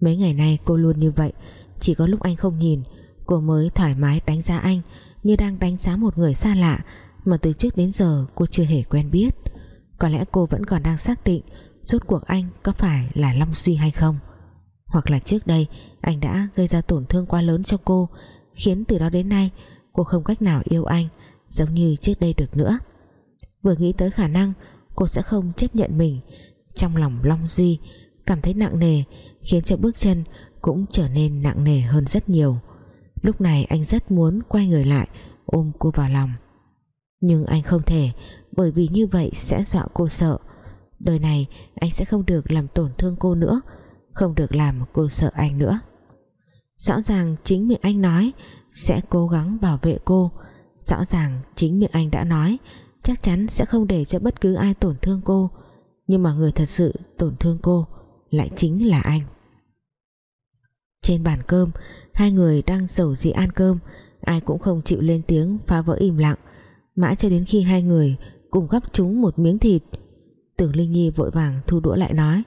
Speaker 1: mấy ngày nay cô luôn như vậy, chỉ có lúc anh không nhìn, cô mới thoải mái đánh giá anh, như đang đánh giá một người xa lạ, mà từ trước đến giờ cô chưa hề quen biết. Có lẽ cô vẫn còn đang xác định rốt cuộc anh có phải là Long Duy hay không. Hoặc là trước đây, anh đã gây ra tổn thương quá lớn cho cô, khiến từ đó đến nay, cô không cách nào yêu anh giống như trước đây được nữa. Vừa nghĩ tới khả năng, cô sẽ không chấp nhận mình, trong lòng Long Duy cảm thấy nặng nề khiến cho bước chân cũng trở nên nặng nề hơn rất nhiều. Lúc này anh rất muốn quay người lại, ôm cô vào lòng. Nhưng anh không thể, bởi vì như vậy sẽ dọa cô sợ. Đời này, anh sẽ không được làm tổn thương cô nữa, không được làm cô sợ anh nữa. Rõ ràng chính miệng anh nói sẽ cố gắng bảo vệ cô. Rõ ràng chính miệng anh đã nói chắc chắn sẽ không để cho bất cứ ai tổn thương cô. Nhưng mà người thật sự tổn thương cô lại chính là anh trên bàn cơm. Hai người đang dầu dị ăn cơm. Ai cũng không chịu lên tiếng, phá vỡ im lặng. Mãi cho đến khi hai người cùng gắp chúng một miếng thịt, tưởng Linh Nhi vội vàng thu đũa lại nói,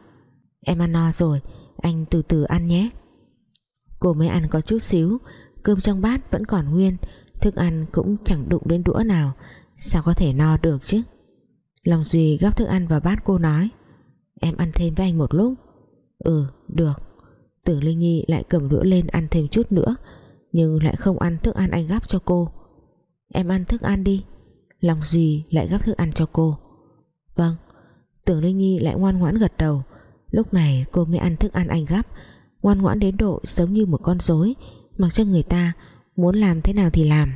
Speaker 1: em ăn no rồi, anh từ từ ăn nhé. Cô mới ăn có chút xíu, cơm trong bát vẫn còn nguyên, thức ăn cũng chẳng đụng đến đũa nào. Sao có thể no được chứ? Long Duy gắp thức ăn vào bát cô nói, Em ăn thêm với anh một lúc. Ừ được. Tưởng Linh Nhi lại cầm đũa lên ăn thêm chút nữa, Nhưng lại không ăn thức ăn anh gắp cho cô. Em ăn thức ăn đi Long Duy lại gắp thức ăn cho cô? Vâng Tưởng Linh Nhi lại ngoan ngoãn gật đầu. Lúc này cô mới ăn thức ăn anh gắp, Ngoan ngoãn đến độ giống như một con rối, Mặc cho người ta Muốn làm thế nào thì làm.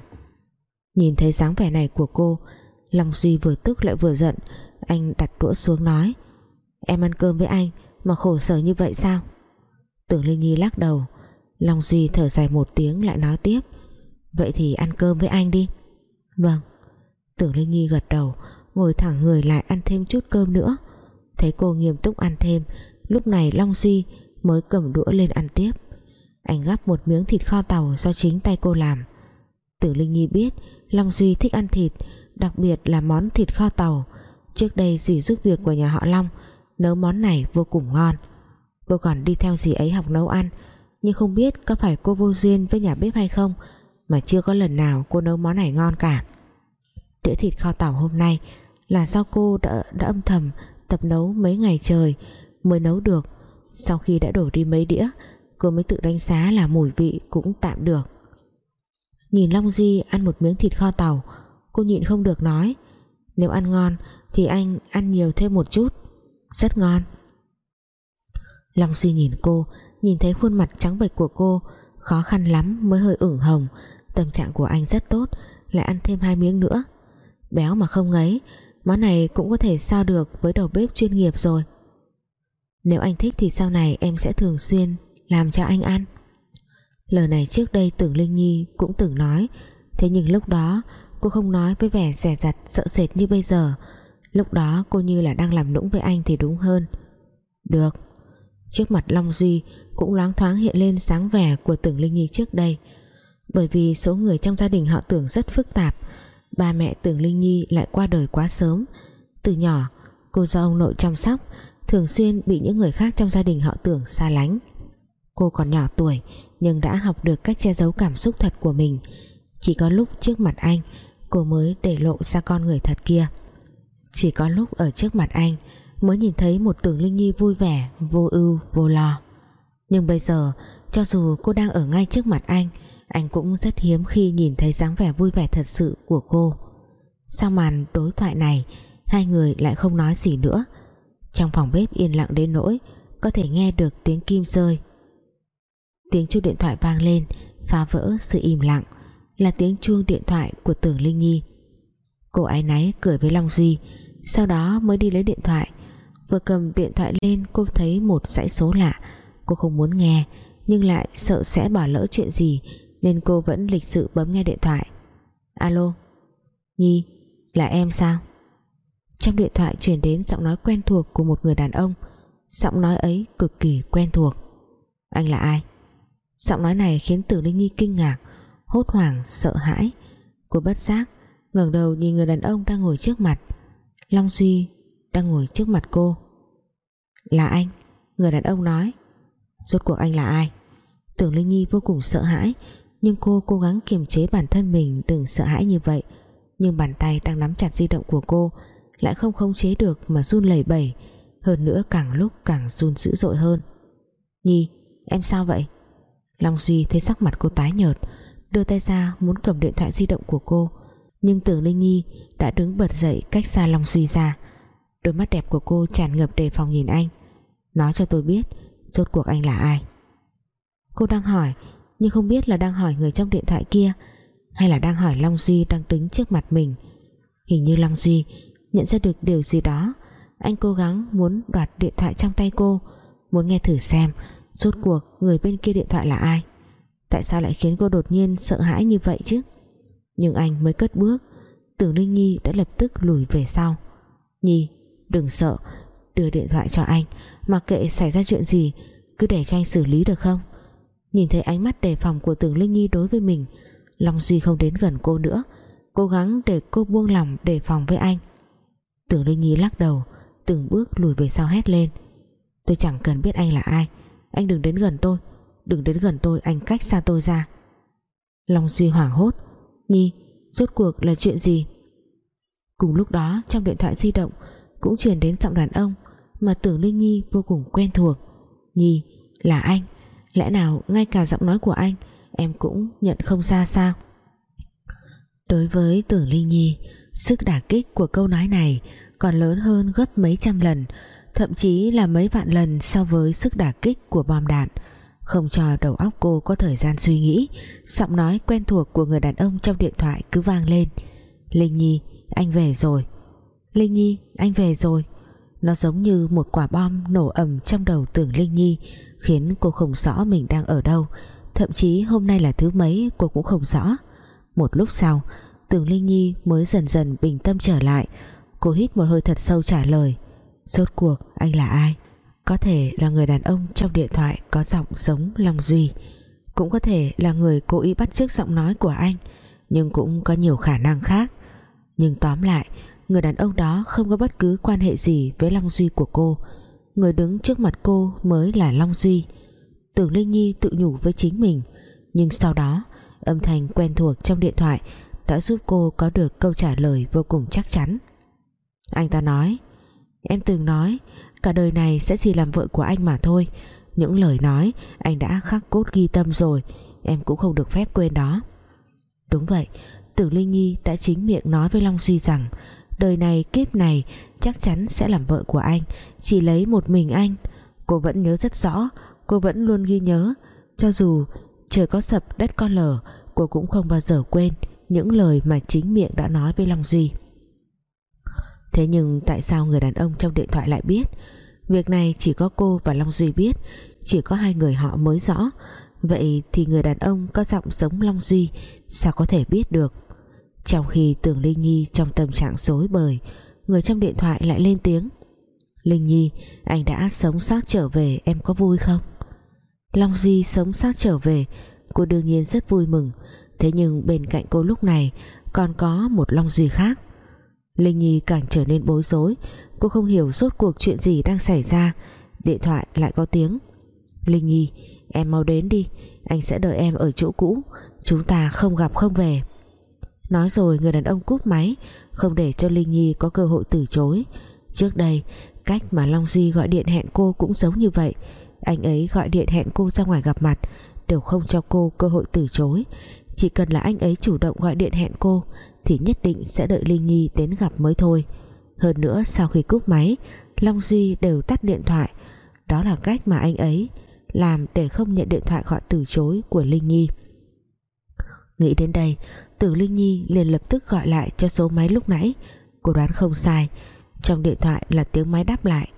Speaker 1: Nhìn thấy dáng vẻ này của cô Long Duy vừa tức lại vừa giận, Anh đặt đũa xuống nói, Em ăn cơm với anh mà khổ sở như vậy sao? Tưởng Linh Nhi lắc đầu. Long Duy thở dài một tiếng lại nói tiếp. Vậy thì ăn cơm với anh đi. Vâng. Tưởng Linh Nhi gật đầu, Ngồi thẳng người lại ăn thêm chút cơm nữa. Thấy cô nghiêm túc ăn thêm, Lúc này Long Duy mới cầm đũa lên ăn tiếp. Anh gắp một miếng thịt kho tàu Do chính tay cô làm. Tưởng Linh Nhi biết Long Duy thích ăn thịt, Đặc biệt là món thịt kho tàu. Trước đây dì giúp việc của nhà họ Long, Nấu món này vô cùng ngon. Cô còn đi theo dì ấy học nấu ăn Nhưng không biết có phải cô vô duyên với nhà bếp hay không Mà chưa có lần nào cô nấu món này ngon cả. Đĩa thịt kho tàu hôm nay Là do cô đã, đã âm thầm Tập nấu mấy ngày trời Mới nấu được. Sau khi đã đổ đi mấy đĩa Cô mới tự đánh giá là mùi vị cũng tạm được. Nhìn Long duy ăn một miếng thịt kho tàu Cô nhịn không được nói Nếu ăn ngon thì anh ăn nhiều thêm một chút. Rất ngon. Long Duy nhìn cô, Nhìn thấy khuôn mặt trắng bệch của cô, Khó khăn lắm mới hơi ửng hồng. Tâm trạng của anh rất tốt, Lại ăn thêm hai miếng nữa. Béo mà không ngấy, Món này cũng có thể sao được với đầu bếp chuyên nghiệp rồi. Nếu anh thích thì sau này em sẽ thường xuyên Làm cho anh ăn. Lời này trước đây tưởng Linh Nhi cũng từng nói, Thế nhưng lúc đó Cô không nói với vẻ rẻ rặt sợ sệt như bây giờ. Lúc đó cô như là đang làm nũng với anh thì đúng hơn. Được Trước mặt Long Duy Cũng loáng thoáng hiện lên sáng vẻ của tưởng Linh Nhi trước đây. Bởi vì số người trong gia đình họ tưởng rất phức tạp, Ba mẹ tưởng Linh Nhi lại qua đời quá sớm. Từ nhỏ, Cô do ông nội chăm sóc, Thường xuyên bị những người khác trong gia đình họ tưởng xa lánh. Cô còn nhỏ tuổi, Nhưng đã học được cách che giấu cảm xúc thật của mình. Chỉ có lúc trước mặt anh, cô mới để lộ ra con người thật kia. Chỉ có lúc ở trước mặt anh mới nhìn thấy một tưởng linh nhi vui vẻ, vô ưu, vô lo. Nhưng bây giờ, cho dù cô đang ở ngay trước mặt anh anh cũng rất hiếm khi nhìn thấy dáng vẻ vui vẻ thật sự của cô. Sau màn đối thoại này, hai người lại không nói gì nữa. Trong phòng bếp yên lặng đến nỗi, có thể nghe được tiếng kim rơi. Tiếng chuông điện thoại vang lên, phá vỡ sự im lặng, là tiếng chuông điện thoại của tưởng Linh Nhi. Cô ái náy cười với Long Duy, sau đó mới đi lấy điện thoại vừa cầm điện thoại lên, cô thấy một dãy số lạ. Cô không muốn nghe, nhưng lại sợ sẽ bỏ lỡ chuyện gì, nên cô vẫn lịch sự bấm nghe điện thoại. Alo, Nhi, là em sao? Trong điện thoại chuyển đến giọng nói quen thuộc của một người đàn ông. Giọng nói ấy cực kỳ quen thuộc. Anh là ai? Giọng nói này khiến Tử Linh Nhi kinh ngạc, hốt hoảng, sợ hãi. Cô bất giác ngẩng đầu nhìn người đàn ông đang ngồi trước mặt. Long Duy đang ngồi trước mặt cô. Là anh, người đàn ông nói. Rốt cuộc anh là ai? Tưởng Linh Nhi vô cùng sợ hãi, nhưng cô cố gắng kiềm chế bản thân mình đừng sợ hãi như vậy. Nhưng bàn tay đang nắm chặt di động của cô lại không khống chế được mà run lẩy bẩy, hơn nữa càng lúc càng run dữ dội hơn. Nhi, em sao vậy? Long Duy thấy sắc mặt cô tái nhợt, đưa tay ra muốn cầm điện thoại di động của cô, nhưng tưởng Linh Nhi đã đứng bật dậy cách xa Long Duy ra đôi mắt đẹp của cô tràn ngập đề phòng nhìn anh. Nói cho tôi biết, rốt cuộc anh là ai? Cô đang hỏi, nhưng không biết là đang hỏi người trong điện thoại kia, hay là đang hỏi Long Duy đang đứng trước mặt mình. Hình như Long Duy nhận ra được điều gì đó. Anh cố gắng muốn đoạt điện thoại trong tay cô, muốn nghe thử xem rốt cuộc người bên kia điện thoại là ai. Tại sao lại khiến cô đột nhiên sợ hãi như vậy chứ? Nhưng anh mới cất bước, Tưởng Linh Nhi đã lập tức lùi về sau. Nhi đừng sợ, Đưa điện thoại cho anh. Mặc kệ xảy ra chuyện gì, Cứ để cho anh xử lý được không? Nhìn thấy ánh mắt đề phòng của Tưởng Linh Nhi đối với mình, Long Duy không đến gần cô nữa. Cố gắng để cô buông lòng đề phòng với anh. Tưởng Linh Nhi lắc đầu, Từng bước lùi về sau hét lên. Tôi chẳng cần biết anh là ai. Anh đừng đến gần tôi. Đừng đến gần tôi, anh cách xa tôi ra. Long Duy hoảng hốt. Nhi, rốt cuộc là chuyện gì? Cùng lúc đó, trong điện thoại di động cũng truyền đến giọng đàn ông Mà tưởng Linh Nhi vô cùng quen thuộc. Nhi, là anh. Lẽ nào ngay cả giọng nói của anh, Em cũng nhận không ra sao? Đối với tưởng Linh Nhi, Sức đả kích của câu nói này Còn lớn hơn gấp mấy trăm lần, Thậm chí là mấy vạn lần So với sức đả kích của bom đạn. Không cho đầu óc cô có thời gian suy nghĩ, Giọng nói quen thuộc của người đàn ông Trong điện thoại cứ vang lên. Linh Nhi, anh về rồi. Linh Nhi, anh về rồi. Nó giống như một quả bom nổ ầm trong đầu tưởng Linh Nhi, Khiến cô không rõ mình đang ở đâu. Thậm chí hôm nay là thứ mấy, cô cũng không rõ. Một lúc sau, Tưởng Linh Nhi mới dần dần bình tâm trở lại. Cô hít một hơi thật sâu trả lời, Rốt cuộc, anh là ai? Có thể là người đàn ông trong điện thoại Có giọng giống Long Duy. Cũng có thể là người cố ý bắt chước giọng nói của anh, Nhưng cũng có nhiều khả năng khác. Nhưng tóm lại Người đàn ông đó không có bất cứ quan hệ gì Với Long Duy của cô. Người đứng trước mặt cô mới là Long Duy. Tưởng Linh Nhi tự nhủ với chính mình, Nhưng sau đó, Âm thanh quen thuộc trong điện thoại Đã giúp cô có được câu trả lời vô cùng chắc chắn. Anh ta nói, Em từng nói, Cả đời này sẽ chỉ làm vợ của anh mà thôi. Những lời nói anh đã khắc cốt ghi tâm rồi, Em cũng không được phép quên đó. Đúng vậy, Tưởng Linh Nhi đã chính miệng nói với Long Duy rằng Đời này kiếp này Chắc chắn sẽ làm vợ của anh, Chỉ lấy một mình anh. Cô vẫn nhớ rất rõ, Cô vẫn luôn ghi nhớ. Cho dù trời có sập, đất có lở, Cô cũng không bao giờ quên Những lời mà chính miệng đã nói với Long Duy. Thế nhưng tại sao người đàn ông trong điện thoại lại biết? Việc này chỉ có cô và Long Duy biết, Chỉ có hai người họ mới rõ. Vậy thì người đàn ông có giọng giống Long Duy, Sao có thể biết được? Trong khi tưởng Linh Nhi trong tâm trạng rối bời, Người trong điện thoại lại lên tiếng. Linh Nhi, Anh đã sống sót trở về, Em có vui không? Long Duy sống sót trở về, Cô đương nhiên rất vui mừng. Thế nhưng bên cạnh cô lúc này, Còn có một Long Duy khác. Linh Nhi càng trở nên bối rối, Cô không hiểu rốt cuộc chuyện gì đang xảy ra. Điện thoại lại có tiếng. Linh Nhi, Em mau đến đi, Anh sẽ đợi em ở chỗ cũ, Chúng ta không gặp không về. Nói rồi người đàn ông cúp máy, Không để cho Linh Nhi có cơ hội từ chối. Trước đây, Cách mà Long Duy gọi điện hẹn cô cũng giống như vậy. Anh ấy gọi điện hẹn cô ra ngoài gặp mặt, Đều không cho cô cơ hội từ chối. Chỉ cần là anh ấy chủ động gọi điện hẹn cô, Thì nhất định sẽ đợi Linh Nhi đến gặp mới thôi. Hơn nữa, sau khi cúp máy, Long Duy đều tắt điện thoại. Đó là cách mà anh ấy Làm để không nhận điện thoại gọi từ chối của Linh Nhi. Nghĩ đến đây Tưởng Linh Nhi liền lập tức gọi lại cho số máy lúc nãy. Cô đoán không sai, Trong điện thoại là tiếng máy đáp lại.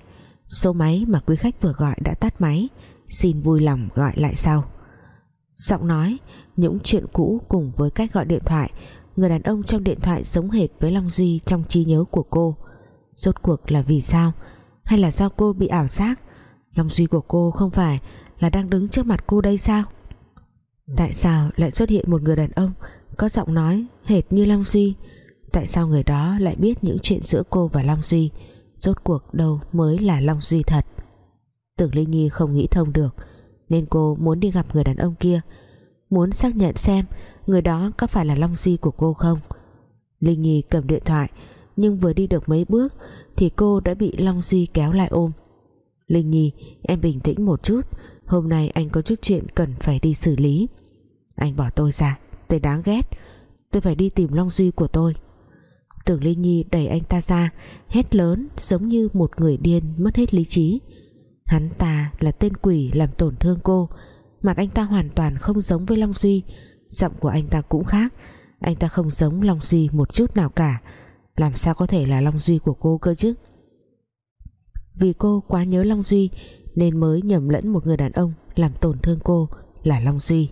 Speaker 1: Số máy mà quý khách vừa gọi đã tắt máy, Xin vui lòng gọi lại sau. Giọng nói, Những chuyện cũ cùng với cách gọi điện thoại, Người đàn ông trong điện thoại giống hệt với Long Duy trong trí nhớ của cô. Rốt cuộc là vì sao? Hay là do cô bị ảo giác? Long Duy của cô không phải Là đang đứng trước mặt cô đây sao? Tại sao lại xuất hiện một người đàn ông có giọng nói hệt như Long Duy. Tại sao người đó lại biết những chuyện giữa cô và Long Duy? Rốt cuộc đâu mới là Long Duy thật? Tưởng Linh Nhi không nghĩ thông được, Nên cô muốn đi gặp người đàn ông kia, Muốn xác nhận xem Người đó có phải là Long Duy của cô không. Linh Nhi cầm điện thoại, Nhưng vừa đi được mấy bước Thì cô đã bị Long Duy kéo lại ôm. Linh Nhi, em bình tĩnh một chút, Hôm nay anh có chút chuyện cần phải đi xử lý. Anh bỏ tôi ra. Tôi đáng ghét. Tôi phải đi tìm Long Duy của tôi. Tưởng Linh Nhi đẩy anh ta ra, Hét lớn, giống như một người điên Mất hết lý trí. Hắn ta là tên quỷ làm tổn thương cô. Mặt anh ta hoàn toàn không giống với Long Duy, Giọng của anh ta cũng khác. Anh ta không giống Long Duy một chút nào cả. Làm sao có thể là Long Duy của cô cơ chứ? Vì cô quá nhớ Long Duy, Nên mới nhầm lẫn một người đàn ông Làm tổn thương cô là Long Duy.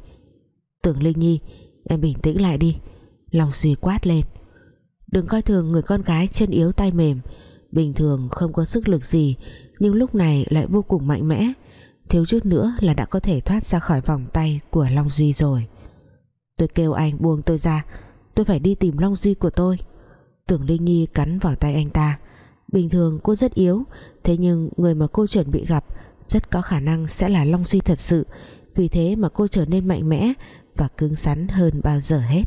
Speaker 1: Tưởng Linh Nhi Em bình tĩnh lại đi. Long Duy quát lên. Đừng coi thường người con gái chân yếu tay mềm. Bình thường không có sức lực gì, Nhưng lúc này lại vô cùng mạnh mẽ. Thiếu chút nữa là đã có thể thoát ra khỏi vòng tay Của Long Duy rồi. Tôi kêu anh buông tôi ra. Tôi phải đi tìm Long Duy của tôi. Tưởng Linh Nhi cắn vào tay anh ta. Bình thường cô rất yếu, Thế nhưng người mà cô chuẩn bị gặp Rất có khả năng sẽ là Long Duy thật sự. Vì thế mà cô trở nên mạnh mẽ và cứng rắn hơn bao giờ hết.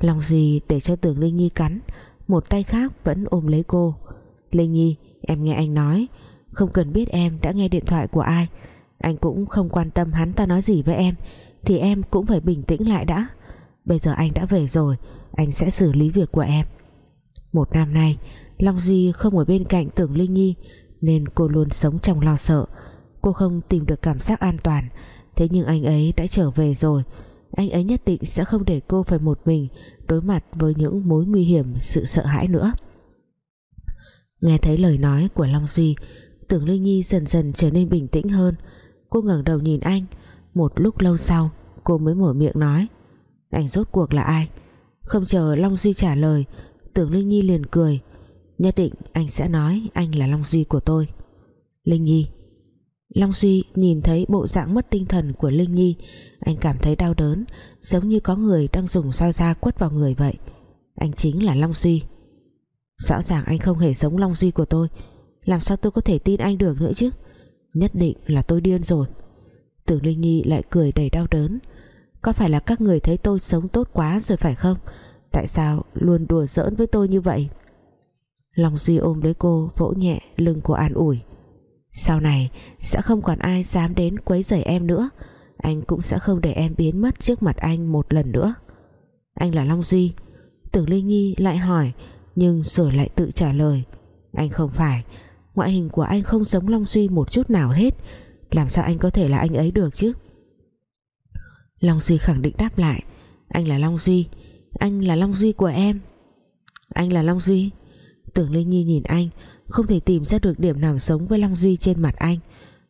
Speaker 1: Long Duy để cho Tưởng Linh Nhi cắn, Một tay khác vẫn ôm lấy cô. Linh Nhi, em nghe anh nói, Không cần biết em đã nghe điện thoại của ai. Anh cũng không quan tâm hắn ta nói gì với em, Thì em cũng phải bình tĩnh lại đã. Bây giờ anh đã về rồi, Anh sẽ xử lý việc của em. Một năm nay, Long Duy không ở bên cạnh Tưởng Linh Nhi, Nên cô luôn sống trong lo sợ. Cô không tìm được cảm giác an toàn Thế nhưng anh ấy đã trở về rồi. Anh ấy nhất định sẽ không để cô phải một mình Đối mặt với những mối nguy hiểm, Sự sợ hãi nữa. Nghe thấy lời nói của Long Duy, Tưởng Linh Nhi dần dần trở nên bình tĩnh hơn. Cô ngẩng đầu nhìn anh. Một lúc lâu sau, Cô mới mở miệng nói, Anh rốt cuộc là ai? Không chờ Long Duy trả lời, Tưởng Linh Nhi liền cười. Nhất định anh sẽ nói anh là Long Duy của tôi. Linh Nhi Long Duy nhìn thấy bộ dạng mất tinh thần của Linh Nhi. Anh cảm thấy đau đớn, Giống như có người đang dùng roi da quất vào người vậy. Anh chính là Long Duy. Rõ ràng anh không hề giống Long Duy của tôi. Làm sao tôi có thể tin anh được nữa chứ? Nhất định là tôi điên rồi. Tưởng Linh Nhi lại cười đầy đau đớn. Có phải là các người thấy tôi sống tốt quá rồi phải không? Tại sao luôn đùa giỡn với tôi như vậy? Long Duy ôm lấy cô, Vỗ nhẹ lưng cô an ủi. Sau này, sẽ không còn ai dám đến quấy rầy em nữa. Anh cũng sẽ không để em biến mất trước mặt anh một lần nữa. Anh là Long Duy. Tưởng Linh Nhi lại hỏi, Nhưng rồi lại tự trả lời. Anh không phải. Ngoại hình của anh không giống Long Duy một chút nào hết. Làm sao anh có thể là anh ấy được chứ? Long Duy khẳng định đáp lại. Anh là Long Duy. Anh là Long Duy của em. Anh là Long Duy. Tưởng Linh Nhi nhìn anh. Không thể tìm ra được điểm nào giống với Long Duy trên mặt anh.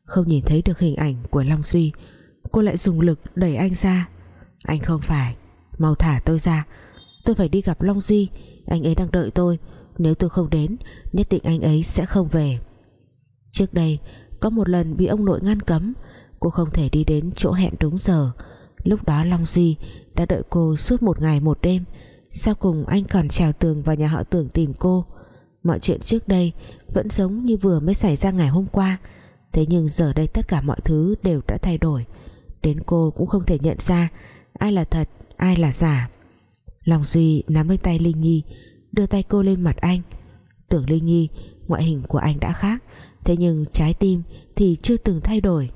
Speaker 1: Không nhìn thấy được hình ảnh của Long Duy, Cô lại dùng lực đẩy anh ra. Anh không phải, Mau thả tôi ra. Tôi phải đi gặp Long Duy. Anh ấy đang đợi tôi. Nếu tôi không đến, Nhất định anh ấy sẽ không về. Trước đây, Có một lần bị ông nội ngăn cấm. Cô không thể đi đến chỗ hẹn đúng giờ. Lúc đó Long Duy đã đợi cô suốt một ngày một đêm. Sau cùng anh còn trèo tường vào nhà họ tưởng tìm cô. Mọi chuyện trước đây Vẫn giống như vừa mới xảy ra ngày hôm qua. Thế nhưng giờ đây tất cả mọi thứ đều đã thay đổi. Đến cô cũng không thể nhận ra Ai là thật, ai là giả. Lòng Duy nắm lấy tay Linh Nhi Đưa tay cô lên mặt anh. Tưởng Linh Nhi Ngoại hình của anh đã khác Thế nhưng trái tim thì chưa từng thay đổi.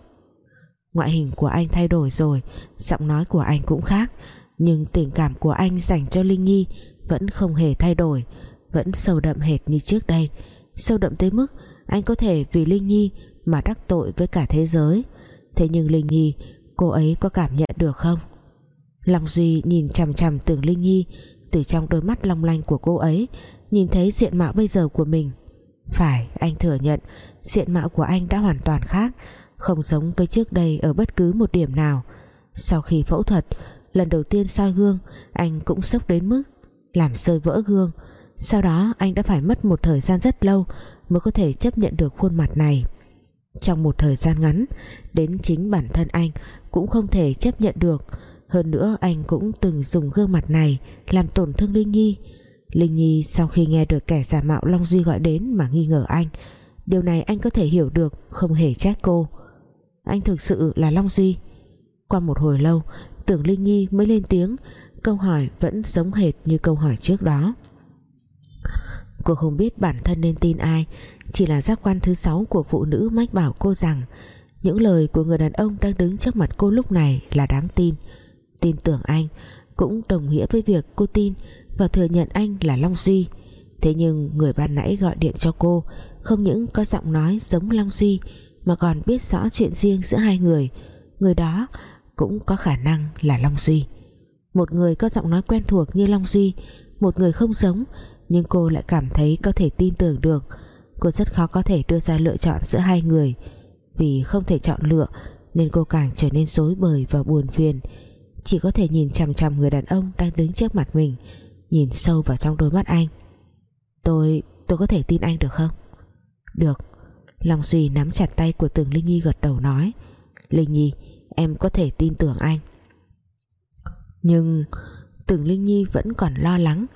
Speaker 1: Ngoại hình của anh thay đổi rồi Giọng nói của anh cũng khác Nhưng tình cảm của anh dành cho Linh Nhi Vẫn không hề thay đổi vẫn sâu đậm hệt như trước đây. Sâu đậm tới mức anh có thể vì Linh Nhi mà đắc tội với cả thế giới. Thế nhưng Linh Nhi, cô ấy có cảm nhận được không? Long Duy nhìn chằm chằm tưởng Linh Nhi, từ trong đôi mắt long lanh của cô ấy, nhìn thấy diện mạo bây giờ của mình. Phải, anh thừa nhận, diện mạo của anh đã hoàn toàn khác, không giống với trước đây ở bất cứ một điểm nào. Sau khi phẫu thuật, lần đầu tiên soi gương, anh cũng sốc đến mức làm rơi vỡ gương sau đó, anh đã phải mất một thời gian rất lâu mới có thể chấp nhận được khuôn mặt này. Trong một thời gian ngắn, đến chính bản thân anh cũng không thể chấp nhận được. Hơn nữa, anh cũng từng dùng gương mặt này làm tổn thương Linh Nhi. Linh Nhi sau khi nghe được kẻ giả mạo Long Duy gọi đến mà nghi ngờ anh, điều này anh có thể hiểu được, không hề trách cô. Anh thực sự là Long Duy. Qua một hồi lâu, tưởng Linh Nhi mới lên tiếng, câu hỏi vẫn giống hệt như câu hỏi trước đó. Cô không biết bản thân nên tin ai. Chỉ là giác quan thứ sáu của phụ nữ mách bảo cô rằng, Những lời của người đàn ông đang đứng trước mặt cô lúc này là đáng tin. Tin tưởng anh Cũng đồng nghĩa với việc cô tin Và thừa nhận anh là Long Duy. Thế nhưng người ban nãy gọi điện cho cô, Không những có giọng nói giống Long Duy Mà còn biết rõ chuyện riêng giữa hai người. Người đó cũng có khả năng là Long Duy. Một người có giọng nói quen thuộc như Long Duy, Một người không giống nhưng cô lại cảm thấy có thể tin tưởng được. Cô rất khó có thể đưa ra lựa chọn giữa hai người. Vì không thể chọn lựa, nên cô càng trở nên rối bời và buồn phiền. Chỉ có thể nhìn chằm chằm người đàn ông đang đứng trước mặt mình, nhìn sâu vào trong đôi mắt anh. Tôi tôi có thể tin anh được không? Được. Long Duy nắm chặt tay của Tường Linh Nhi gật đầu nói, Linh Nhi, em có thể tin tưởng anh. Nhưng tường Linh Nhi vẫn còn lo lắng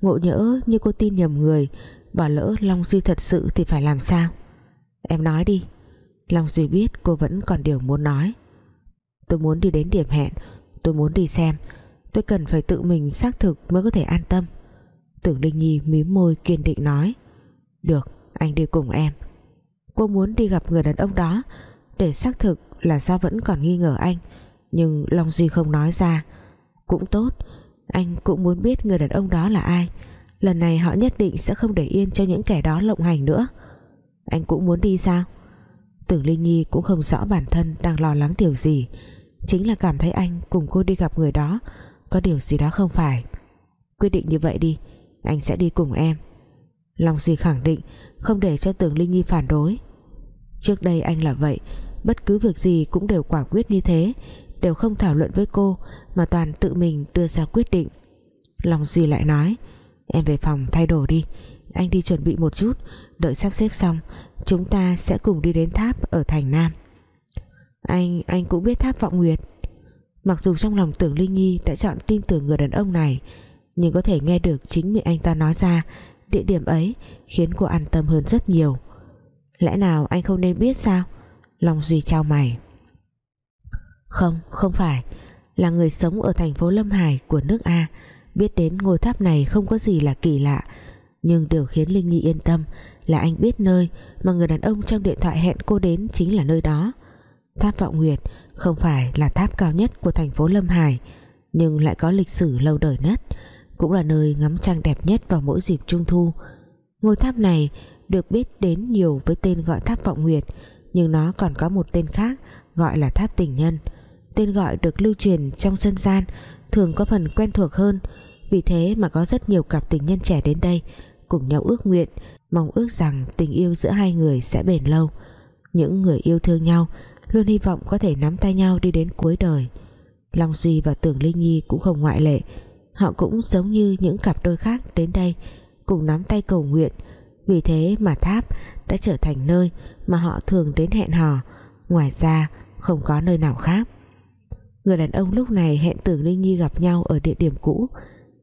Speaker 1: Ngộ nhỡ như cô tin nhầm người Bỏ lỡ Long Duy thật sự thì phải làm sao? Em nói đi. Long Duy biết cô vẫn còn điều muốn nói. Tôi muốn đi đến điểm hẹn, Tôi muốn đi xem. Tôi cần phải tự mình xác thực mới có thể an tâm. Tưởng Linh Nhi mím môi kiên định nói. Được, anh đi cùng em. Cô muốn đi gặp người đàn ông đó. Để xác thực là do vẫn còn nghi ngờ anh. Nhưng Long Duy không nói ra. Cũng tốt anh cũng muốn biết người đàn ông đó là ai. Lần này họ nhất định sẽ không để yên cho những kẻ đó lộng hành nữa. Anh cũng muốn đi sao? Tưởng Linh Nhi cũng không rõ bản thân đang lo lắng điều gì. Chính là cảm thấy anh cùng cô đi gặp người đó Có điều gì đó không phải. Quyết định như vậy đi, Anh sẽ đi cùng em. Long Duy khẳng định Không để cho Tưởng Linh Nhi phản đối. Trước đây anh là vậy, Bất cứ việc gì cũng đều quả quyết như thế. Đều không thảo luận với cô Mà toàn tự mình đưa ra quyết định. Long Duy lại nói Em về phòng thay đồ đi Anh đi chuẩn bị một chút Đợi sắp xếp xong Chúng ta sẽ cùng đi đến tháp ở thành Nam. Anh, anh cũng biết tháp vọng nguyệt. Mặc dù trong lòng tưởng Linh Nhi đã chọn tin tưởng người đàn ông này Nhưng có thể nghe được chính miệng anh ta nói ra Địa điểm ấy khiến cô an tâm hơn rất nhiều. Lẽ nào anh không nên biết sao? Long Duy trao mày. Không, không phải. Là người sống ở thành phố Lâm Hải của nước A. Biết đến ngôi tháp này không có gì là kỳ lạ. Nhưng điều khiến Linh Nhi yên tâm Là anh biết nơi Mà người đàn ông trong điện thoại hẹn cô đến Chính là nơi đó. Tháp Vọng Nguyệt không phải là tháp cao nhất Của thành phố Lâm Hải Nhưng lại có lịch sử lâu đời nhất Cũng là nơi ngắm trăng đẹp nhất vào mỗi dịp trung thu. Ngôi tháp này được biết đến nhiều với tên gọi tháp Vọng Nguyệt nhưng nó còn có một tên khác gọi là tháp tình nhân tên gọi được lưu truyền trong dân gian thường có phần quen thuộc hơn. Vì thế mà có rất nhiều cặp tình nhân trẻ đến đây cùng nhau ước nguyện, mong ước rằng tình yêu giữa hai người sẽ bền lâu. Những người yêu thương nhau luôn hy vọng có thể nắm tay nhau đi đến cuối đời. Long Duy và Tưởng Linh Nhi cũng không ngoại lệ. Họ cũng giống như những cặp đôi khác đến đây cùng nắm tay cầu nguyện. Vì thế mà tháp đã trở thành nơi mà họ thường đến hẹn hò. Ngoài ra, không có nơi nào khác người đàn ông lúc này hẹn tưởng Linh Nhi gặp nhau ở địa điểm cũ.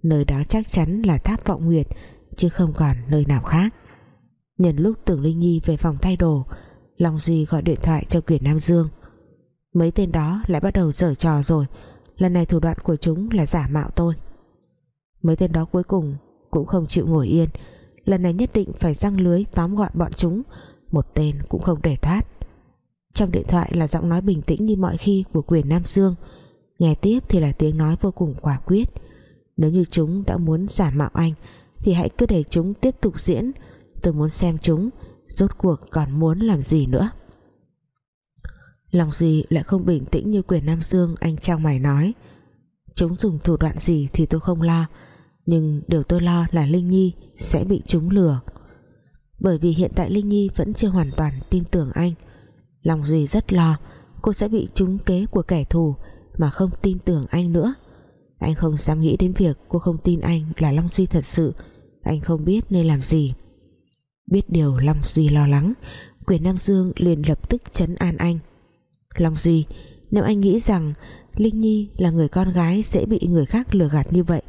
Speaker 1: Nơi đó chắc chắn là tháp vọng nguyệt, chứ không còn nơi nào khác. Nhân lúc tưởng Linh Nhi về phòng thay đồ, Long Duy gọi điện thoại cho Quyền Nam Dương. Mấy tên đó lại bắt đầu giở trò rồi, lần này thủ đoạn của chúng là giả mạo tôi. Mấy tên đó cuối cùng cũng không chịu ngồi yên, lần này nhất định phải răng lưới tóm gọn bọn chúng, một tên cũng không để thoát trong điện thoại là giọng nói bình tĩnh như mọi khi của quyền Nam Dương. Nghe tiếp thì là tiếng nói vô cùng quả quyết. Nếu như chúng đã muốn giả mạo anh, thì hãy cứ để chúng tiếp tục diễn. Tôi muốn xem chúng, rốt cuộc còn muốn làm gì nữa. Lòng gì lại không bình tĩnh như quyền Nam Dương anh trao mày nói. Chúng dùng thủ đoạn gì thì tôi không lo, nhưng điều tôi lo là Linh Nhi sẽ bị chúng lừa. Bởi vì hiện tại Linh Nhi vẫn chưa hoàn toàn tin tưởng anh. Lòng Duy rất lo, cô sẽ bị trúng kế của kẻ thù mà không tin tưởng anh nữa. Anh không dám nghĩ đến việc cô không tin anh là Long Duy thật sự. Anh không biết nên làm gì. Biết điều Long Duy lo lắng, quyền Nam Dương liền lập tức chấn an anh. Long Duy, nếu anh nghĩ rằng Linh Nhi là người con gái sẽ bị người khác lừa gạt như vậy,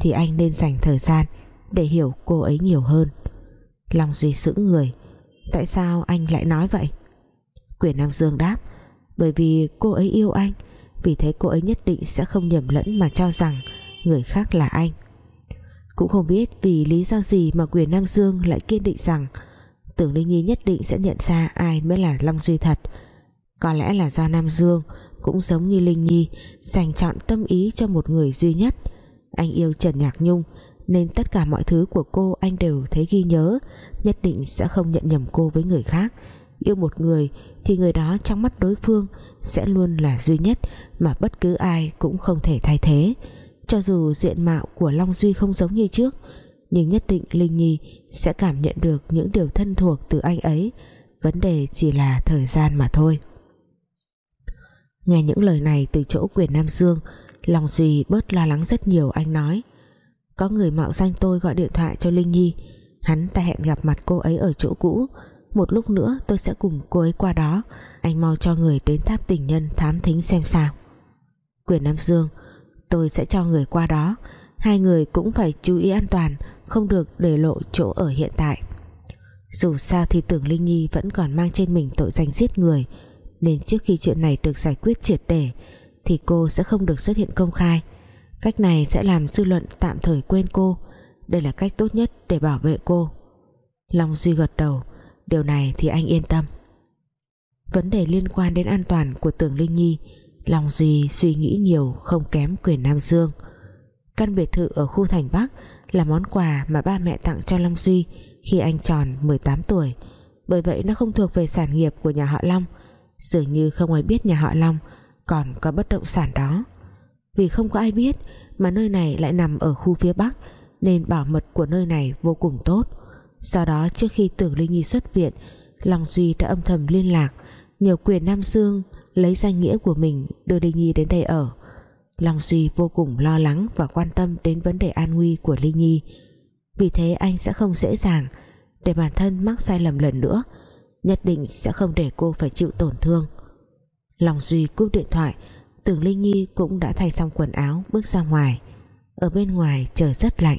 Speaker 1: thì anh nên dành thời gian để hiểu cô ấy nhiều hơn. Long Duy sững người. Tại sao anh lại nói vậy? Quyền Nam Dương đáp. Bởi vì cô ấy yêu anh, Vì thế cô ấy nhất định sẽ không nhầm lẫn Mà cho rằng người khác là anh. Cũng không biết vì lý do gì Mà Quyền Nam Dương lại kiên định rằng Tưởng Linh Nhi nhất định sẽ nhận ra Ai mới là Long Duy thật. Có lẽ là do Nam Dương Cũng giống như Linh Nhi, Dành chọn tâm ý cho một người duy nhất. Anh yêu Trần Nhạc Nhung, nên tất cả mọi thứ của cô anh đều thấy ghi nhớ, nhất định sẽ không nhận nhầm cô với người khác. Yêu một người thì người đó trong mắt đối phương sẽ luôn là duy nhất mà bất cứ ai cũng không thể thay thế. Cho dù diện mạo của Long Duy không giống như trước, nhưng nhất định Linh Nhi sẽ cảm nhận được những điều thân thuộc từ anh ấy. Vấn đề chỉ là thời gian mà thôi. Nghe những lời này từ chỗ quyền Nam Dương, Long Duy bớt lo lắng rất nhiều, anh nói, có người mạo danh tôi gọi điện thoại cho Linh Nhi. Hắn ta hẹn gặp mặt cô ấy ở chỗ cũ. Một lúc nữa tôi sẽ cùng cô ấy qua đó. Anh mau cho người đến tháp tình nhân thám thính xem sao. Quyền Nam Dương, Tôi sẽ cho người qua đó. Hai người cũng phải chú ý an toàn, không được để lộ chỗ ở hiện tại. Dù sao thì tưởng Linh Nhi vẫn còn mang trên mình tội danh giết người, nên trước khi chuyện này được giải quyết triệt để, thì cô sẽ không được xuất hiện công khai. Cách này sẽ làm dư luận tạm thời quên cô. Đây là cách tốt nhất để bảo vệ cô. Long Duy gật đầu điều này thì anh yên tâm. Vấn đề liên quan đến an toàn của tưởng Linh Nhi, Long Duy suy nghĩ nhiều, không kém quyền Nam Dương. Căn biệt thự ở khu thành Bắc là món quà mà ba mẹ tặng cho Long Duy khi anh tròn 18 tuổi, bởi vậy nó không thuộc về sản nghiệp của nhà họ Long, dường như không ai biết nhà họ Long còn có bất động sản đó. Vì không có ai biết mà nơi này lại nằm ở khu phía Bắc, nên bảo mật của nơi này vô cùng tốt sau đó trước khi tưởng Linh Nhi xuất viện, Long Duy đã âm thầm liên lạc, nhờ quyền Nam Dương lấy danh nghĩa của mình đưa Linh Nhi đến đây ở. Long Duy vô cùng lo lắng và quan tâm đến vấn đề an nguy của Linh Nhi. Vì thế anh sẽ không dễ dàng để bản thân mắc sai lầm lần nữa, nhất định sẽ không để cô phải chịu tổn thương. Long Duy cúp điện thoại, Tưởng Linh Nhi cũng đã thay xong quần áo, bước ra ngoài. Ở bên ngoài trời rất lạnh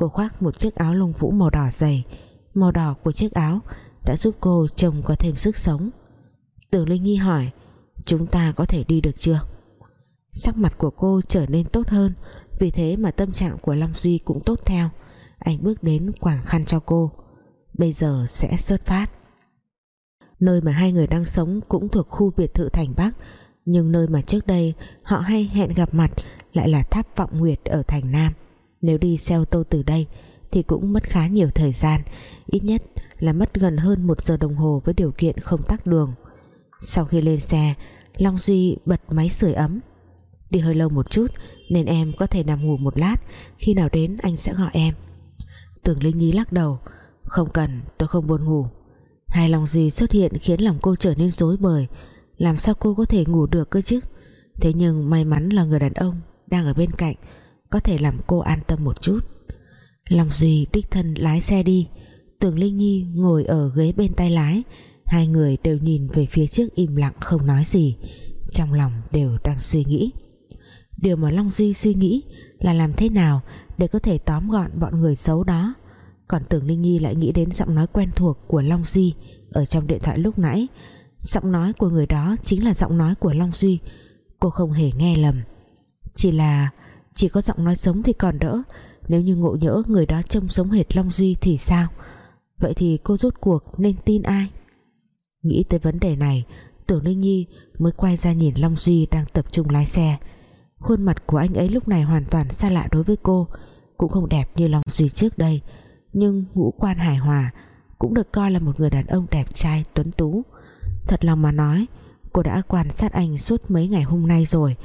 Speaker 1: cô khoác một chiếc áo lông vũ màu đỏ dày. Màu đỏ của chiếc áo đã giúp cô trông có thêm sức sống. Tưởng Linh Nhi hỏi, chúng ta có thể đi được chưa? Sắc mặt của cô trở nên tốt hơn, vì thế mà tâm trạng của Long Duy cũng tốt theo. Anh bước đến quảng khăn cho cô. Bây giờ sẽ xuất phát. Nơi mà hai người đang sống cũng thuộc khu biệt thự thành Bắc, nhưng nơi mà trước đây họ hay hẹn gặp mặt lại là tháp vọng nguyệt ở thành Nam nếu đi xe ô tô từ đây thì cũng mất khá nhiều thời gian, ít nhất là mất gần hơn một giờ đồng hồ với điều kiện không tắc đường. Sau khi lên xe, Long Duy bật máy sưởi ấm. Đi hơi lâu một chút nên em có thể nằm ngủ một lát, khi nào đến anh sẽ gọi em. Tưởng Linh Nhi lắc đầu, không cần, tôi không buồn ngủ. Hai Long Duy xuất hiện khiến lòng cô trở nên rối bời. Làm sao cô có thể ngủ được cơ chứ? Thế nhưng may mắn là người đàn ông đang ở bên cạnh có thể làm cô an tâm một chút. Long Duy đích thân lái xe đi. Tưởng Linh Nhi ngồi ở ghế bên tay lái. Hai người đều nhìn về phía trước im lặng không nói gì. Trong lòng đều đang suy nghĩ. Điều mà Long Duy suy nghĩ là làm thế nào để có thể tóm gọn bọn người xấu đó. Còn tưởng Linh Nhi lại nghĩ đến giọng nói quen thuộc của Long Duy ở trong điện thoại lúc nãy. Giọng nói của người đó chính là giọng nói của Long Duy. Cô không hề nghe lầm. Chỉ là chỉ có giọng nói sống thì còn đỡ. Nếu như ngộ nhỡ người đó trông giống hệt Long Duy thì sao? Vậy thì cô rốt cuộc nên tin ai? Nghĩ tới vấn đề này, tưởng Linh Nhi mới quay ra nhìn Long Duy đang tập trung lái xe. Khuôn mặt của anh ấy lúc này hoàn toàn xa lạ đối với cô, cũng không đẹp như Long Duy trước đây, nhưng ngũ quan hài hòa, cũng được coi là một người đàn ông đẹp trai, tuấn tú. Thật lòng mà nói, cô đã quan sát anh suốt mấy ngày hôm nay rồi,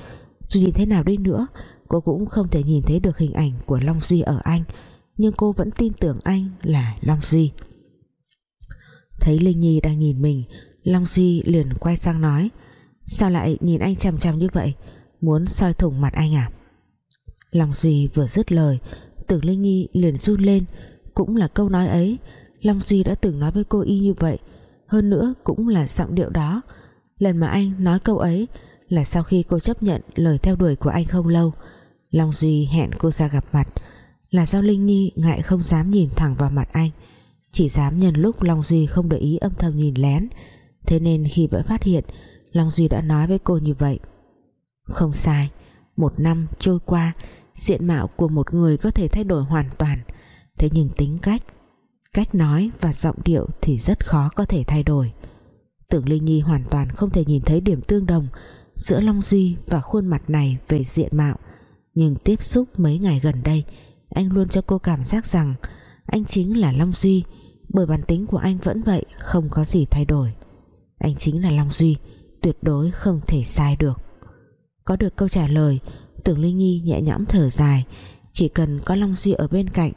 Speaker 1: dù nhìn thế nào đi nữa cô cũng không thể nhìn thấy được hình ảnh của Long Duy ở anh, nhưng cô vẫn tin tưởng anh là Long Duy. Thấy Linh Nhi đang nhìn mình, Long Duy liền quay sang nói, sao lại nhìn anh chằm chằm như vậy? Muốn soi thủng mặt anh à? Long Duy vừa dứt lời, Tưởng Linh Nhi liền run lên. Cũng là câu nói ấy, Long Duy đã từng nói với cô y như vậy. Hơn nữa cũng là giọng điệu đó. Lần mà anh nói câu ấy là sau khi cô chấp nhận lời theo đuổi của anh không lâu. Long Duy hẹn cô ra gặp mặt. Là do Linh Nhi, ngại không dám nhìn thẳng vào mặt anh. Chỉ dám nhân lúc Long Duy không để ý âm thầm nhìn lén. Thế nên khi bị phát hiện, Long Duy đã nói với cô như vậy. Không sai, một năm trôi qua, diện mạo của một người có thể thay đổi hoàn toàn. Thế nhưng tính cách cách nói và giọng điệu thì rất khó có thể thay đổi. Tưởng Linh Nhi hoàn toàn không thể nhìn thấy điểm tương đồng giữa Long Duy và khuôn mặt này về diện mạo nhưng tiếp xúc mấy ngày gần đây, anh luôn cho cô cảm giác rằng anh chính là Long Duy, bởi bản tính của anh vẫn vậy, không có gì thay đổi. Anh chính là Long Duy, tuyệt đối không thể sai được. Có được câu trả lời, tưởng Linh Nhi nhẹ nhõm thở dài. Chỉ cần có Long Duy ở bên cạnh,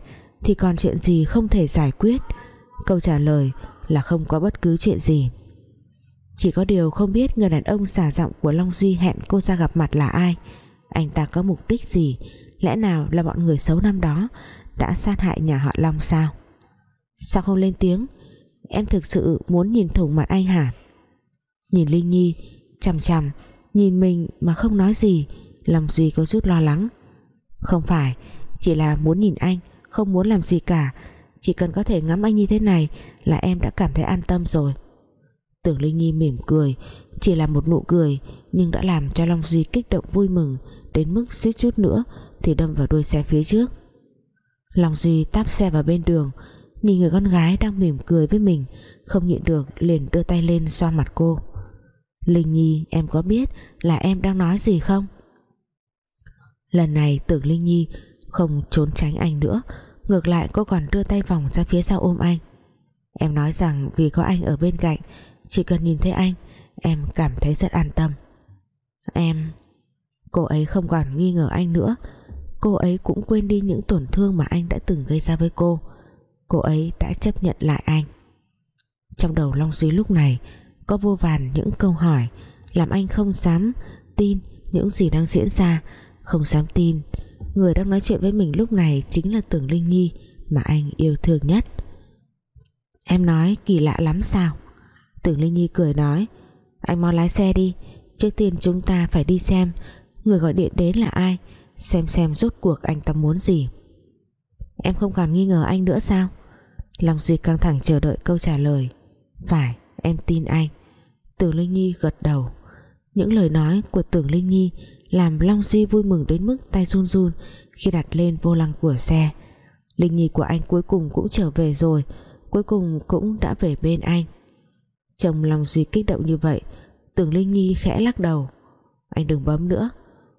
Speaker 1: thì còn chuyện gì không thể giải quyết? Câu trả lời là không có bất cứ chuyện gì. Chỉ có điều không biết người đàn ông xả giọng của Long Duy hẹn cô ra gặp mặt là ai anh ta có mục đích gì? Lẽ nào là bọn người xấu năm đó đã sát hại nhà họ Long sao? Sao không lên tiếng? Em thực sự muốn nhìn thủng mặt anh hả? Nhìn Linh Nhi, chằm chằm, nhìn mình mà không nói gì, lòng Duy có chút lo lắng. Không phải, Chỉ là muốn nhìn anh, Không muốn làm gì cả. Chỉ cần có thể ngắm anh như thế này Là em đã cảm thấy an tâm rồi. Tưởng Linh Nhi mỉm cười, Chỉ là một nụ cười, Nhưng đã làm cho Long Duy kích động vui mừng, Đến mức suýt chút nữa Thì đâm vào đuôi xe phía trước. Long Duy táp xe vào bên đường, Nhìn người con gái đang mỉm cười với mình, Không nhịn được liền đưa tay lên xoa mặt cô. Linh Nhi, em có biết Là em đang nói gì không? Lần này tưởng Linh Nhi Không trốn tránh anh nữa, Ngược lại cô còn đưa tay vòng ra phía sau ôm anh. Em nói rằng vì có anh ở bên cạnh chỉ cần nhìn thấy anh, Em cảm thấy rất an tâm. Em, Cô ấy không còn nghi ngờ anh nữa. Cô ấy cũng quên đi những tổn thương Mà anh đã từng gây ra với cô. Cô ấy đã chấp nhận lại anh. Trong đầu Long Duy lúc này, Có vô vàn những câu hỏi, Làm anh không dám tin Những gì đang diễn ra. Không dám tin, Người đang nói chuyện với mình lúc này Chính là Tưởng Linh Nhi Mà anh yêu thương nhất. Em nói kỳ lạ lắm sao? Tưởng Linh Nhi cười nói, Anh mau lái xe đi, Trước tiên chúng ta phải đi xem Người gọi điện đến là ai, Xem xem rốt cuộc anh ta muốn gì. Em không còn nghi ngờ anh nữa sao? Long Duy căng thẳng chờ đợi câu trả lời. Phải, em tin anh. Tưởng Linh Nhi gật đầu. Những lời nói của Tưởng Linh Nhi Làm Long Duy vui mừng đến mức tay run run Khi đặt lên vô lăng của xe. Linh Nhi của anh cuối cùng cũng trở về rồi, Cuối cùng cũng đã về bên anh. Chồng lòng Duy kích động như vậy, Tưởng Linh Nhi khẽ lắc đầu. Anh đừng bấm nữa,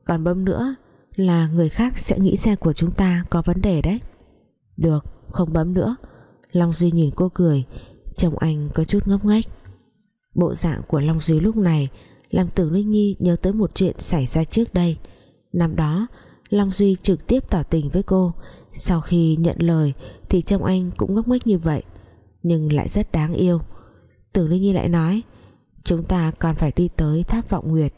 Speaker 1: Còn bấm nữa là người khác sẽ nghĩ xe của chúng ta có vấn đề đấy. Được, không bấm nữa. Long Duy nhìn cô cười Chồng anh có chút ngốc nghếch. Bộ dạng của Long Duy lúc này Làm tưởng Linh Nhi nhớ tới một chuyện xảy ra trước đây. Năm đó, Long Duy trực tiếp tỏ tình với cô. Sau khi nhận lời Thì chồng anh cũng ngốc nghếch như vậy, Nhưng lại rất đáng yêu. Tưởng Linh Nhi lại nói, Chúng ta còn phải đi tới tháp vọng nguyệt.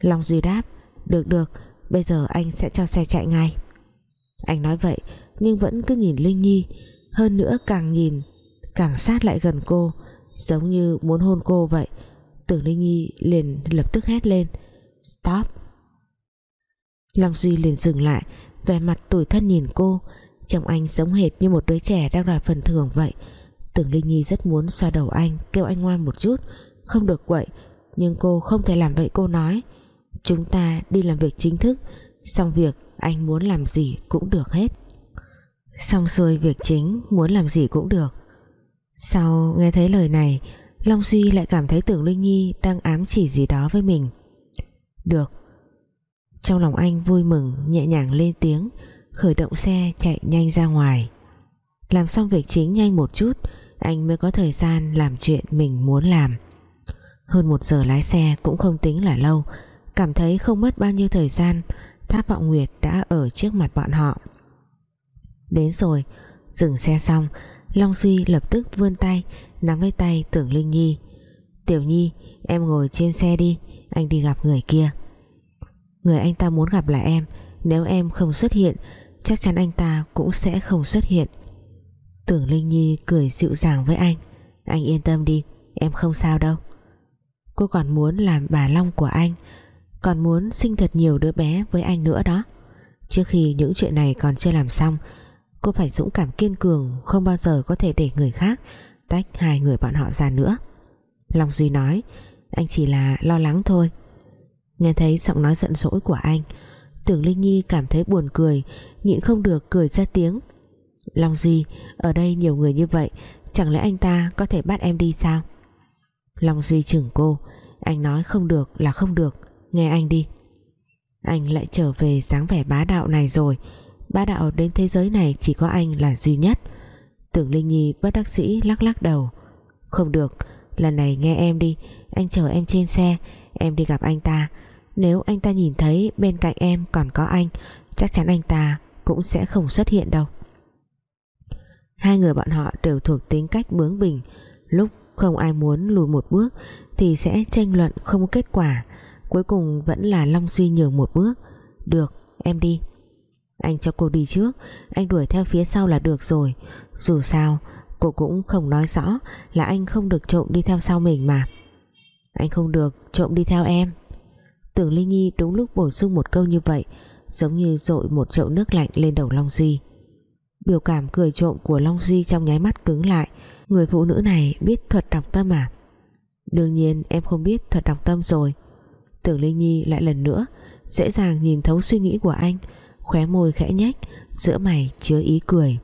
Speaker 1: Long Duy đáp, Được được, Bây giờ anh sẽ cho xe chạy ngay. Anh nói vậy, Nhưng vẫn cứ nhìn Linh Nhi, hơn nữa càng nhìn, càng sát lại gần cô, giống như muốn hôn cô vậy. Tưởng linh nhi liền lập tức hét lên, stop! Long duy liền dừng lại, vẻ mặt tủi thân nhìn cô chồng anh giống hệt như một đứa trẻ đang đòi phần thưởng vậy tưởng linh nhi rất muốn xoa đầu anh, kêu anh ngoan một chút. Không được quậy, nhưng cô không thể làm vậy, cô nói. Chúng ta đi làm việc chính thức, xong việc anh muốn làm gì cũng được hết. Xong xuôi việc chính, Muốn làm gì cũng được. Sau nghe thấy lời này, Long Duy lại cảm thấy tưởng Linh Nhi Đang ám chỉ gì đó với mình. Được. Trong lòng anh vui mừng, nhẹ nhàng lên tiếng, Khởi động xe chạy nhanh ra ngoài. Làm xong việc chính nhanh một chút anh mới có thời gian làm chuyện mình muốn làm. Hơn một giờ lái xe cũng không tính là lâu, Cảm thấy không mất bao nhiêu thời gian Tháp Vọng Nguyệt đã ở trước mặt bọn họ. Đến rồi, Dừng xe xong, Long Duy lập tức vươn tay, Nắm lấy tay tưởng Linh Nhi. Tiểu Nhi, em ngồi trên xe đi, Anh đi gặp người kia. Người anh ta muốn gặp là em, Nếu em không xuất hiện, Chắc chắn anh ta cũng sẽ không xuất hiện. Tưởng Linh Nhi cười dịu dàng với anh. Anh yên tâm đi, Em không sao đâu. Cô còn muốn làm bà Long của anh, Còn muốn sinh thật nhiều đứa bé với anh nữa đó. Trước khi những chuyện này còn chưa làm xong, cô phải dũng cảm kiên cường, không bao giờ có thể để người khác tách hai người bọn họ ra nữa. Long Duy nói, anh chỉ là lo lắng thôi. Nghe thấy giọng nói giận dỗi của anh, tưởng Linh Nhi cảm thấy buồn cười, nhịn không được cười ra tiếng. Long Duy, ở đây nhiều người như vậy, chẳng lẽ anh ta có thể bắt em đi sao? Long Duy chừng cô, anh nói không được là không được, nghe anh đi. Anh lại trở về dáng vẻ bá đạo này rồi, Bá đạo đến thế giới này chỉ có anh là duy nhất. Tưởng Linh Nhi bất đắc sĩ lắc lắc đầu, Không được, Lần này nghe em đi, Anh chờ em trên xe, Em đi gặp anh ta. Nếu anh ta nhìn thấy bên cạnh em còn có anh, Chắc chắn anh ta cũng sẽ không xuất hiện đâu. Hai người bọn họ đều thuộc tính cách bướng bỉnh. Lúc không ai muốn lùi một bước Thì sẽ tranh luận không có kết quả. Cuối cùng vẫn là Long Duy nhường một bước. Được, em đi. Anh cho cô đi trước. Anh đuổi theo phía sau là được rồi. Dù sao, cô cũng không nói rõ Là anh không được trộm đi theo sau mình mà. Anh không được trộm đi theo em. Tưởng Linh Nhi đúng lúc bổ sung một câu như vậy, giống như dội một chậu nước lạnh lên đầu Long Duy biểu cảm cười trộm của Long Duy trong nháy mắt cứng lại. Người phụ nữ này biết thuật đọc tâm à? Đương nhiên, em không biết thuật đọc tâm rồi. Tưởng Linh Nhi lại lần nữa, dễ dàng nhìn thấu suy nghĩ của anh, khóe môi khẽ nhếch, giữa mày chứa ý cười.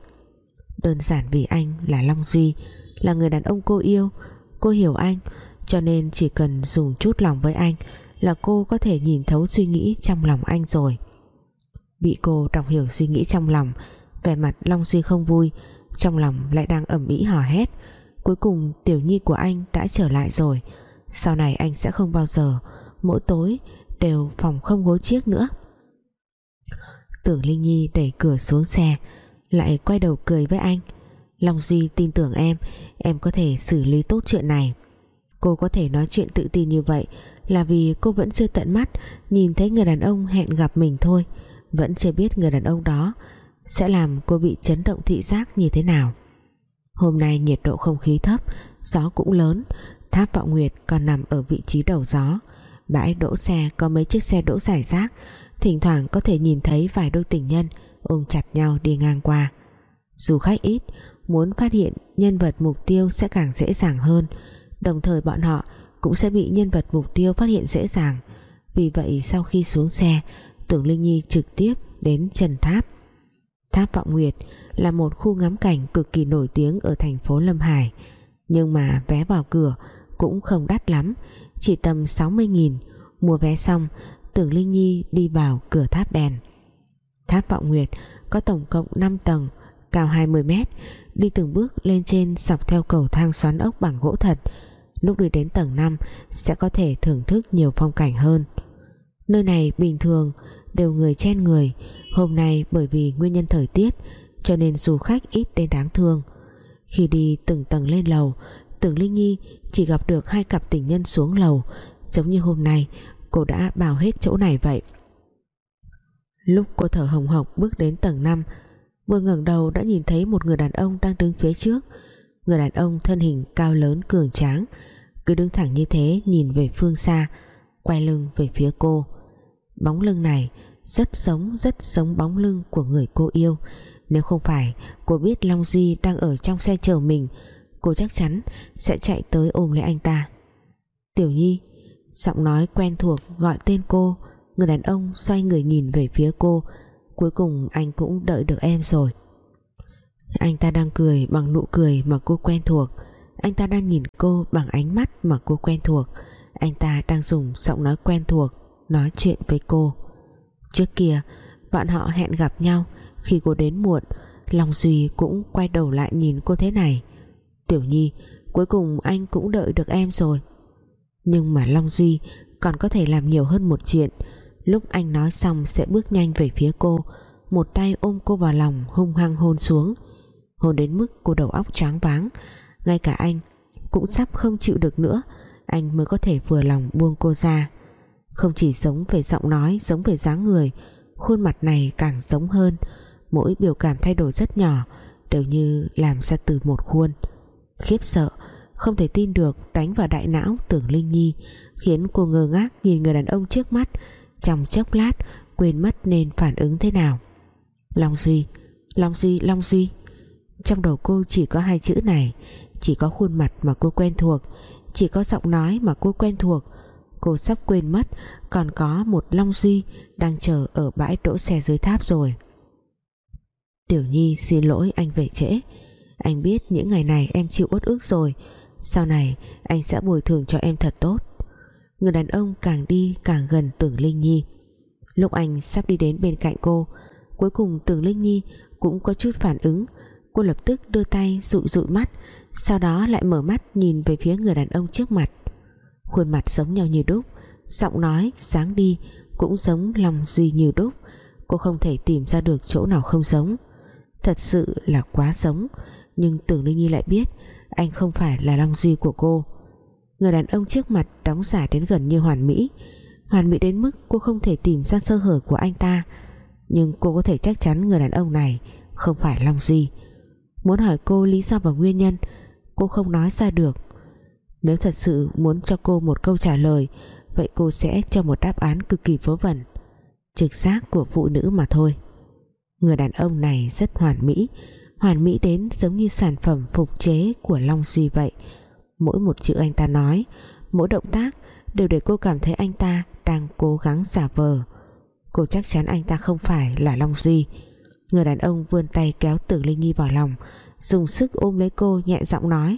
Speaker 1: Đơn giản vì anh là Long Duy, là người đàn ông cô yêu, cô hiểu anh, cho nên chỉ cần dùng chút lòng với anh là cô có thể nhìn thấu suy nghĩ trong lòng anh rồi. Bị cô đọc hiểu suy nghĩ trong lòng vẻ mặt Long Duy không vui, trong lòng lại đang ẩm ĩ hò hét. Cuối cùng tiểu nhi của anh đã trở lại rồi. Sau này anh sẽ không bao giờ, mỗi tối đều phòng không gối chiếc nữa. Tưởng Linh Nhi đẩy cửa xuống xe, lại quay đầu cười với anh. Long Duy tin tưởng em em có thể xử lý tốt chuyện này. Cô có thể nói chuyện tự tin như vậy là vì cô vẫn chưa tận mắt, nhìn thấy người đàn ông hẹn gặp mình thôi. Vẫn chưa biết người đàn ông đó sẽ làm cô bị chấn động thị giác như thế nào. Hôm nay nhiệt độ không khí thấp, gió cũng lớn. Tháp vọng nguyệt còn nằm ở vị trí đầu gió. Bãi đỗ xe có mấy chiếc xe đỗ giải rác. Thỉnh thoảng có thể nhìn thấy vài đôi tình nhân ôm chặt nhau đi ngang qua. Dù khách ít, muốn phát hiện nhân vật mục tiêu sẽ càng dễ dàng hơn. Đồng thời bọn họ cũng sẽ bị nhân vật mục tiêu phát hiện dễ dàng. Vì vậy sau khi xuống xe, tưởng Linh Nhi trực tiếp đến Trần Tháp. Tháp Vọng Nguyệt là một khu ngắm cảnh cực kỳ nổi tiếng ở thành phố Lâm Hải. Nhưng mà vé vào cửa cũng không đắt lắm, chỉ tầm 60.000 mua vé xong, Tưởng Linh Nhi đi vào cửa tháp đèn. Tháp Vọng Nguyệt có tổng cộng 5 tầng, cao 20 mét, đi từng bước lên trên dọc theo cầu thang xoắn ốc bằng gỗ thật. Lúc đi đến tầng 5 sẽ có thể thưởng thức nhiều phong cảnh hơn. Nơi này bình thường, đều người chen người hôm nay bởi vì nguyên nhân thời tiết, cho nên du khách ít đến đáng thương. Khi đi từng tầng lên lầu, tưởng Linh Nhi chỉ gặp được hai cặp tình nhân xuống lầu, giống như hôm nay cô đã bảo hết chỗ này vậy. Lúc cô thở hồng hộc bước đến tầng 5 vừa ngẩng đầu đã nhìn thấy một người đàn ông đang đứng phía trước. Người đàn ông thân hình cao lớn cường tráng, cứ đứng thẳng như thế nhìn về phương xa, quay lưng về phía cô. Bóng lưng này rất giống rất giống bóng lưng của người cô yêu. Nếu không phải cô biết Long Duy đang ở trong xe chờ mình, cô chắc chắn sẽ chạy tới ôm lấy anh ta. Tiểu Nhi, giọng nói quen thuộc gọi tên cô, người đàn ông xoay người nhìn về phía cô. Cuối cùng anh cũng đợi được em rồi. Anh ta đang cười bằng nụ cười mà cô quen thuộc. Anh ta đang nhìn cô bằng ánh mắt mà cô quen thuộc. Anh ta đang dùng giọng nói quen thuộc nói chuyện với cô trước kia, bọn họ hẹn gặp nhau. Khi cô đến muộn, Long Duy cũng quay đầu lại nhìn cô thế này. Tiểu Nhi, cuối cùng anh cũng đợi được em rồi. Nhưng mà Long Duy còn có thể làm nhiều hơn một chuyện. Lúc anh nói xong sẽ bước nhanh về phía cô, một tay ôm cô vào lòng hung hăng hôn xuống. Hôn đến mức cô đầu óc choáng váng, ngay cả anh cũng sắp không chịu được nữa. Anh mới có thể vừa lòng buông cô ra không chỉ giống về giọng nói giống về dáng người, khuôn mặt này càng giống hơn. Mỗi biểu cảm thay đổi rất nhỏ, đều như làm ra từ một khuôn. Khiếp sợ, không thể tin được đánh vào đại não tưởng Linh Nhi, khiến cô ngơ ngác nhìn người đàn ông trước mắt, trong chốc lát quên mất nên phản ứng thế nào. Long Duy Long Duy Long Duy. Trong đầu cô chỉ có hai chữ này, chỉ có khuôn mặt mà cô quen thuộc, chỉ có giọng nói mà cô quen thuộc cô sắp quên mất, còn có một Long Duy đang chờ ở bãi đỗ xe dưới tháp rồi. Tiểu Nhi xin lỗi anh về trễ. Anh biết những ngày này em chịu uất ức rồi. Sau này, anh sẽ bồi thường cho em thật tốt. Người đàn ông càng đi càng gần tưởng Linh Nhi. Lúc anh sắp đi đến bên cạnh cô, cuối cùng tưởng Linh Nhi cũng có chút phản ứng. Cô lập tức đưa tay dụi dụi mắt, sau đó lại mở mắt nhìn về phía người đàn ông trước mặt khuôn mặt giống nhau như đúc, giọng nói sáng đi cũng giống lòng duy như đúc. Cô không thể tìm ra được chỗ nào không giống. Thật sự là quá giống, nhưng tưởng linh nhi lại biết anh không phải là long duy của cô. Người đàn ông trước mặt đóng giả đến gần như hoàn mỹ hoàn mỹ đến mức cô không thể tìm ra sơ hở của anh ta. Nhưng cô có thể chắc chắn người đàn ông này không phải long duy. Muốn hỏi cô lý do và nguyên nhân, cô không nói ra được nếu thật sự muốn cho cô một câu trả lời, vậy cô sẽ cho một đáp án cực kỳ vớ vẩn. Trực giác của phụ nữ mà thôi. Người đàn ông này rất hoàn mỹ. Hoàn mỹ đến giống như sản phẩm phục chế của Long Duy vậy. Mỗi một chữ anh ta nói, mỗi động tác đều để cô cảm thấy anh ta đang cố gắng giả vờ. Cô chắc chắn anh ta không phải là Long Duy. Người đàn ông vươn tay kéo Tưởng Linh Nhi vào lòng, dùng sức ôm lấy cô nhẹ giọng nói,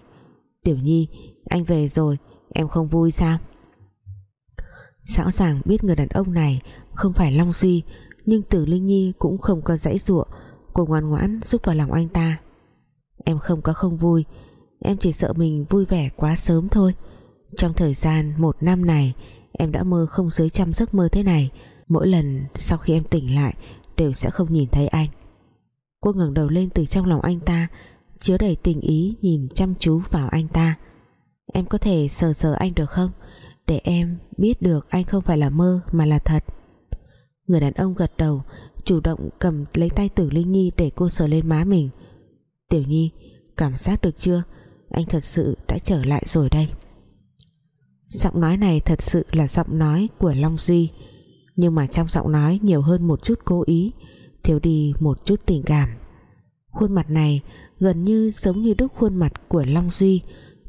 Speaker 1: Tiểu Nhi anh về rồi, em không vui sao? Rõ ràng biết người đàn ông này không phải Long Duy, nhưng Tử Linh Nhi cũng không có dãy dụa cô ngoan ngoãn giúp vào lòng anh ta. Em không có không vui, em chỉ sợ mình vui vẻ quá sớm thôi. Trong thời gian một năm này, em đã mơ không dưới trăm giấc mơ thế này. Mỗi lần sau khi em tỉnh lại, đều sẽ không nhìn thấy anh. Cô ngẩng đầu lên từ trong lòng anh ta, chứa đầy tình ý nhìn chăm chú vào anh ta em có thể sờ sờ anh được không? Để em biết được anh không phải là mơ, mà là thật. Người đàn ông gật đầu, chủ động cầm lấy tay tử linh nhi để cô sờ lên má mình. Tiểu nhi, cảm giác được chưa? Anh thật sự đã trở lại rồi đây. Giọng nói này thật sự là giọng nói của long duy. Nhưng mà trong giọng nói nhiều hơn một chút cố ý, thiếu đi một chút tình cảm. Khuôn mặt này gần như giống như đúc khuôn mặt của long duy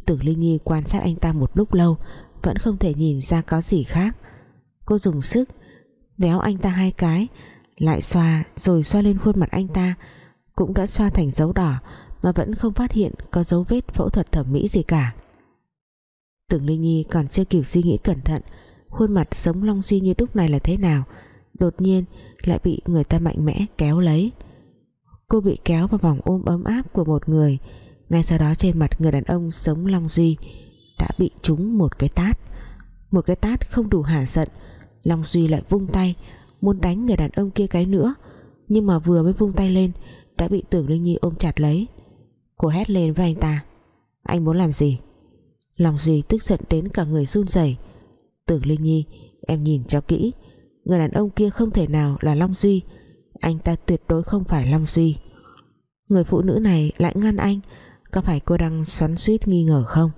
Speaker 1: tử linh nhi quan sát anh ta một lúc lâu, vẫn không thể nhìn ra có gì khác. Cô dùng sức, véo anh ta hai cái, lại xoa, rồi xoa lên khuôn mặt anh ta, cũng đã xoa thành dấu đỏ, mà vẫn không phát hiện có dấu vết phẫu thuật thẩm mỹ gì cả. Tưởng linh nhi còn chưa kịp suy nghĩ cẩn thận, khuôn mặt sống long suy như lúc này là thế nào, đột nhiên lại bị người ta mạnh mẽ kéo lấy. Cô bị kéo vào vòng ôm ấm áp của một người ngay sau đó trên mặt người đàn ông sống long duy đã bị trúng một cái tát. Một cái tát không đủ hả giận, long duy lại vung tay, muốn đánh người đàn ông kia cái nữa. Nhưng mà vừa mới vung tay lên, đã bị tưởng linh nhi ôm chặt lấy. Cô hét lên với anh ta, anh muốn làm gì? Long Duy tức giận đến cả người run rẩy. Tưởng Linh Nhi, Em nhìn cho kỹ, Người đàn ông kia không thể nào là Long Duy. Anh ta tuyệt đối không phải Long Duy. Người phụ nữ này lại ngăn anh có phải cô đang xoắn suýt nghi ngờ không?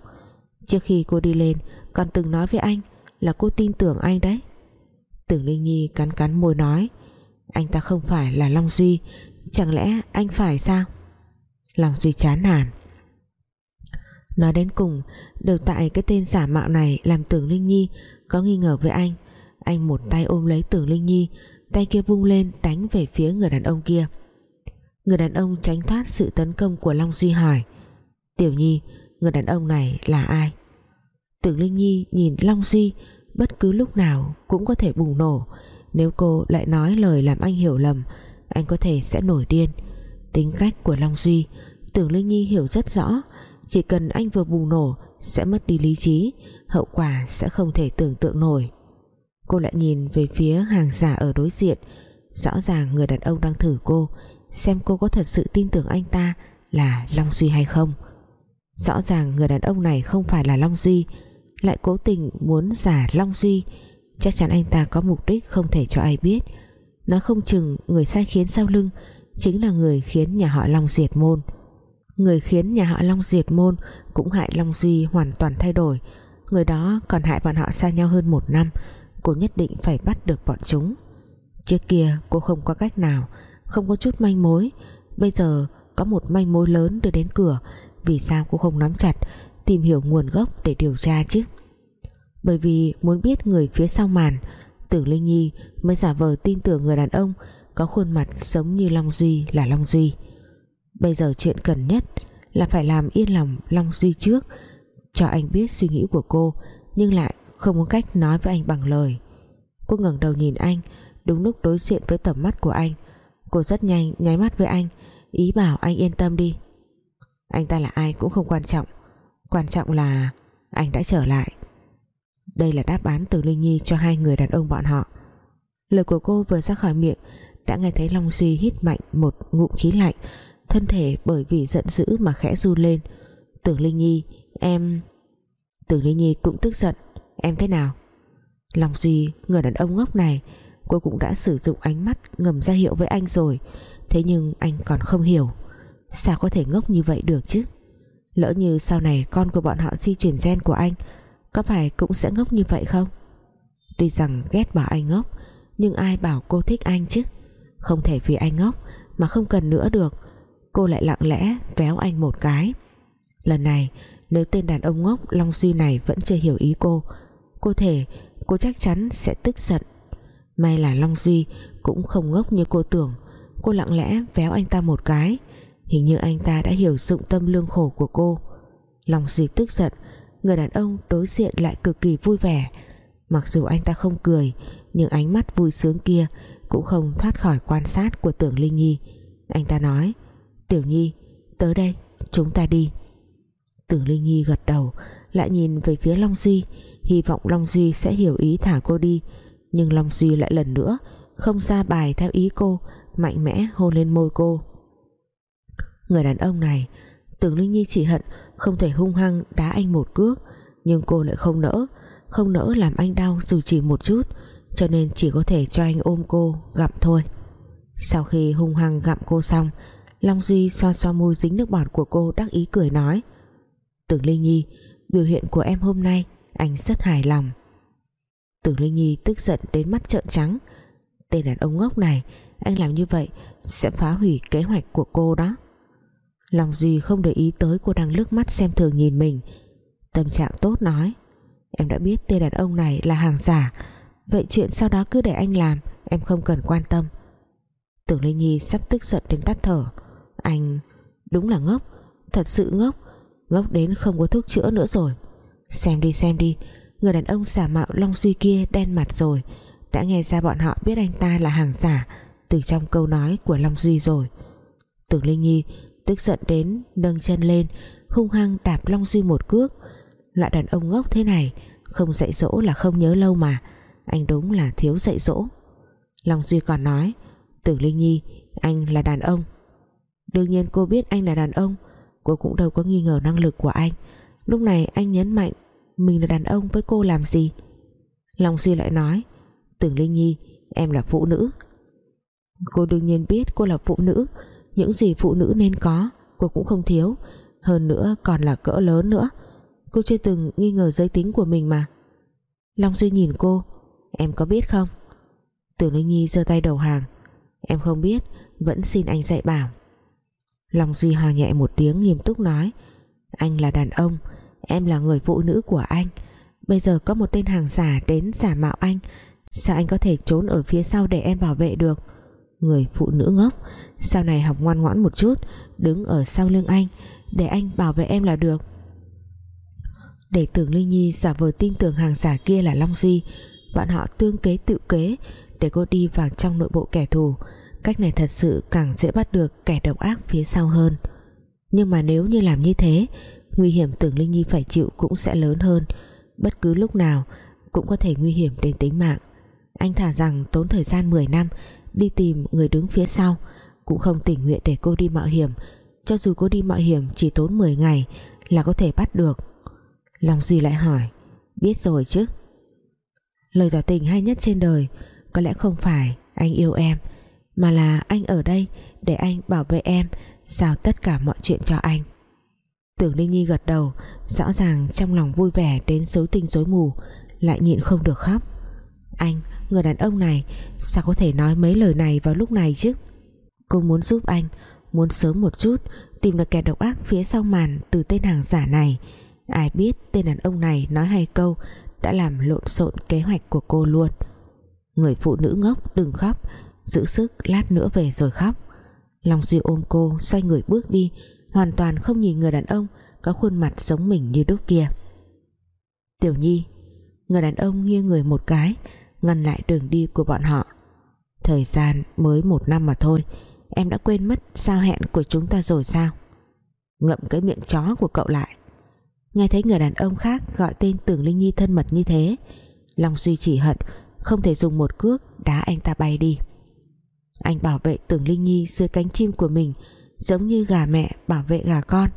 Speaker 1: Trước khi cô đi lên, Còn từng nói với anh Là cô tin tưởng anh đấy. Tưởng Linh Nhi cắn cắn môi nói, Anh ta không phải là Long Duy, Chẳng lẽ anh phải sao? Long Duy chán nản. Nói đến cùng, Đều tại cái tên giả mạo này Làm tưởng Linh Nhi có nghi ngờ với anh. Anh một tay ôm lấy tưởng Linh Nhi, Tay kia vung lên đánh về phía người đàn ông kia. Người đàn ông tránh thoát sự tấn công của Long Duy hỏi Tiểu Nhi, Người đàn ông này là ai? Tưởng Linh Nhi nhìn Long Duy, Bất cứ lúc nào cũng có thể bùng nổ. Nếu cô lại nói lời làm anh hiểu lầm, Anh có thể sẽ nổi điên. Tính cách của Long Duy, Tưởng Linh Nhi hiểu rất rõ. Chỉ cần anh vừa bùng nổ, sẽ mất đi lý trí, hậu quả sẽ không thể tưởng tượng nổi. Cô lại nhìn về phía hàng giả ở đối diện. Rõ ràng người đàn ông đang thử cô, xem cô có thật sự tin tưởng anh ta là Long Duy hay không rõ ràng người đàn ông này không phải là Long Duy, lại cố tình muốn giả Long Duy. Chắc chắn anh ta có mục đích không thể cho ai biết. Nó không chừng người sai khiến sau lưng, chính là người khiến nhà họ Long diệt môn. Người khiến nhà họ Long diệt môn cũng hại Long Duy hoàn toàn thay đổi. Người đó còn hại bọn họ xa nhau hơn một năm, cô nhất định phải bắt được bọn chúng. Trước kia cô không có cách nào, không có chút manh mối. Bây giờ có một manh mối lớn đưa đến cửa vì sao cô không nắm chặt, tìm hiểu nguồn gốc để điều tra chứ. Bởi vì muốn biết người phía sau màn, Tưởng Linh Nhi mới giả vờ tin tưởng người đàn ông có khuôn mặt giống như Long Duy là Long Duy. Bây giờ chuyện cần nhất là phải làm yên lòng Long Duy trước, cho anh biết suy nghĩ của cô, nhưng lại không có cách nói với anh bằng lời. Cô ngẩng đầu nhìn anh, đúng lúc đối diện với tầm mắt của anh. Cô rất nhanh nháy mắt với anh, ý bảo anh yên tâm đi anh ta là ai cũng không quan trọng. Quan trọng là anh đã trở lại. Đây là đáp án từ Linh Nhi cho hai người đàn ông bọn họ. Lời của cô vừa ra khỏi miệng, đã nghe thấy Long Duy hít mạnh một ngụm khí lạnh, thân thể bởi vì giận dữ mà khẽ run lên. Tưởng linh nhi, em tưởng linh nhi cũng tức giận. Em thế nào? Long duy, người đàn ông ngốc này, cô cũng đã sử dụng ánh mắt ngầm ra hiệu với anh rồi. Thế nhưng anh còn không hiểu sao có thể ngốc như vậy được chứ? Lỡ như sau này con của bọn họ di chuyển gen của anh, có phải cũng sẽ ngốc như vậy không? Tuy rằng ghét bảo anh ngốc, nhưng ai bảo cô thích anh chứ? Không thể vì anh ngốc mà không cần nữa được. Cô lại lặng lẽ véo anh một cái. Lần này, nếu tên đàn ông ngốc Long Duy này vẫn chưa hiểu ý cô cô thể, cô chắc chắn sẽ tức giận. May là Long Duy cũng không ngốc như cô tưởng. Cô lặng lẽ véo anh ta một cái hình như anh ta đã hiểu dụng tâm lương khổ của cô. Long Duy tức giận, người đàn ông đối diện lại cực kỳ vui vẻ. Mặc dù anh ta không cười, nhưng ánh mắt vui sướng kia cũng không thoát khỏi quan sát của tưởng Linh Nhi. Anh ta nói, Tiểu Nhi, tới đây, chúng ta đi. Tưởng Linh Nhi gật đầu, lại nhìn về phía Long Duy, hy vọng Long Duy sẽ hiểu ý thả cô đi. Nhưng Long Duy lại lần nữa không ra bài theo ý cô, mạnh mẽ hôn lên môi cô người đàn ông này, Tưởng Linh Nhi chỉ hận không thể hung hăng đá anh một cước, nhưng cô lại không nỡ không nỡ làm anh đau dù chỉ một chút, cho nên chỉ có thể cho anh ôm cô gặm thôi. Sau khi hung hăng gặm cô xong, Long Duy xoa xoa môi dính nước bọt của cô đắc ý cười nói, Tưởng Linh Nhi, biểu hiện của em hôm nay, anh rất hài lòng. Tưởng Linh Nhi tức giận đến mắt trợn trắng, tên đàn ông ngốc này, anh làm như vậy sẽ phá hủy kế hoạch của cô đó. Long Duy không để ý tới cô đang lướt mắt xem thường nhìn mình. Tâm trạng tốt nói, em đã biết tên đàn ông này là hàng giả, vậy chuyện sau đó cứ để anh làm, em không cần quan tâm. Tưởng Linh Nhi sắp tức giận đến tắt thở. Anh, đúng là ngốc, thật sự ngốc ngốc đến không có thuốc chữa nữa rồi. Xem đi xem đi, người đàn ông giả mạo Long Duy kia đen mặt rồi, đã nghe ra bọn họ biết anh ta là hàng giả từ trong câu nói của Long Duy rồi. Tưởng Linh Nhi tức giận đến nâng chân lên, hung hăng đạp Long Duy một cước. Loại đàn ông ngốc thế này, không dạy dỗ là không nhớ lâu mà. Anh đúng là thiếu dạy dỗ. Long Duy còn nói, Tưởng Linh Nhi, anh là đàn ông. Đương nhiên cô biết anh là đàn ông, cô cũng đâu có nghi ngờ năng lực của anh. Lúc này anh nhấn mạnh, mình là đàn ông với cô làm gì? Long Duy lại nói, Tưởng Linh Nhi, em là phụ nữ. Cô đương nhiên biết cô là phụ nữ những gì phụ nữ nên có, cô cũng không thiếu. Hơn nữa, còn là cỡ lớn nữa. Cô chưa từng nghi ngờ giới tính của mình mà. Long Duy nhìn cô. Em có biết không? Tưởng Linh Nhi giơ tay đầu hàng. Em không biết, vẫn xin anh dạy bảo. Long Duy hò nhẹ một tiếng nghiêm túc nói. Anh là đàn ông, em là người phụ nữ của anh. Bây giờ có một tên hàng giả đến giả mạo anh. Sao anh có thể trốn ở phía sau để em bảo vệ được? Người phụ nữ ngốc. Sau này học ngoan ngoãn một chút, đứng ở sau lưng anh, để anh bảo vệ em là được. Để tưởng Linh Nhi giả vờ tin tưởng hàng giả kia là Long Duy, bọn họ tương kế tự kế để cô đi vào trong nội bộ kẻ thù. Cách này thật sự càng dễ bắt được kẻ độc ác phía sau hơn. Nhưng mà nếu như làm như thế, nguy hiểm tưởng Linh Nhi phải chịu cũng sẽ lớn hơn. Bất cứ lúc nào cũng có thể nguy hiểm đến tính mạng. Anh thả rằng tốn thời gian 10 năm đi tìm người đứng phía sau. Cũng không tình nguyện để cô đi mạo hiểm. Cho dù cô đi mạo hiểm chỉ tốn 10 ngày là có thể bắt được. Long Duy lại hỏi, biết rồi chứ? Lời tỏ tình hay nhất trên đời, có lẽ không phải anh yêu em, mà là anh ở đây để anh bảo vệ em, giao tất cả mọi chuyện cho anh. Tưởng Linh Nhi gật đầu, rõ ràng trong lòng vui vẻ đến dối tinh dối mù, lại nhịn không được khóc. Anh người đàn ông này. Sao có thể nói mấy lời này vào lúc này chứ? Cô muốn giúp anh, muốn sớm một chút, tìm được kẻ độc ác phía sau màn từ tên hàng giả này. Ai biết tên đàn ông này nói hai câu, đã làm lộn xộn kế hoạch của cô luôn. Người phụ nữ ngốc, đừng khóc, giữ sức lát nữa về rồi khóc. Long Duy ôm cô, xoay người bước đi, hoàn toàn không nhìn người đàn ông, có khuôn mặt giống mình như đúc kia. Tiểu Nhi, người đàn ông nghiêng người một cái ngăn lại đường đi của bọn họ. Thời gian mới một năm mà thôi, em đã quên mất sao hẹn của chúng ta rồi sao? Ngậm cái miệng chó của cậu lại. Nghe thấy người đàn ông khác gọi tên tưởng linh nhi thân mật như thế, long duy chỉ hận, không thể dùng một cước, đá anh ta bay đi. Anh bảo vệ tưởng linh nhi dưới cánh chim của mình, giống như gà mẹ bảo vệ gà con,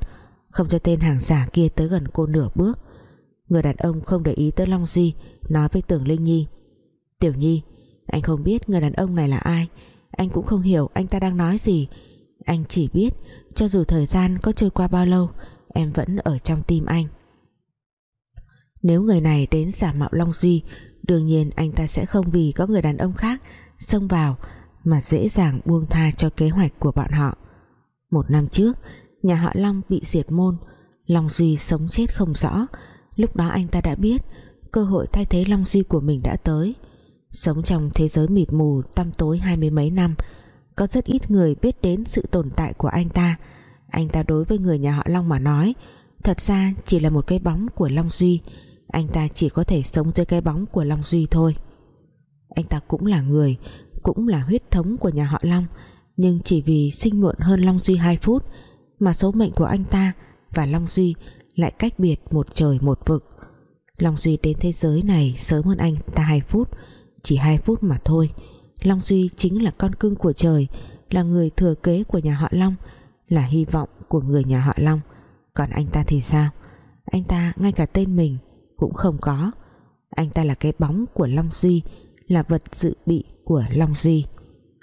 Speaker 1: không cho tên hàng giả kia tới gần cô nửa bước. Người đàn ông không để ý tới long duy, nói với tưởng linh nhi tiểu nhi, anh không biết người đàn ông này là ai. Anh cũng không hiểu anh ta đang nói gì. Anh chỉ biết cho dù thời gian có trôi qua bao lâu, em vẫn ở trong tim anh. Nếu người này đến giả mạo Long Duy, đương nhiên anh ta sẽ không vì có người đàn ông khác xông vào mà dễ dàng buông tha cho kế hoạch của bọn họ. Một năm trước, nhà họ Long bị diệt môn, Long Duy sống chết không rõ. Lúc đó anh ta đã biết cơ hội thay thế Long Duy của mình đã tới sống trong thế giới mịt mù tăm tối hai mươi mấy năm, có rất ít người biết đến sự tồn tại của anh ta. Anh ta đối với người nhà họ Long mà nói, thật ra chỉ là một cái bóng của Long Duy. Anh ta chỉ có thể sống dưới cái bóng của Long Duy thôi. Anh ta cũng là người, cũng là huyết thống của nhà họ Long, nhưng chỉ vì sinh muộn hơn Long Duy 2 phút mà số mệnh của anh ta và Long Duy lại cách biệt một trời một vực. Long Duy đến thế giới này sớm hơn anh ta 2 phút chỉ 2 phút mà thôi. Long Duy chính là con cưng của trời, là người thừa kế của nhà họ Long, là hy vọng của người nhà họ Long. Còn anh ta thì sao? Anh ta, ngay cả tên mình, cũng không có. Anh ta là cái bóng của Long Duy, là vật dự bị của Long Duy.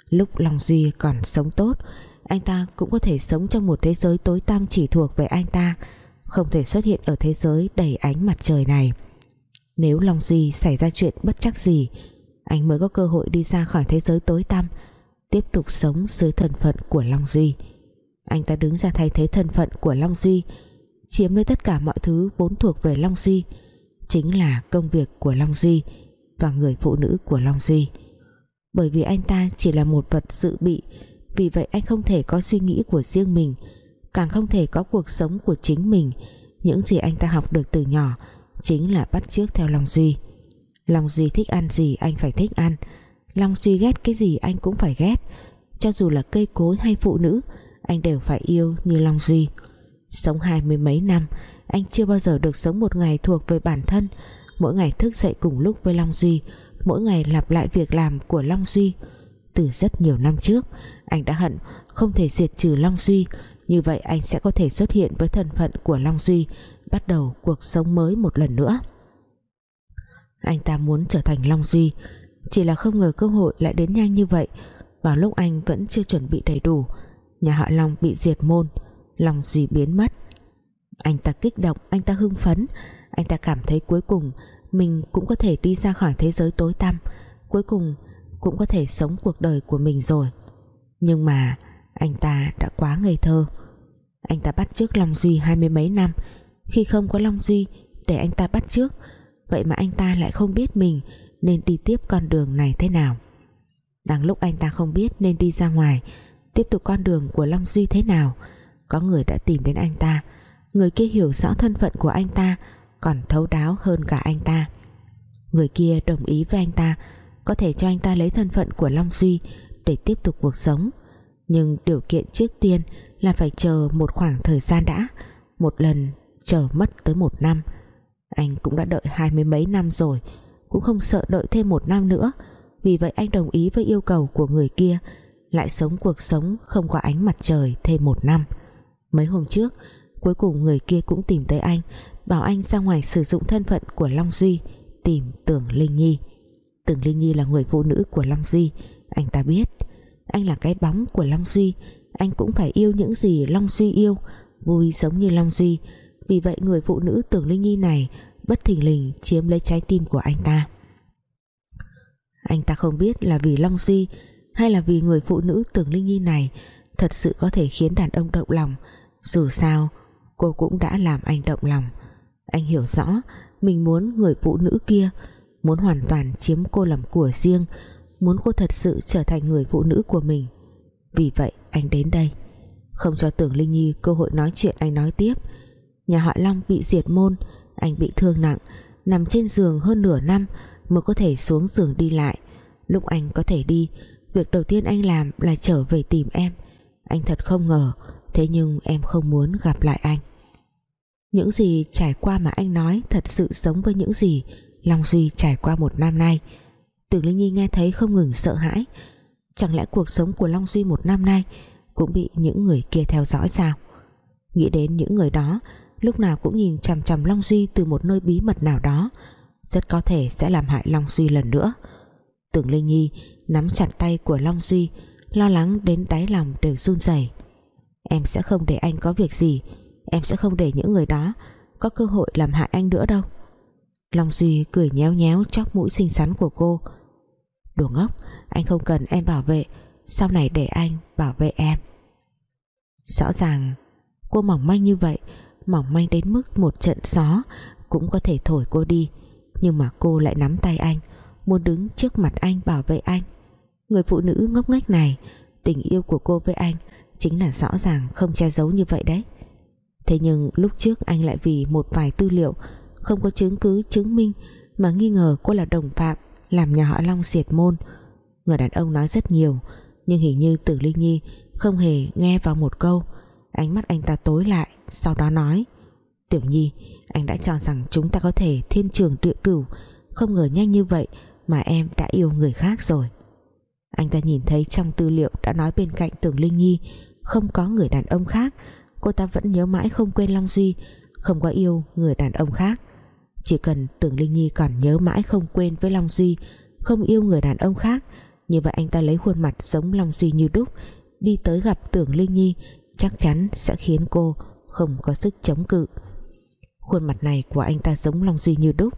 Speaker 1: Lúc Long Duy còn sống tốt, anh ta cũng có thể sống trong một thế giới tối tăm chỉ thuộc về anh ta, không thể xuất hiện ở thế giới đầy ánh mặt trời này. Nếu Long Duy xảy ra chuyện bất chắc gì anh mới có cơ hội đi ra khỏi thế giới tối tăm, tiếp tục sống dưới thân phận của Long Duy. Anh ta đứng ra thay thế thân phận của Long Duy, chiếm lấy tất cả mọi thứ vốn thuộc về Long Duy, chính là công việc của Long Duy và người phụ nữ của Long Duy. Bởi vì anh ta chỉ là một vật dự bị, vì vậy anh không thể có suy nghĩ của riêng mình, càng không thể có cuộc sống của chính mình. Những gì anh ta học được từ nhỏ chính là bắt chước theo Long Duy. Long Duy thích ăn gì anh phải thích ăn. Long Duy ghét cái gì anh cũng phải ghét. Cho dù là cây cối hay phụ nữ, anh đều phải yêu như Long Duy. Sống hai mươi mấy năm, anh chưa bao giờ được sống một ngày thuộc về bản thân. Mỗi ngày thức dậy cùng lúc với Long Duy, mỗi ngày lặp lại việc làm của Long Duy. Từ rất nhiều năm trước, anh đã hận không thể diệt trừ Long Duy. Như vậy anh sẽ có thể xuất hiện với thân phận của Long Duy, bắt đầu cuộc sống mới một lần nữa anh ta muốn trở thành Long Duy. Chỉ là không ngờ cơ hội lại đến nhanh như vậy. Vào lúc anh vẫn chưa chuẩn bị đầy đủ, nhà họ Long bị diệt môn, Long Duy biến mất. Anh ta kích động, anh ta hưng phấn. Anh ta cảm thấy cuối cùng mình cũng có thể đi ra khỏi thế giới tối tăm. Cuối cùng cũng có thể sống cuộc đời của mình rồi. Nhưng mà anh ta đã quá ngây thơ. Anh ta bắt trước Long Duy hai mươi mấy năm. Khi không có Long Duy, để anh ta bắt trước vậy mà anh ta lại không biết mình nên đi tiếp con đường này thế nào. Đang lúc anh ta không biết nên đi ra ngoài, tiếp tục con đường của Long Duy thế nào, có người đã tìm đến anh ta. Người kia hiểu rõ thân phận của anh ta, còn thấu đáo hơn cả anh ta. Người kia đồng ý với anh ta, có thể cho anh ta lấy thân phận của Long Duy để tiếp tục cuộc sống. Nhưng điều kiện trước tiên là phải chờ một khoảng thời gian đã, một lần chờ mất tới một năm anh cũng đã đợi hai mươi mấy năm rồi, cũng không sợ đợi thêm một năm nữa. Vì vậy anh đồng ý với yêu cầu của người kia, lại sống cuộc sống không có ánh mặt trời thêm một năm. Mấy hôm trước, cuối cùng người kia cũng tìm tới anh, bảo anh ra ngoài sử dụng thân phận của Long Duy, tìm Tưởng Linh Nhi. Tưởng Linh Nhi là người phụ nữ của Long Duy, anh ta biết. Anh là cái bóng của Long Duy, anh cũng phải yêu những gì Long Duy yêu, vui giống như Long Duy vì vậy người phụ nữ Tưởng Linh Nhi này bất thình lình chiếm lấy trái tim của anh ta. Anh ta không biết là vì Long Duy hay là vì người phụ nữ Tưởng Linh Nhi này thật sự có thể khiến đàn ông động lòng. Dù sao, cô cũng đã làm anh động lòng. Anh hiểu rõ mình muốn người phụ nữ kia muốn hoàn toàn chiếm cô làm của riêng, muốn cô thật sự trở thành người phụ nữ của mình. Vì vậy anh đến đây, không cho tưởng Linh Nhi cơ hội nói chuyện, anh nói tiếp nhà họ Long bị diệt môn, anh bị thương nặng, nằm trên giường hơn nửa năm mới có thể xuống giường đi lại. Lúc anh có thể đi, việc đầu tiên anh làm là trở về tìm em. Anh thật không ngờ, thế nhưng em không muốn gặp lại anh. Những gì trải qua mà anh nói thật sự giống với những gì Long Duy trải qua một năm nay. Tưởng Linh Nhi nghe thấy không ngừng sợ hãi. Chẳng lẽ cuộc sống của Long Duy một năm nay Cũng bị những người kia theo dõi sao? Nghĩ đến những người đó Lúc nào cũng nhìn chằm chằm Long Duy Từ một nơi bí mật nào đó. Rất có thể sẽ làm hại Long Duy lần nữa. Tưởng Linh Nhi nắm chặt tay của Long Duy, Lo lắng đến đáy lòng đều run rẩy. Em sẽ không để anh có việc gì, Em sẽ không để những người đó Có cơ hội làm hại anh nữa đâu. Long Duy cười nhéo nhéo chóc mũi xinh xắn của cô. Đồ ngốc, Anh không cần em bảo vệ, Sau này để anh bảo vệ em. Rõ ràng, cô mỏng manh như vậy Mỏng manh đến mức một trận gió Cũng có thể thổi cô đi, Nhưng mà cô lại nắm tay anh, Muốn đứng trước mặt anh bảo vệ anh. Người phụ nữ ngốc nghếch này, Tình yêu của cô với anh Chính là rõ ràng không che giấu như vậy đấy. Thế nhưng lúc trước anh lại vì một vài tư liệu Không có chứng cứ chứng minh Mà nghi ngờ cô là đồng phạm Làm nhà họ Long diệt môn. Người đàn ông nói rất nhiều, Nhưng hình như Tử Linh Nhi không hề nghe vào một câu. Ánh mắt anh ta tối lại, Sau đó nói, Tiểu Nhi, anh đã cho rằng chúng ta có thể thiên trường địa cửu. Không ngờ nhanh như vậy Mà em đã yêu người khác rồi. Anh ta nhìn thấy trong tư liệu Đã nói bên cạnh Tưởng Linh Nhi, Không có người đàn ông khác. Cô ta vẫn nhớ mãi không quên Long Duy, Không có yêu người đàn ông khác. Chỉ cần Tưởng Linh Nhi còn nhớ mãi không quên với Long Duy, Không yêu người đàn ông khác, Như vậy anh ta lấy khuôn mặt giống Long Duy như đúc, Đi tới gặp Tưởng Linh Nhi Chắc chắn sẽ khiến cô Không có sức chống cự. Khuôn mặt này của anh ta giống Long Duy như đúc.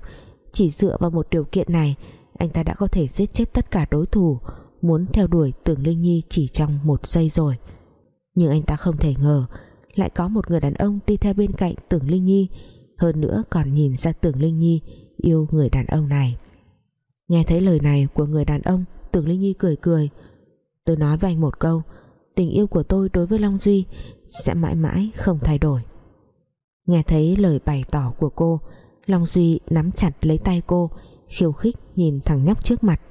Speaker 1: Chỉ dựa vào một điều kiện này, Anh ta đã có thể giết chết tất cả đối thủ, Muốn theo đuổi Tưởng Linh Nhi chỉ trong một giây rồi. Nhưng anh ta không thể ngờ, lại có một người đàn ông đi theo bên cạnh Tưởng Linh Nhi, hơn nữa còn nhìn ra Tưởng Linh Nhi yêu người đàn ông này. Nghe thấy lời này của người đàn ông, Tưởng Linh Nhi cười cười. Tôi nói với anh một câu tình yêu của tôi đối với Long Duy sẽ mãi mãi không thay đổi. Nghe thấy lời bày tỏ của cô, Long Duy nắm chặt lấy tay cô, khiêu khích nhìn thằng nhóc trước mặt.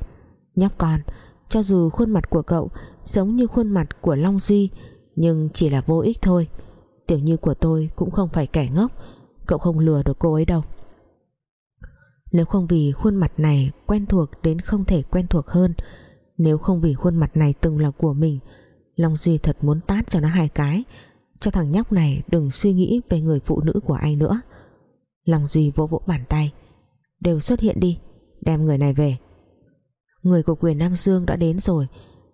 Speaker 1: Nhóc con, cho dù khuôn mặt của cậu giống như khuôn mặt của Long Duy, nhưng chỉ là vô ích thôi. Tiểu Như của tôi cũng không phải kẻ ngốc, Cậu không lừa được cô ấy đâu. Nếu không vì khuôn mặt này quen thuộc đến không thể quen thuộc hơn, Nếu không vì khuôn mặt này từng là của mình Long Duy thật muốn tát cho nó hai cái. Cho thằng nhóc này đừng suy nghĩ về người phụ nữ của anh nữa. Long Duy vỗ vỗ bàn tay. Đều xuất hiện đi, Đem người này về. Người của quyền Nam Dương đã đến rồi.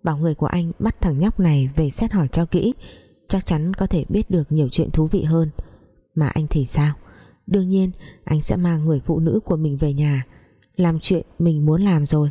Speaker 1: Bảo người của anh bắt thằng nhóc này về xét hỏi cho kỹ. Chắc chắn có thể biết được nhiều chuyện thú vị hơn. Mà anh thì sao? Đương nhiên, anh sẽ mang người phụ nữ của mình về nhà. Làm chuyện mình muốn làm rồi.